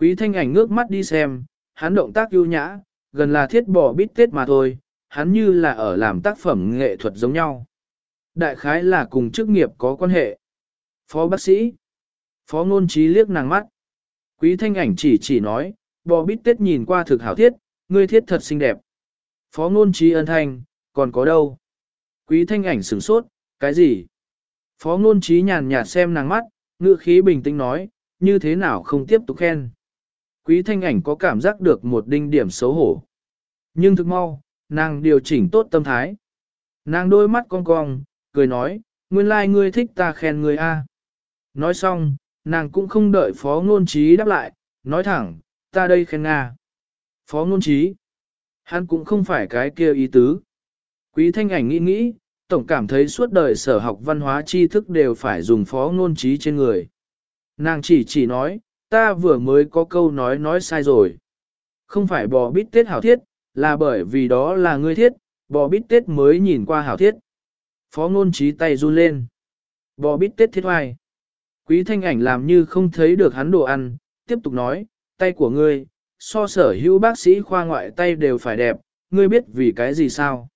Quý thanh ảnh ngước mắt đi xem, hắn động tác ưu nhã, gần là thiết bỏ bít tết mà thôi, hắn như là ở làm tác phẩm nghệ thuật giống nhau. Đại khái là cùng chức nghiệp có quan hệ. Phó bác sĩ. Phó ngôn trí liếc nàng mắt. Quý thanh ảnh chỉ chỉ nói, bò bít tết nhìn qua thực hảo thiết, ngươi thiết thật xinh đẹp. Phó ngôn trí ân thanh, còn có đâu? Quý thanh ảnh sửng sốt, cái gì? Phó ngôn trí nhàn nhạt xem nàng mắt, ngựa khí bình tĩnh nói, như thế nào không tiếp tục khen. Quý thanh ảnh có cảm giác được một đinh điểm xấu hổ. Nhưng thực mau, nàng điều chỉnh tốt tâm thái. Nàng đôi mắt cong cong, cười nói, nguyên lai like ngươi thích ta khen ngươi a. Nói xong, nàng cũng không đợi phó ngôn trí đáp lại, nói thẳng, ta đây khen Nga. Phó ngôn trí, hắn cũng không phải cái kia ý tứ. Quý thanh ảnh nghĩ nghĩ, tổng cảm thấy suốt đời sở học văn hóa tri thức đều phải dùng phó ngôn trí trên người. Nàng chỉ chỉ nói, ta vừa mới có câu nói nói sai rồi. Không phải bò bít tết hảo thiết, là bởi vì đó là ngươi thiết, bò bít tết mới nhìn qua hảo thiết. Phó ngôn trí tay run lên. Bò bít tết thiết hoài. Quý thanh ảnh làm như không thấy được hắn đồ ăn, tiếp tục nói, tay của ngươi, so sở hữu bác sĩ khoa ngoại tay đều phải đẹp, ngươi biết vì cái gì sao?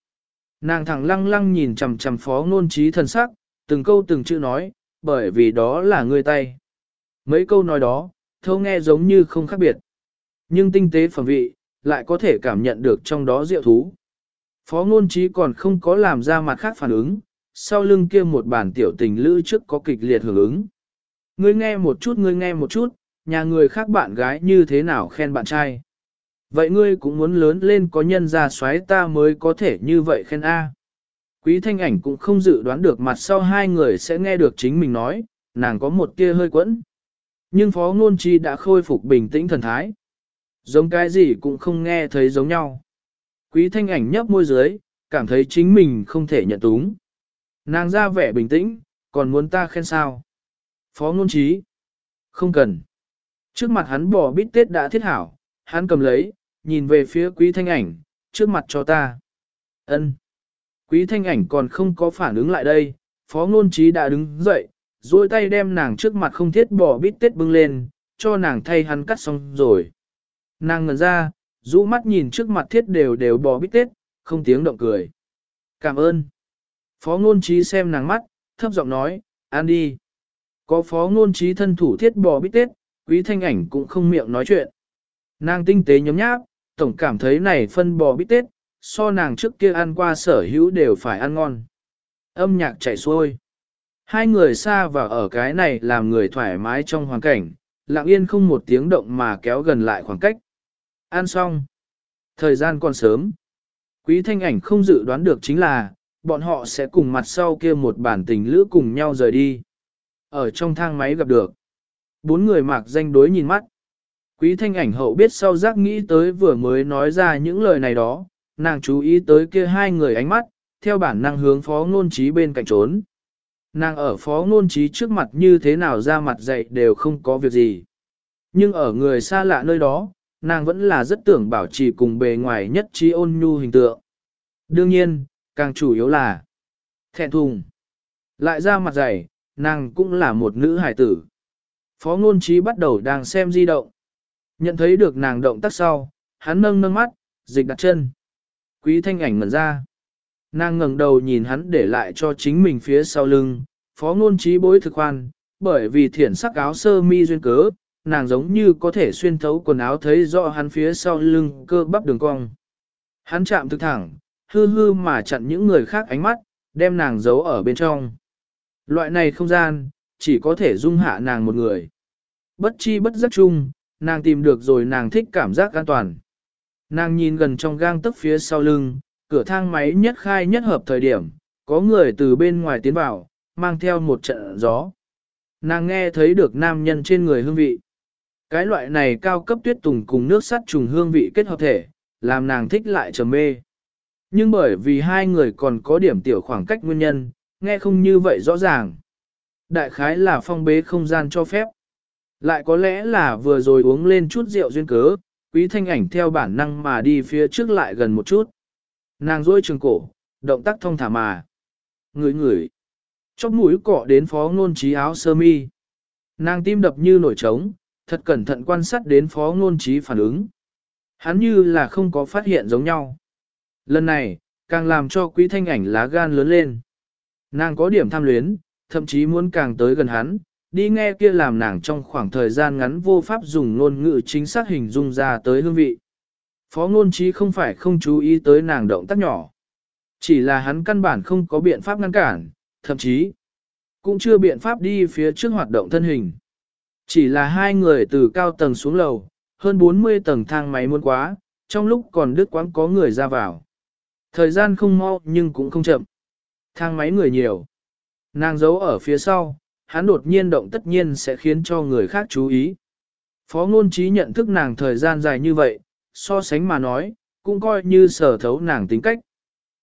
Nàng thẳng lăng lăng nhìn chằm chằm phó ngôn trí thần sắc, từng câu từng chữ nói, bởi vì đó là ngươi tay. Mấy câu nói đó, thâu nghe giống như không khác biệt. Nhưng tinh tế phẩm vị, lại có thể cảm nhận được trong đó diệu thú. Phó ngôn trí còn không có làm ra mặt khác phản ứng, sau lưng kia một bản tiểu tình lữ trước có kịch liệt hưởng ứng. Ngươi nghe một chút ngươi nghe một chút, nhà người khác bạn gái như thế nào khen bạn trai. Vậy ngươi cũng muốn lớn lên có nhân ra xoáy ta mới có thể như vậy khen A. Quý thanh ảnh cũng không dự đoán được mặt sau hai người sẽ nghe được chính mình nói, nàng có một tia hơi quẫn. Nhưng phó ngôn chi đã khôi phục bình tĩnh thần thái. Giống cái gì cũng không nghe thấy giống nhau. Quý thanh ảnh nhấp môi dưới, cảm thấy chính mình không thể nhận túng. Nàng ra vẻ bình tĩnh, còn muốn ta khen sao. Phó ngôn trí. Không cần. Trước mặt hắn bỏ bít tết đã thiết hảo, hắn cầm lấy, nhìn về phía quý thanh ảnh, trước mặt cho ta. ân Quý thanh ảnh còn không có phản ứng lại đây, phó ngôn trí đã đứng dậy, duỗi tay đem nàng trước mặt không thiết bỏ bít tết bưng lên, cho nàng thay hắn cắt xong rồi. Nàng ngần ra, rũ mắt nhìn trước mặt thiết đều đều bỏ bít tết, không tiếng động cười. Cảm ơn. Phó ngôn trí xem nàng mắt, thấp giọng nói, ăn đi. Có phó ngôn trí thân thủ thiết bò bít tết, quý thanh ảnh cũng không miệng nói chuyện. Nàng tinh tế nhóm nháp, tổng cảm thấy này phân bò bít tết, so nàng trước kia ăn qua sở hữu đều phải ăn ngon. Âm nhạc chảy xuôi. Hai người xa và ở cái này làm người thoải mái trong hoàn cảnh, lặng yên không một tiếng động mà kéo gần lại khoảng cách. Ăn xong. Thời gian còn sớm. Quý thanh ảnh không dự đoán được chính là, bọn họ sẽ cùng mặt sau kia một bản tình lữ cùng nhau rời đi. Ở trong thang máy gặp được. Bốn người mặc danh đối nhìn mắt. Quý thanh ảnh hậu biết sau giác nghĩ tới vừa mới nói ra những lời này đó, nàng chú ý tới kia hai người ánh mắt, theo bản năng hướng phó ngôn trí bên cạnh trốn. Nàng ở phó ngôn trí trước mặt như thế nào ra mặt dậy đều không có việc gì. Nhưng ở người xa lạ nơi đó, nàng vẫn là rất tưởng bảo trì cùng bề ngoài nhất trí ôn nhu hình tượng. Đương nhiên, càng chủ yếu là thẹn thùng. Lại ra mặt dày, nàng cũng là một nữ hải tử. Phó ngôn trí bắt đầu đang xem di động. Nhận thấy được nàng động tác sau, hắn nâng nâng mắt, dịch đặt chân. Quý thanh ảnh ngẩn ra. Nàng ngẩng đầu nhìn hắn để lại cho chính mình phía sau lưng, phó ngôn trí bối thực khoan, bởi vì thiển sắc áo sơ mi duyên cớ, nàng giống như có thể xuyên thấu quần áo thấy rõ hắn phía sau lưng cơ bắp đường cong. Hắn chạm thực thẳng, hư hư mà chặn những người khác ánh mắt, đem nàng giấu ở bên trong. Loại này không gian, chỉ có thể dung hạ nàng một người. Bất chi bất giác chung, nàng tìm được rồi nàng thích cảm giác an toàn. Nàng nhìn gần trong gang tấc phía sau lưng, cửa thang máy nhất khai nhất hợp thời điểm, có người từ bên ngoài tiến vào, mang theo một trận gió. Nàng nghe thấy được nam nhân trên người hương vị. Cái loại này cao cấp tuyết tùng cùng nước sắt trùng hương vị kết hợp thể, làm nàng thích lại trầm mê. Nhưng bởi vì hai người còn có điểm tiểu khoảng cách nguyên nhân, nghe không như vậy rõ ràng. Đại khái là phong bế không gian cho phép. Lại có lẽ là vừa rồi uống lên chút rượu duyên cớ, quý thanh ảnh theo bản năng mà đi phía trước lại gần một chút. Nàng rôi trường cổ, động tác thông thả mà. Ngửi ngửi. Chóc mũi cọ đến phó ngôn trí áo sơ mi. Nàng tim đập như nổi trống, thật cẩn thận quan sát đến phó ngôn trí phản ứng. Hắn như là không có phát hiện giống nhau. Lần này, càng làm cho quý thanh ảnh lá gan lớn lên. Nàng có điểm tham luyến, thậm chí muốn càng tới gần hắn, đi nghe kia làm nàng trong khoảng thời gian ngắn vô pháp dùng ngôn ngữ chính xác hình dung ra tới hương vị. Phó ngôn trí không phải không chú ý tới nàng động tác nhỏ. Chỉ là hắn căn bản không có biện pháp ngăn cản, thậm chí cũng chưa biện pháp đi phía trước hoạt động thân hình. Chỉ là hai người từ cao tầng xuống lầu, hơn 40 tầng thang máy muôn quá, trong lúc còn đứt quãng có người ra vào. Thời gian không mau nhưng cũng không chậm. Thang máy người nhiều. Nàng giấu ở phía sau, hắn đột nhiên động tất nhiên sẽ khiến cho người khác chú ý. Phó ngôn trí nhận thức nàng thời gian dài như vậy, so sánh mà nói, cũng coi như sở thấu nàng tính cách.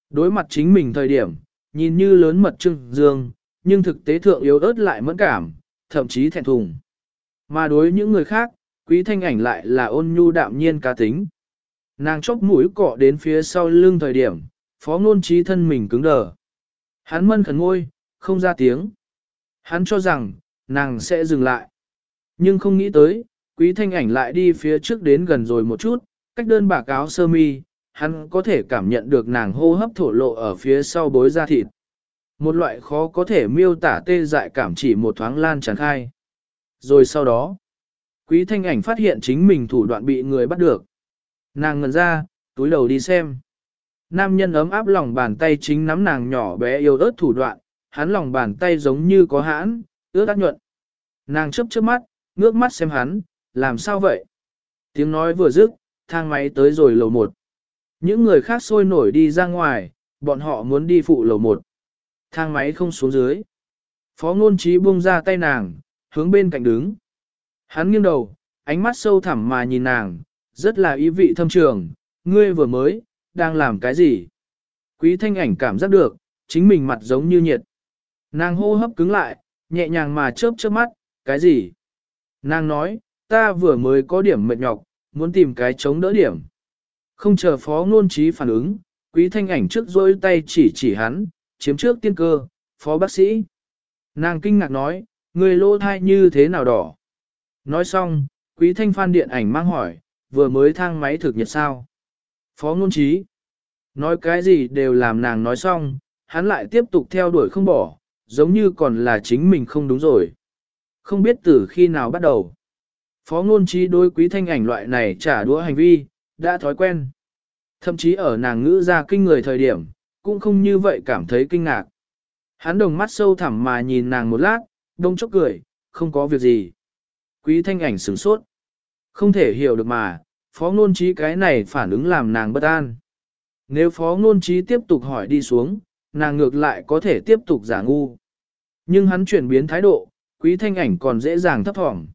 Đối mặt chính mình thời điểm, nhìn như lớn mật trưng dương, nhưng thực tế thượng yếu ớt lại mẫn cảm, thậm chí thẹn thùng. Mà đối những người khác, quý thanh ảnh lại là ôn nhu đạm nhiên cá tính. Nàng chốc mũi cọ đến phía sau lưng thời điểm, phó ngôn trí thân mình cứng đờ. Hắn mân khẩn ngôi, không ra tiếng. Hắn cho rằng, nàng sẽ dừng lại. Nhưng không nghĩ tới, quý thanh ảnh lại đi phía trước đến gần rồi một chút, cách đơn bạc áo sơ mi, hắn có thể cảm nhận được nàng hô hấp thổ lộ ở phía sau bối da thịt. Một loại khó có thể miêu tả tê dại cảm chỉ một thoáng lan tràn khai. Rồi sau đó, quý thanh ảnh phát hiện chính mình thủ đoạn bị người bắt được. Nàng ngần ra, túi đầu đi xem. Nam nhân ấm áp lòng bàn tay chính nắm nàng nhỏ bé yêu ớt thủ đoạn, hắn lòng bàn tay giống như có hãn, ướt át nhuận. Nàng chấp chớp mắt, ngước mắt xem hắn, làm sao vậy? Tiếng nói vừa dứt, thang máy tới rồi lầu một. Những người khác sôi nổi đi ra ngoài, bọn họ muốn đi phụ lầu một. Thang máy không xuống dưới. Phó ngôn trí buông ra tay nàng, hướng bên cạnh đứng. Hắn nghiêng đầu, ánh mắt sâu thẳm mà nhìn nàng, rất là ý vị thâm trường, ngươi vừa mới, đang làm cái gì? Quý thanh ảnh cảm giác được, chính mình mặt giống như nhiệt. Nàng hô hấp cứng lại, nhẹ nhàng mà chớp chớp mắt, cái gì? Nàng nói, ta vừa mới có điểm mệt nhọc, muốn tìm cái chống đỡ điểm. Không chờ phó ngôn trí phản ứng, quý thanh ảnh trước dôi tay chỉ chỉ hắn, chiếm trước tiên cơ, phó bác sĩ. Nàng kinh ngạc nói, người lô thai như thế nào đỏ? Nói xong, quý thanh phan điện ảnh mang hỏi, vừa mới thang máy thực nhật sao? Phó ngôn trí. Nói cái gì đều làm nàng nói xong, hắn lại tiếp tục theo đuổi không bỏ, giống như còn là chính mình không đúng rồi. Không biết từ khi nào bắt đầu. Phó ngôn trí đối quý thanh ảnh loại này trả đũa hành vi, đã thói quen. Thậm chí ở nàng ngữ ra kinh người thời điểm, cũng không như vậy cảm thấy kinh ngạc. Hắn đồng mắt sâu thẳm mà nhìn nàng một lát, đông chốc cười, không có việc gì. Quý thanh ảnh sửng sốt. Không thể hiểu được mà, phó ngôn trí cái này phản ứng làm nàng bất an. Nếu phó ngôn trí tiếp tục hỏi đi xuống, nàng ngược lại có thể tiếp tục giả ngu. Nhưng hắn chuyển biến thái độ, quý thanh ảnh còn dễ dàng thấp thỏm.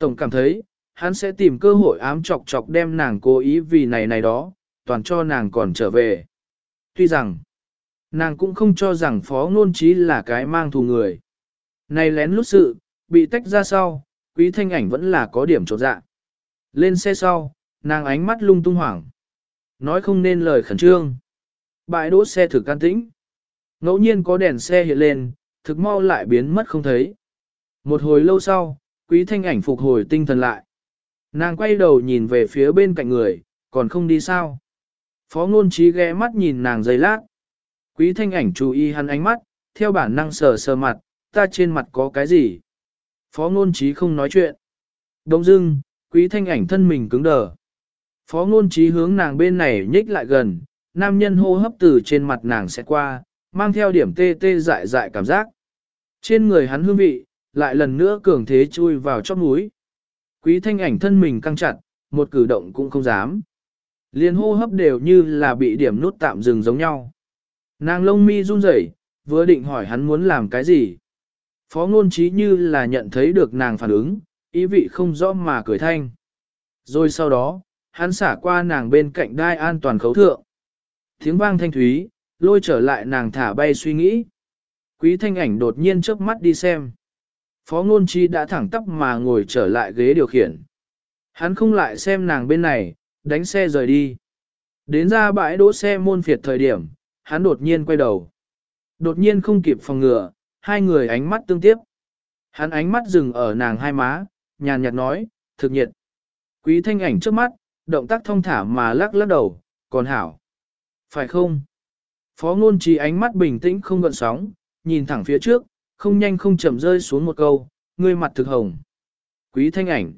Tổng cảm thấy, hắn sẽ tìm cơ hội ám chọc chọc đem nàng cố ý vì này này đó, toàn cho nàng còn trở về. Tuy rằng, nàng cũng không cho rằng phó ngôn trí là cái mang thù người. Này lén lút sự, bị tách ra sau, quý thanh ảnh vẫn là có điểm trột dạ. Lên xe sau, nàng ánh mắt lung tung hoảng. Nói không nên lời khẩn trương. Bãi đỗ xe thực can tĩnh. Ngẫu nhiên có đèn xe hiện lên, thực mau lại biến mất không thấy. Một hồi lâu sau, quý thanh ảnh phục hồi tinh thần lại. Nàng quay đầu nhìn về phía bên cạnh người, còn không đi sao. Phó ngôn trí ghé mắt nhìn nàng giây lát. Quý thanh ảnh chú ý hắn ánh mắt, theo bản năng sờ sờ mặt, ta trên mặt có cái gì. Phó ngôn trí không nói chuyện. Đông dưng, quý thanh ảnh thân mình cứng đờ. Phó ngôn trí hướng nàng bên này nhích lại gần, nam nhân hô hấp từ trên mặt nàng sẽ qua, mang theo điểm tê tê dại dại cảm giác. Trên người hắn hương vị, lại lần nữa cường thế chui vào chóp núi. Quý thanh ảnh thân mình căng chặt, một cử động cũng không dám. Liên hô hấp đều như là bị điểm nút tạm dừng giống nhau. Nàng lông mi run rẩy, vừa định hỏi hắn muốn làm cái gì. Phó ngôn trí như là nhận thấy được nàng phản ứng, ý vị không rõ mà cười thanh. Rồi sau đó, hắn xả qua nàng bên cạnh đai an toàn khấu thượng. Tiếng vang thanh thúy, lôi trở lại nàng thả bay suy nghĩ. Quý thanh ảnh đột nhiên chớp mắt đi xem. Phó ngôn chi đã thẳng tắp mà ngồi trở lại ghế điều khiển. Hắn không lại xem nàng bên này, đánh xe rời đi. Đến ra bãi đỗ xe môn phiệt thời điểm, hắn đột nhiên quay đầu. Đột nhiên không kịp phòng ngừa, hai người ánh mắt tương tiếp. Hắn ánh mắt dừng ở nàng hai má, nhàn nhạt nói, thực nhiệt. Quý thanh ảnh trước mắt, động tác thông thả mà lắc lắc đầu, còn hảo. Phải không? Phó ngôn trí ánh mắt bình tĩnh không gợn sóng, nhìn thẳng phía trước, không nhanh không chậm rơi xuống một câu, ngươi mặt thực hồng. Quý thanh ảnh.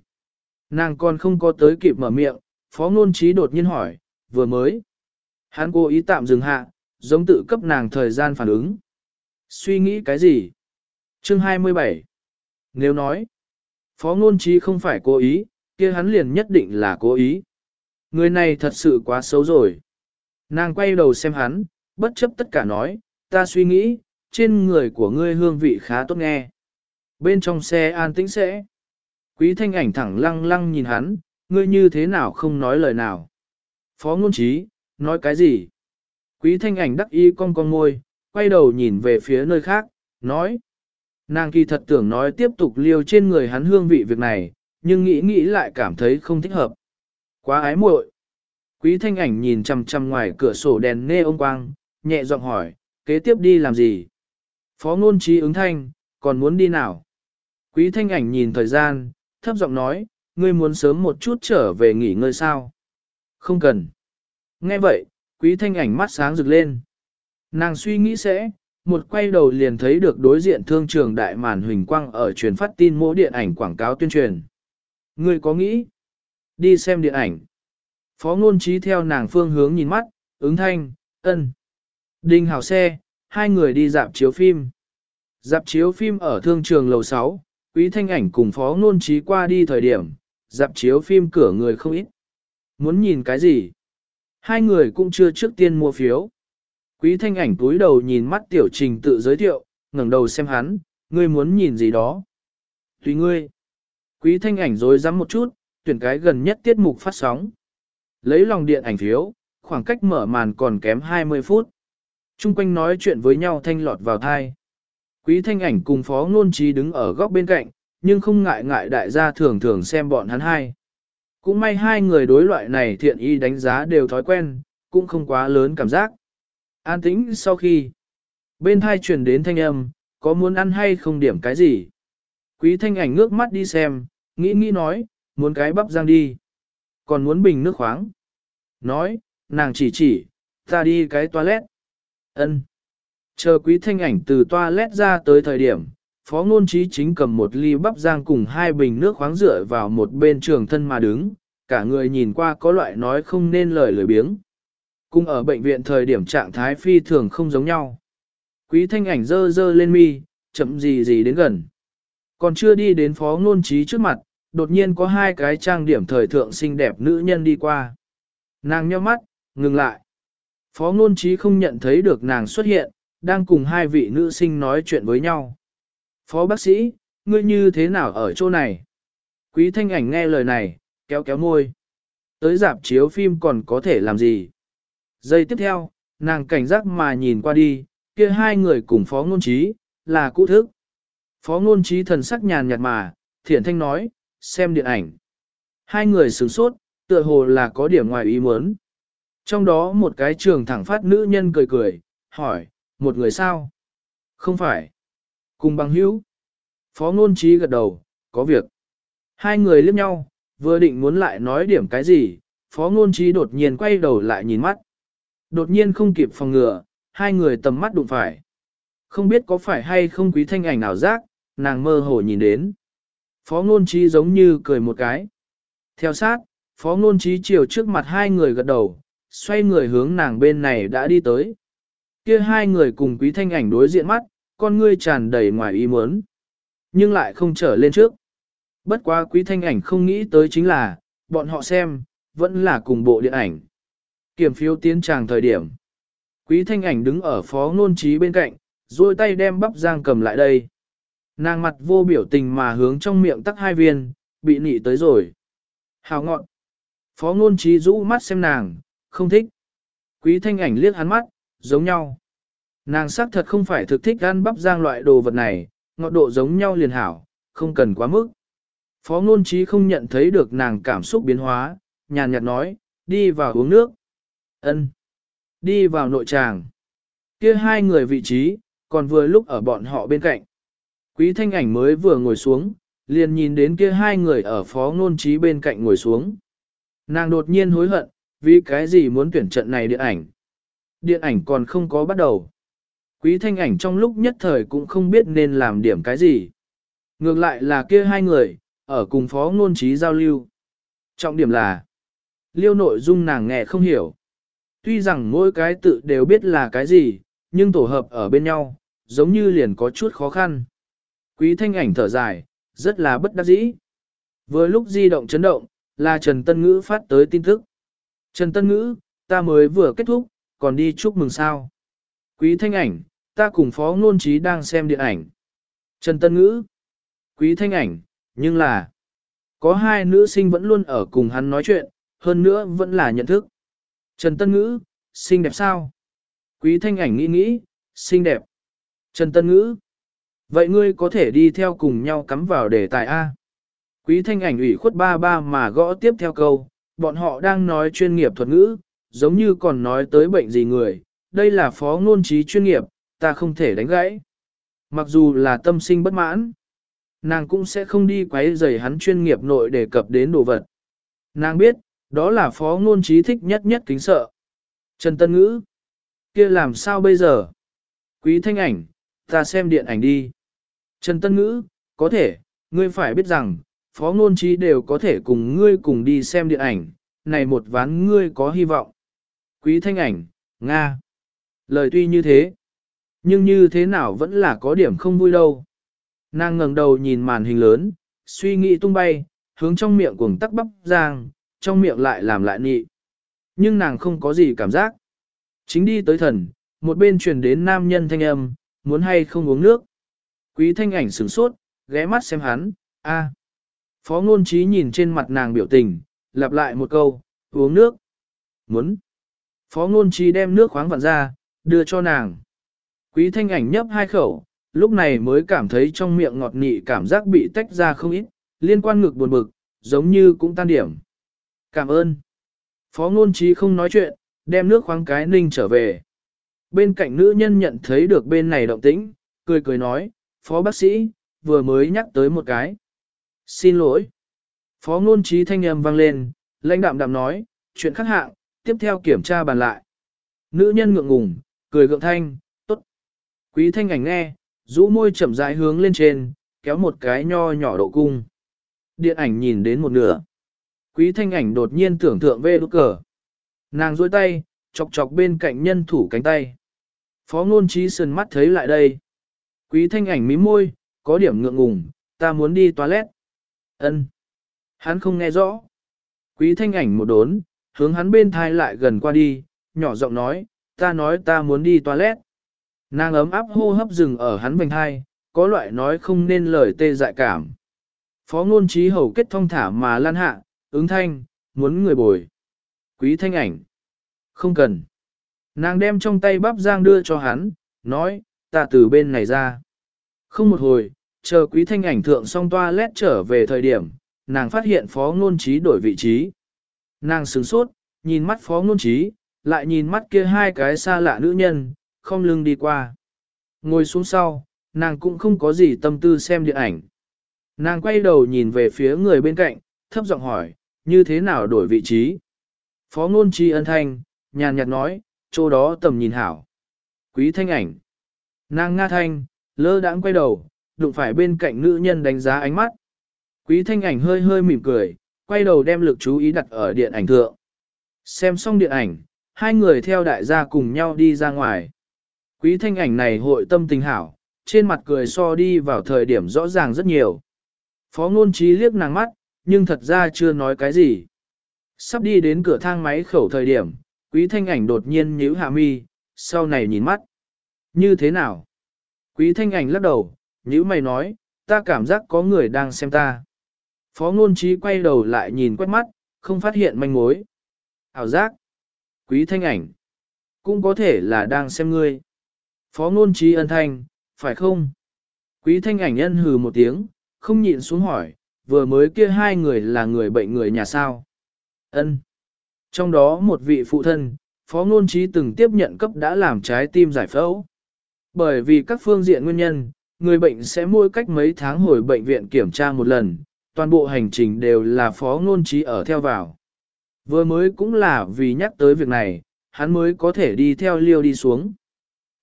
Nàng còn không có tới kịp mở miệng, phó ngôn trí đột nhiên hỏi, vừa mới. Hắn cố ý tạm dừng hạ, giống tự cấp nàng thời gian phản ứng. Suy nghĩ cái gì? Chương 27. Nếu nói, phó ngôn trí không phải cố ý, kia hắn liền nhất định là cố ý. Người này thật sự quá xấu rồi. Nàng quay đầu xem hắn, bất chấp tất cả nói, ta suy nghĩ, trên người của ngươi hương vị khá tốt nghe. Bên trong xe an tĩnh sẽ. Quý thanh ảnh thẳng lăng lăng nhìn hắn, ngươi như thế nào không nói lời nào. Phó ngôn trí, nói cái gì? Quý thanh ảnh đắc ý cong cong môi, quay đầu nhìn về phía nơi khác, nói. Nàng kỳ thật tưởng nói tiếp tục liêu trên người hắn hương vị việc này, nhưng nghĩ nghĩ lại cảm thấy không thích hợp. Quá ái muội. Quý thanh ảnh nhìn chằm chằm ngoài cửa sổ đèn nê ông quang, nhẹ giọng hỏi, kế tiếp đi làm gì? Phó ngôn trí ứng thanh, còn muốn đi nào? Quý thanh ảnh nhìn thời gian, thấp giọng nói, ngươi muốn sớm một chút trở về nghỉ ngơi sao? Không cần. Nghe vậy, quý thanh ảnh mắt sáng rực lên. Nàng suy nghĩ sẽ, một quay đầu liền thấy được đối diện thương trường đại màn huỳnh quang ở truyền phát tin mô điện ảnh quảng cáo tuyên truyền. Ngươi có nghĩ? Đi xem điện ảnh. Phó ngôn trí theo nàng phương hướng nhìn mắt, ứng thanh, ân. Đinh hào xe, hai người đi dạp chiếu phim. Dạp chiếu phim ở thương trường lầu 6, quý thanh ảnh cùng phó ngôn trí qua đi thời điểm, dạp chiếu phim cửa người không ít. Muốn nhìn cái gì? Hai người cũng chưa trước tiên mua phiếu. Quý thanh ảnh túi đầu nhìn mắt tiểu trình tự giới thiệu, ngẩng đầu xem hắn, ngươi muốn nhìn gì đó. Tùy ngươi. Quý thanh ảnh rồi rắm một chút, tuyển cái gần nhất tiết mục phát sóng. Lấy lòng điện ảnh phiếu, khoảng cách mở màn còn kém 20 phút. Trung quanh nói chuyện với nhau thanh lọt vào thai. Quý thanh ảnh cùng phó ngôn trí đứng ở góc bên cạnh, nhưng không ngại ngại đại gia thường thường xem bọn hắn hai. Cũng may hai người đối loại này thiện y đánh giá đều thói quen, cũng không quá lớn cảm giác. An tĩnh sau khi, bên thai truyền đến thanh âm, có muốn ăn hay không điểm cái gì? Quý thanh ảnh ngước mắt đi xem, nghĩ nghĩ nói, muốn cái bắp rang đi. Còn muốn bình nước khoáng. Nói, nàng chỉ chỉ, ta đi cái toilet ân Chờ quý thanh ảnh từ toilet ra tới thời điểm, phó ngôn trí chính cầm một ly bắp rang cùng hai bình nước khoáng rửa vào một bên trường thân mà đứng, cả người nhìn qua có loại nói không nên lời lười biếng. Cùng ở bệnh viện thời điểm trạng thái phi thường không giống nhau. Quý thanh ảnh dơ dơ lên mi, chậm gì gì đến gần. Còn chưa đi đến phó ngôn trí trước mặt, đột nhiên có hai cái trang điểm thời thượng xinh đẹp nữ nhân đi qua. Nàng nheo mắt, ngừng lại. Phó ngôn trí không nhận thấy được nàng xuất hiện, đang cùng hai vị nữ sinh nói chuyện với nhau. Phó bác sĩ, ngươi như thế nào ở chỗ này? Quý thanh ảnh nghe lời này, kéo kéo môi. Tới dạp chiếu phim còn có thể làm gì? Giây tiếp theo, nàng cảnh giác mà nhìn qua đi, kia hai người cùng phó ngôn trí, là cũ thức. Phó ngôn trí thần sắc nhàn nhạt mà, thiển thanh nói, xem điện ảnh. Hai người sửng sốt, tựa hồ là có điểm ngoài ý muốn. Trong đó một cái trường thẳng phát nữ nhân cười cười, hỏi, một người sao? Không phải. Cùng bằng hữu. Phó ngôn trí gật đầu, có việc. Hai người liếc nhau, vừa định muốn lại nói điểm cái gì, phó ngôn trí đột nhiên quay đầu lại nhìn mắt. Đột nhiên không kịp phòng ngừa, hai người tầm mắt đụng phải. Không biết có phải hay không quý thanh ảnh nào giác, nàng mơ hồ nhìn đến. Phó ngôn trí giống như cười một cái. Theo sát, phó ngôn trí chiều trước mặt hai người gật đầu, xoay người hướng nàng bên này đã đi tới. Kia hai người cùng quý thanh ảnh đối diện mắt, con ngươi tràn đầy ngoài ý muốn. Nhưng lại không trở lên trước. Bất quá quý thanh ảnh không nghĩ tới chính là, bọn họ xem, vẫn là cùng bộ điện ảnh. Kiểm phiếu tiến tràng thời điểm. Quý thanh ảnh đứng ở phó ngôn trí bên cạnh, duỗi tay đem bắp giang cầm lại đây. Nàng mặt vô biểu tình mà hướng trong miệng tắc hai viên, bị nị tới rồi. Hào ngọn. Phó ngôn trí rũ mắt xem nàng, không thích. Quý thanh ảnh liếc hắn mắt, giống nhau. Nàng xác thật không phải thực thích ăn bắp giang loại đồ vật này, ngọt độ giống nhau liền hảo, không cần quá mức. Phó ngôn trí không nhận thấy được nàng cảm xúc biến hóa, nhàn nhạt nói, đi vào uống nước. ân Đi vào nội tràng. Kia hai người vị trí, còn vừa lúc ở bọn họ bên cạnh. Quý thanh ảnh mới vừa ngồi xuống, liền nhìn đến kia hai người ở phó ngôn trí bên cạnh ngồi xuống. Nàng đột nhiên hối hận, vì cái gì muốn tuyển trận này điện ảnh. Điện ảnh còn không có bắt đầu. Quý thanh ảnh trong lúc nhất thời cũng không biết nên làm điểm cái gì. Ngược lại là kia hai người, ở cùng phó ngôn trí giao lưu. Trọng điểm là, liêu nội dung nàng nghe không hiểu. Tuy rằng mỗi cái tự đều biết là cái gì, nhưng tổ hợp ở bên nhau, giống như liền có chút khó khăn. Quý thanh ảnh thở dài, rất là bất đắc dĩ. Vừa lúc di động chấn động, là Trần Tân Ngữ phát tới tin tức. Trần Tân Ngữ, ta mới vừa kết thúc, còn đi chúc mừng sao. Quý thanh ảnh, ta cùng phó ngôn trí đang xem điện ảnh. Trần Tân Ngữ, quý thanh ảnh, nhưng là, có hai nữ sinh vẫn luôn ở cùng hắn nói chuyện, hơn nữa vẫn là nhận thức. Trần Tân Ngữ, xinh đẹp sao? Quý thanh ảnh nghĩ nghĩ, xinh đẹp. Trần Tân Ngữ, vậy ngươi có thể đi theo cùng nhau cắm vào đề tài A. Quý thanh ảnh ủy khuất ba ba mà gõ tiếp theo câu, bọn họ đang nói chuyên nghiệp thuật ngữ, giống như còn nói tới bệnh gì người, đây là phó ngôn trí chuyên nghiệp, ta không thể đánh gãy. Mặc dù là tâm sinh bất mãn, nàng cũng sẽ không đi quấy rầy hắn chuyên nghiệp nội đề cập đến đồ vật. Nàng biết, đó là phó ngôn trí thích nhất nhất kính sợ. Trần Tân Ngữ, kia làm sao bây giờ? Quý thanh ảnh, ta xem điện ảnh đi. Trần Tân Ngữ, có thể, ngươi phải biết rằng, phó ngôn trí đều có thể cùng ngươi cùng đi xem điện ảnh, này một ván ngươi có hy vọng. Quý thanh ảnh, Nga. Lời tuy như thế, nhưng như thế nào vẫn là có điểm không vui đâu. Nàng ngẩng đầu nhìn màn hình lớn, suy nghĩ tung bay, hướng trong miệng cuồng tắc bắp giang, trong miệng lại làm lại nị. Nhưng nàng không có gì cảm giác. Chính đi tới thần, một bên truyền đến nam nhân thanh âm, muốn hay không uống nước. Quý thanh ảnh sửng sốt, ghé mắt xem hắn, a. Phó ngôn trí nhìn trên mặt nàng biểu tình, lặp lại một câu, uống nước. Muốn. Phó ngôn trí đem nước khoáng vặn ra, đưa cho nàng. Quý thanh ảnh nhấp hai khẩu, lúc này mới cảm thấy trong miệng ngọt nị cảm giác bị tách ra không ít, liên quan ngực buồn bực, giống như cũng tan điểm. Cảm ơn. Phó ngôn trí không nói chuyện, đem nước khoáng cái ninh trở về. Bên cạnh nữ nhân nhận thấy được bên này động tĩnh, cười cười nói, phó bác sĩ, vừa mới nhắc tới một cái. Xin lỗi. Phó ngôn trí thanh âm vang lên, lãnh đạm đạm nói, chuyện khác hạng, tiếp theo kiểm tra bàn lại. Nữ nhân ngượng ngùng, cười gượng thanh, tốt. Quý thanh ảnh nghe, rũ môi chậm rãi hướng lên trên, kéo một cái nho nhỏ độ cung. Điện ảnh nhìn đến một nửa. Quý thanh ảnh đột nhiên tưởng tượng về đốt cờ. Nàng dối tay, chọc chọc bên cạnh nhân thủ cánh tay. Phó ngôn trí sườn mắt thấy lại đây. Quý thanh ảnh mím môi, có điểm ngượng ngùng, ta muốn đi toilet. Ân. Hắn không nghe rõ. Quý thanh ảnh một đốn, hướng hắn bên thai lại gần qua đi, nhỏ giọng nói, ta nói ta muốn đi toilet. Nàng ấm áp hô hấp dừng ở hắn vành hai, có loại nói không nên lời tê dại cảm. Phó ngôn trí hầu kết thông thả mà lan hạ, ứng thanh, muốn người bồi. Quý thanh ảnh. Không cần. Nàng đem trong tay bắp giang đưa cho hắn, nói, ta từ bên này ra. Không một hồi, chờ quý thanh ảnh thượng xong toa lét trở về thời điểm, nàng phát hiện phó ngôn trí đổi vị trí. Nàng sửng sốt, nhìn mắt phó ngôn trí, lại nhìn mắt kia hai cái xa lạ nữ nhân, không lưng đi qua. Ngồi xuống sau, nàng cũng không có gì tâm tư xem điện ảnh. Nàng quay đầu nhìn về phía người bên cạnh, thấp giọng hỏi, như thế nào đổi vị trí? Phó ngôn trí ân thanh, nhàn nhạt nói, chỗ đó tầm nhìn hảo. Quý thanh ảnh. Nàng nga thanh, lơ đãng quay đầu, đụng phải bên cạnh nữ nhân đánh giá ánh mắt. Quý thanh ảnh hơi hơi mỉm cười, quay đầu đem lực chú ý đặt ở điện ảnh thượng. Xem xong điện ảnh, hai người theo đại gia cùng nhau đi ra ngoài. Quý thanh ảnh này hội tâm tình hảo, trên mặt cười so đi vào thời điểm rõ ràng rất nhiều. Phó ngôn trí liếc nàng mắt, nhưng thật ra chưa nói cái gì. Sắp đi đến cửa thang máy khẩu thời điểm, quý thanh ảnh đột nhiên nhíu hạ mi, sau này nhìn mắt. Như thế nào? Quý thanh ảnh lắc đầu, nhíu mày nói, ta cảm giác có người đang xem ta. Phó ngôn trí quay đầu lại nhìn quét mắt, không phát hiện manh mối. Ảo giác. Quý thanh ảnh. Cũng có thể là đang xem ngươi. Phó ngôn trí ân thanh, phải không? Quý thanh ảnh ân hừ một tiếng, không nhịn xuống hỏi, vừa mới kia hai người là người bệnh người nhà sao? Ân. Trong đó một vị phụ thân, phó ngôn trí từng tiếp nhận cấp đã làm trái tim giải phẫu. Bởi vì các phương diện nguyên nhân, người bệnh sẽ mỗi cách mấy tháng hồi bệnh viện kiểm tra một lần, toàn bộ hành trình đều là phó ngôn trí ở theo vào. Vừa mới cũng là vì nhắc tới việc này, hắn mới có thể đi theo liêu đi xuống.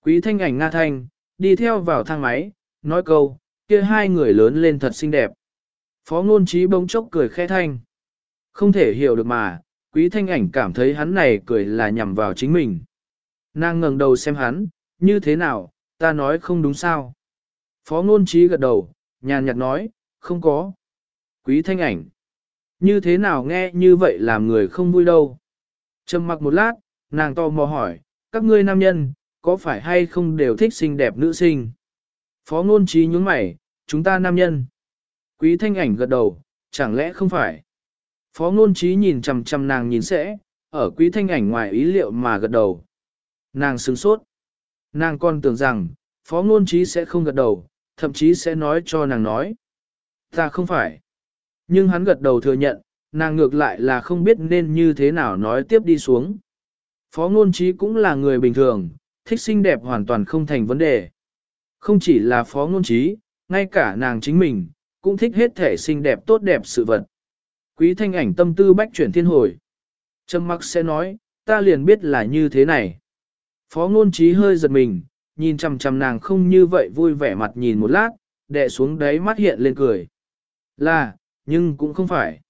Quý thanh ảnh Nga Thanh, đi theo vào thang máy, nói câu, kia hai người lớn lên thật xinh đẹp. Phó ngôn trí bỗng chốc cười khẽ thanh. Không thể hiểu được mà, quý thanh ảnh cảm thấy hắn này cười là nhằm vào chính mình. Nàng ngẩng đầu xem hắn, như thế nào, ta nói không đúng sao. Phó ngôn trí gật đầu, nhàn nhạt nói, không có. Quý thanh ảnh. Như thế nào nghe như vậy làm người không vui đâu. Trầm mặc một lát, nàng to mò hỏi, các ngươi nam nhân, có phải hay không đều thích xinh đẹp nữ sinh? Phó ngôn trí nhướng mày, chúng ta nam nhân. Quý thanh ảnh gật đầu, chẳng lẽ không phải? Phó ngôn trí nhìn chằm chằm nàng nhìn sẽ, ở quý thanh ảnh ngoài ý liệu mà gật đầu. Nàng sửng sốt. Nàng còn tưởng rằng, phó ngôn trí sẽ không gật đầu, thậm chí sẽ nói cho nàng nói. Ta không phải. Nhưng hắn gật đầu thừa nhận, nàng ngược lại là không biết nên như thế nào nói tiếp đi xuống. Phó ngôn trí cũng là người bình thường, thích xinh đẹp hoàn toàn không thành vấn đề. Không chỉ là phó ngôn trí, ngay cả nàng chính mình, cũng thích hết thể xinh đẹp tốt đẹp sự vật. Quý thanh ảnh tâm tư bách chuyển thiên hồi. Trâm mặc sẽ nói, ta liền biết là như thế này. Phó ngôn trí hơi giật mình, nhìn chằm chằm nàng không như vậy vui vẻ mặt nhìn một lát, đệ xuống đáy mắt hiện lên cười. Là, nhưng cũng không phải.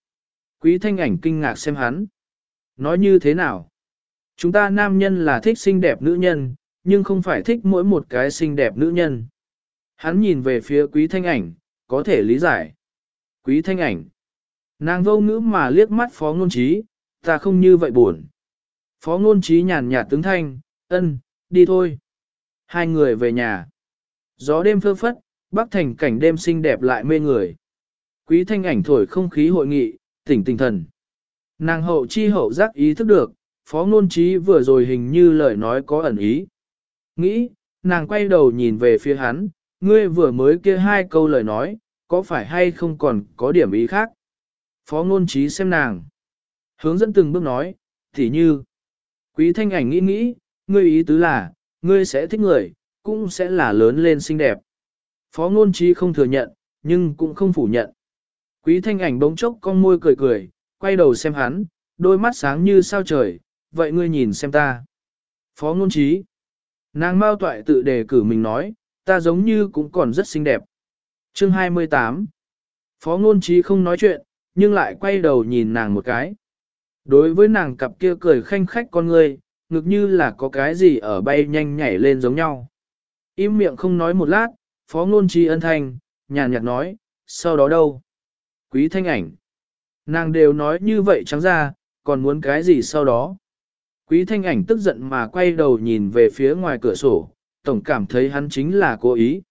Quý thanh ảnh kinh ngạc xem hắn. Nói như thế nào? Chúng ta nam nhân là thích xinh đẹp nữ nhân, nhưng không phải thích mỗi một cái xinh đẹp nữ nhân. Hắn nhìn về phía quý thanh ảnh, có thể lý giải. Quý thanh ảnh. Nàng vô ngữ mà liếc mắt phó ngôn trí, ta không như vậy buồn. Phó ngôn trí nhàn nhạt tướng thanh, ân, đi thôi. Hai người về nhà. Gió đêm phơ phất, bắc thành cảnh đêm xinh đẹp lại mê người. Quý thanh ảnh thổi không khí hội nghị, tỉnh tinh thần. Nàng hậu chi hậu giác ý thức được, phó ngôn trí vừa rồi hình như lời nói có ẩn ý. Nghĩ, nàng quay đầu nhìn về phía hắn, ngươi vừa mới kia hai câu lời nói, có phải hay không còn có điểm ý khác? Phó ngôn trí xem nàng. Hướng dẫn từng bước nói, thì như. Quý thanh ảnh nghĩ nghĩ, ngươi ý tứ là, ngươi sẽ thích người, cũng sẽ là lớn lên xinh đẹp. Phó ngôn trí không thừa nhận, nhưng cũng không phủ nhận. Quý thanh ảnh bỗng chốc con môi cười cười, quay đầu xem hắn, đôi mắt sáng như sao trời, vậy ngươi nhìn xem ta. Phó ngôn trí. Nàng mau toại tự đề cử mình nói, ta giống như cũng còn rất xinh đẹp. Chương 28 Phó ngôn trí không nói chuyện, nhưng lại quay đầu nhìn nàng một cái. Đối với nàng cặp kia cười khanh khách con ngươi, ngực như là có cái gì ở bay nhanh nhảy lên giống nhau. Im miệng không nói một lát, phó ngôn trí ân thanh, nhàn nhạt nói, sau đó đâu? Quý thanh ảnh. Nàng đều nói như vậy trắng ra, còn muốn cái gì sau đó? Quý thanh ảnh tức giận mà quay đầu nhìn về phía ngoài cửa sổ, tổng cảm thấy hắn chính là cố ý.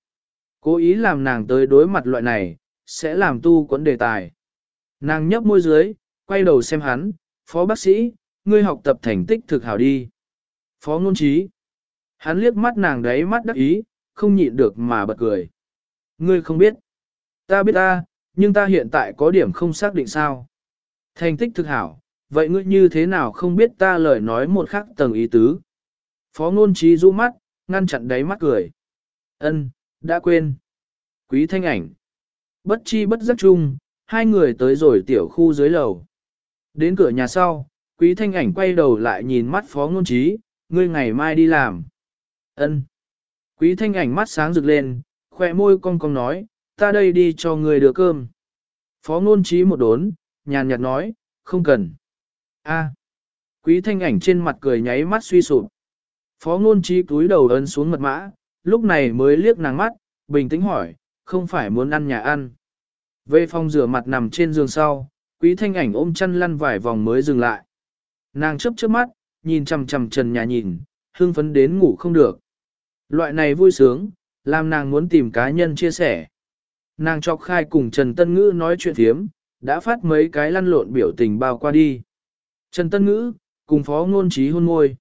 Cố ý làm nàng tới đối mặt loại này, sẽ làm tu quẫn đề tài. Nàng nhấp môi dưới, quay đầu xem hắn, phó bác sĩ, ngươi học tập thành tích thực hảo đi. Phó ngôn trí. Hắn liếc mắt nàng đáy mắt đắc ý, không nhịn được mà bật cười. Ngươi không biết. Ta biết ta, nhưng ta hiện tại có điểm không xác định sao. Thành tích thực hảo, vậy ngươi như thế nào không biết ta lời nói một khắc tầng ý tứ. Phó ngôn trí rũ mắt, ngăn chặn đáy mắt cười. Ân, đã quên. Quý thanh ảnh. Bất chi bất giác chung, hai người tới rồi tiểu khu dưới lầu. Đến cửa nhà sau, quý thanh ảnh quay đầu lại nhìn mắt phó ngôn trí, ngươi ngày mai đi làm. Ân. Quý thanh ảnh mắt sáng rực lên, khỏe môi cong cong nói, ta đây đi cho ngươi đưa cơm. Phó ngôn trí một đốn, nhàn nhạt nói, không cần. A. Quý thanh ảnh trên mặt cười nháy mắt suy sụp. Phó ngôn trí túi đầu ấn xuống mật mã, lúc này mới liếc nàng mắt, bình tĩnh hỏi, không phải muốn ăn nhà ăn. Về phòng rửa mặt nằm trên giường sau, quý thanh ảnh ôm chăn lăn vài vòng mới dừng lại. Nàng chấp chớp mắt, nhìn chằm chằm trần nhà nhìn, hương phấn đến ngủ không được. Loại này vui sướng, làm nàng muốn tìm cá nhân chia sẻ. Nàng chọc khai cùng Trần Tân Ngữ nói chuyện thiếm, đã phát mấy cái lăn lộn biểu tình bao qua đi. Trần Tân Ngữ, cùng phó ngôn trí hôn môi.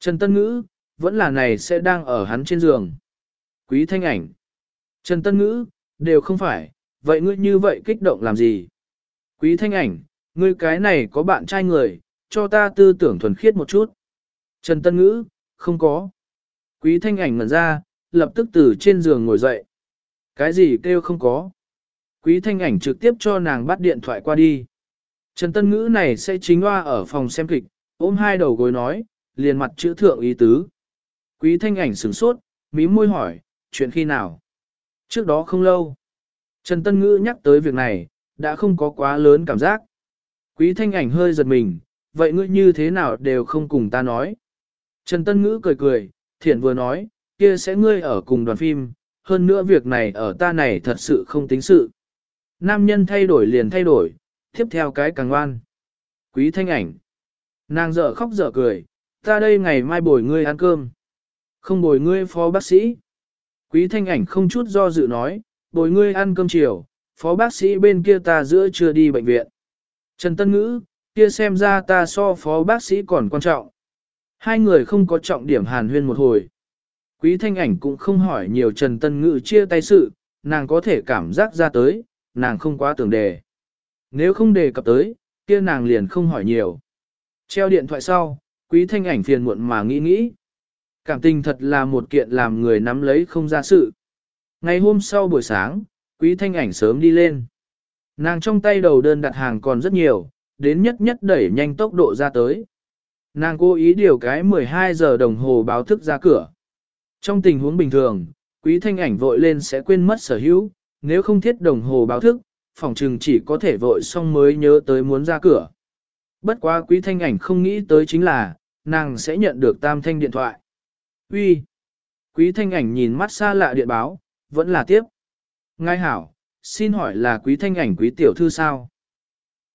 Trần Tân Ngữ, vẫn là này sẽ đang ở hắn trên giường. Quý thanh ảnh. Trần Tân Ngữ, đều không phải, vậy ngươi như vậy kích động làm gì? Quý thanh ảnh, ngươi cái này có bạn trai người, cho ta tư tưởng thuần khiết một chút. Trần Tân Ngữ, không có. Quý thanh ảnh ngẩn ra, lập tức từ trên giường ngồi dậy. Cái gì kêu không có? Quý thanh ảnh trực tiếp cho nàng bắt điện thoại qua đi. Trần Tân Ngữ này sẽ chính hoa ở phòng xem kịch, ôm hai đầu gối nói, liền mặt chữ thượng ý tứ. Quý thanh ảnh sửng sốt, mí môi hỏi, chuyện khi nào? Trước đó không lâu. Trần Tân Ngữ nhắc tới việc này, đã không có quá lớn cảm giác. Quý thanh ảnh hơi giật mình, vậy ngươi như thế nào đều không cùng ta nói. Trần Tân Ngữ cười cười, thiện vừa nói, kia sẽ ngươi ở cùng đoàn phim, hơn nữa việc này ở ta này thật sự không tính sự. Nam nhân thay đổi liền thay đổi, tiếp theo cái càng ngoan. Quý thanh ảnh. Nàng dở khóc dở cười, ta đây ngày mai bồi ngươi ăn cơm. Không bồi ngươi phó bác sĩ. Quý thanh ảnh không chút do dự nói, bồi ngươi ăn cơm chiều, phó bác sĩ bên kia ta giữa chưa đi bệnh viện. Trần Tân Ngữ, kia xem ra ta so phó bác sĩ còn quan trọng. Hai người không có trọng điểm hàn huyên một hồi. Quý thanh ảnh cũng không hỏi nhiều Trần Tân ngự chia tay sự, nàng có thể cảm giác ra tới, nàng không quá tưởng đề. Nếu không đề cập tới, kia nàng liền không hỏi nhiều. Treo điện thoại sau, quý thanh ảnh phiền muộn mà nghĩ nghĩ. Cảm tình thật là một kiện làm người nắm lấy không ra sự. Ngày hôm sau buổi sáng, quý thanh ảnh sớm đi lên. Nàng trong tay đầu đơn đặt hàng còn rất nhiều, đến nhất nhất đẩy nhanh tốc độ ra tới. Nàng cố ý điều cái 12 giờ đồng hồ báo thức ra cửa. Trong tình huống bình thường, quý thanh ảnh vội lên sẽ quên mất sở hữu, nếu không thiết đồng hồ báo thức, phòng trừng chỉ có thể vội xong mới nhớ tới muốn ra cửa. Bất quá quý thanh ảnh không nghĩ tới chính là, nàng sẽ nhận được tam thanh điện thoại. Uy, Quý thanh ảnh nhìn mắt xa lạ điện báo, vẫn là tiếp. Ngài hảo, xin hỏi là quý thanh ảnh quý tiểu thư sao?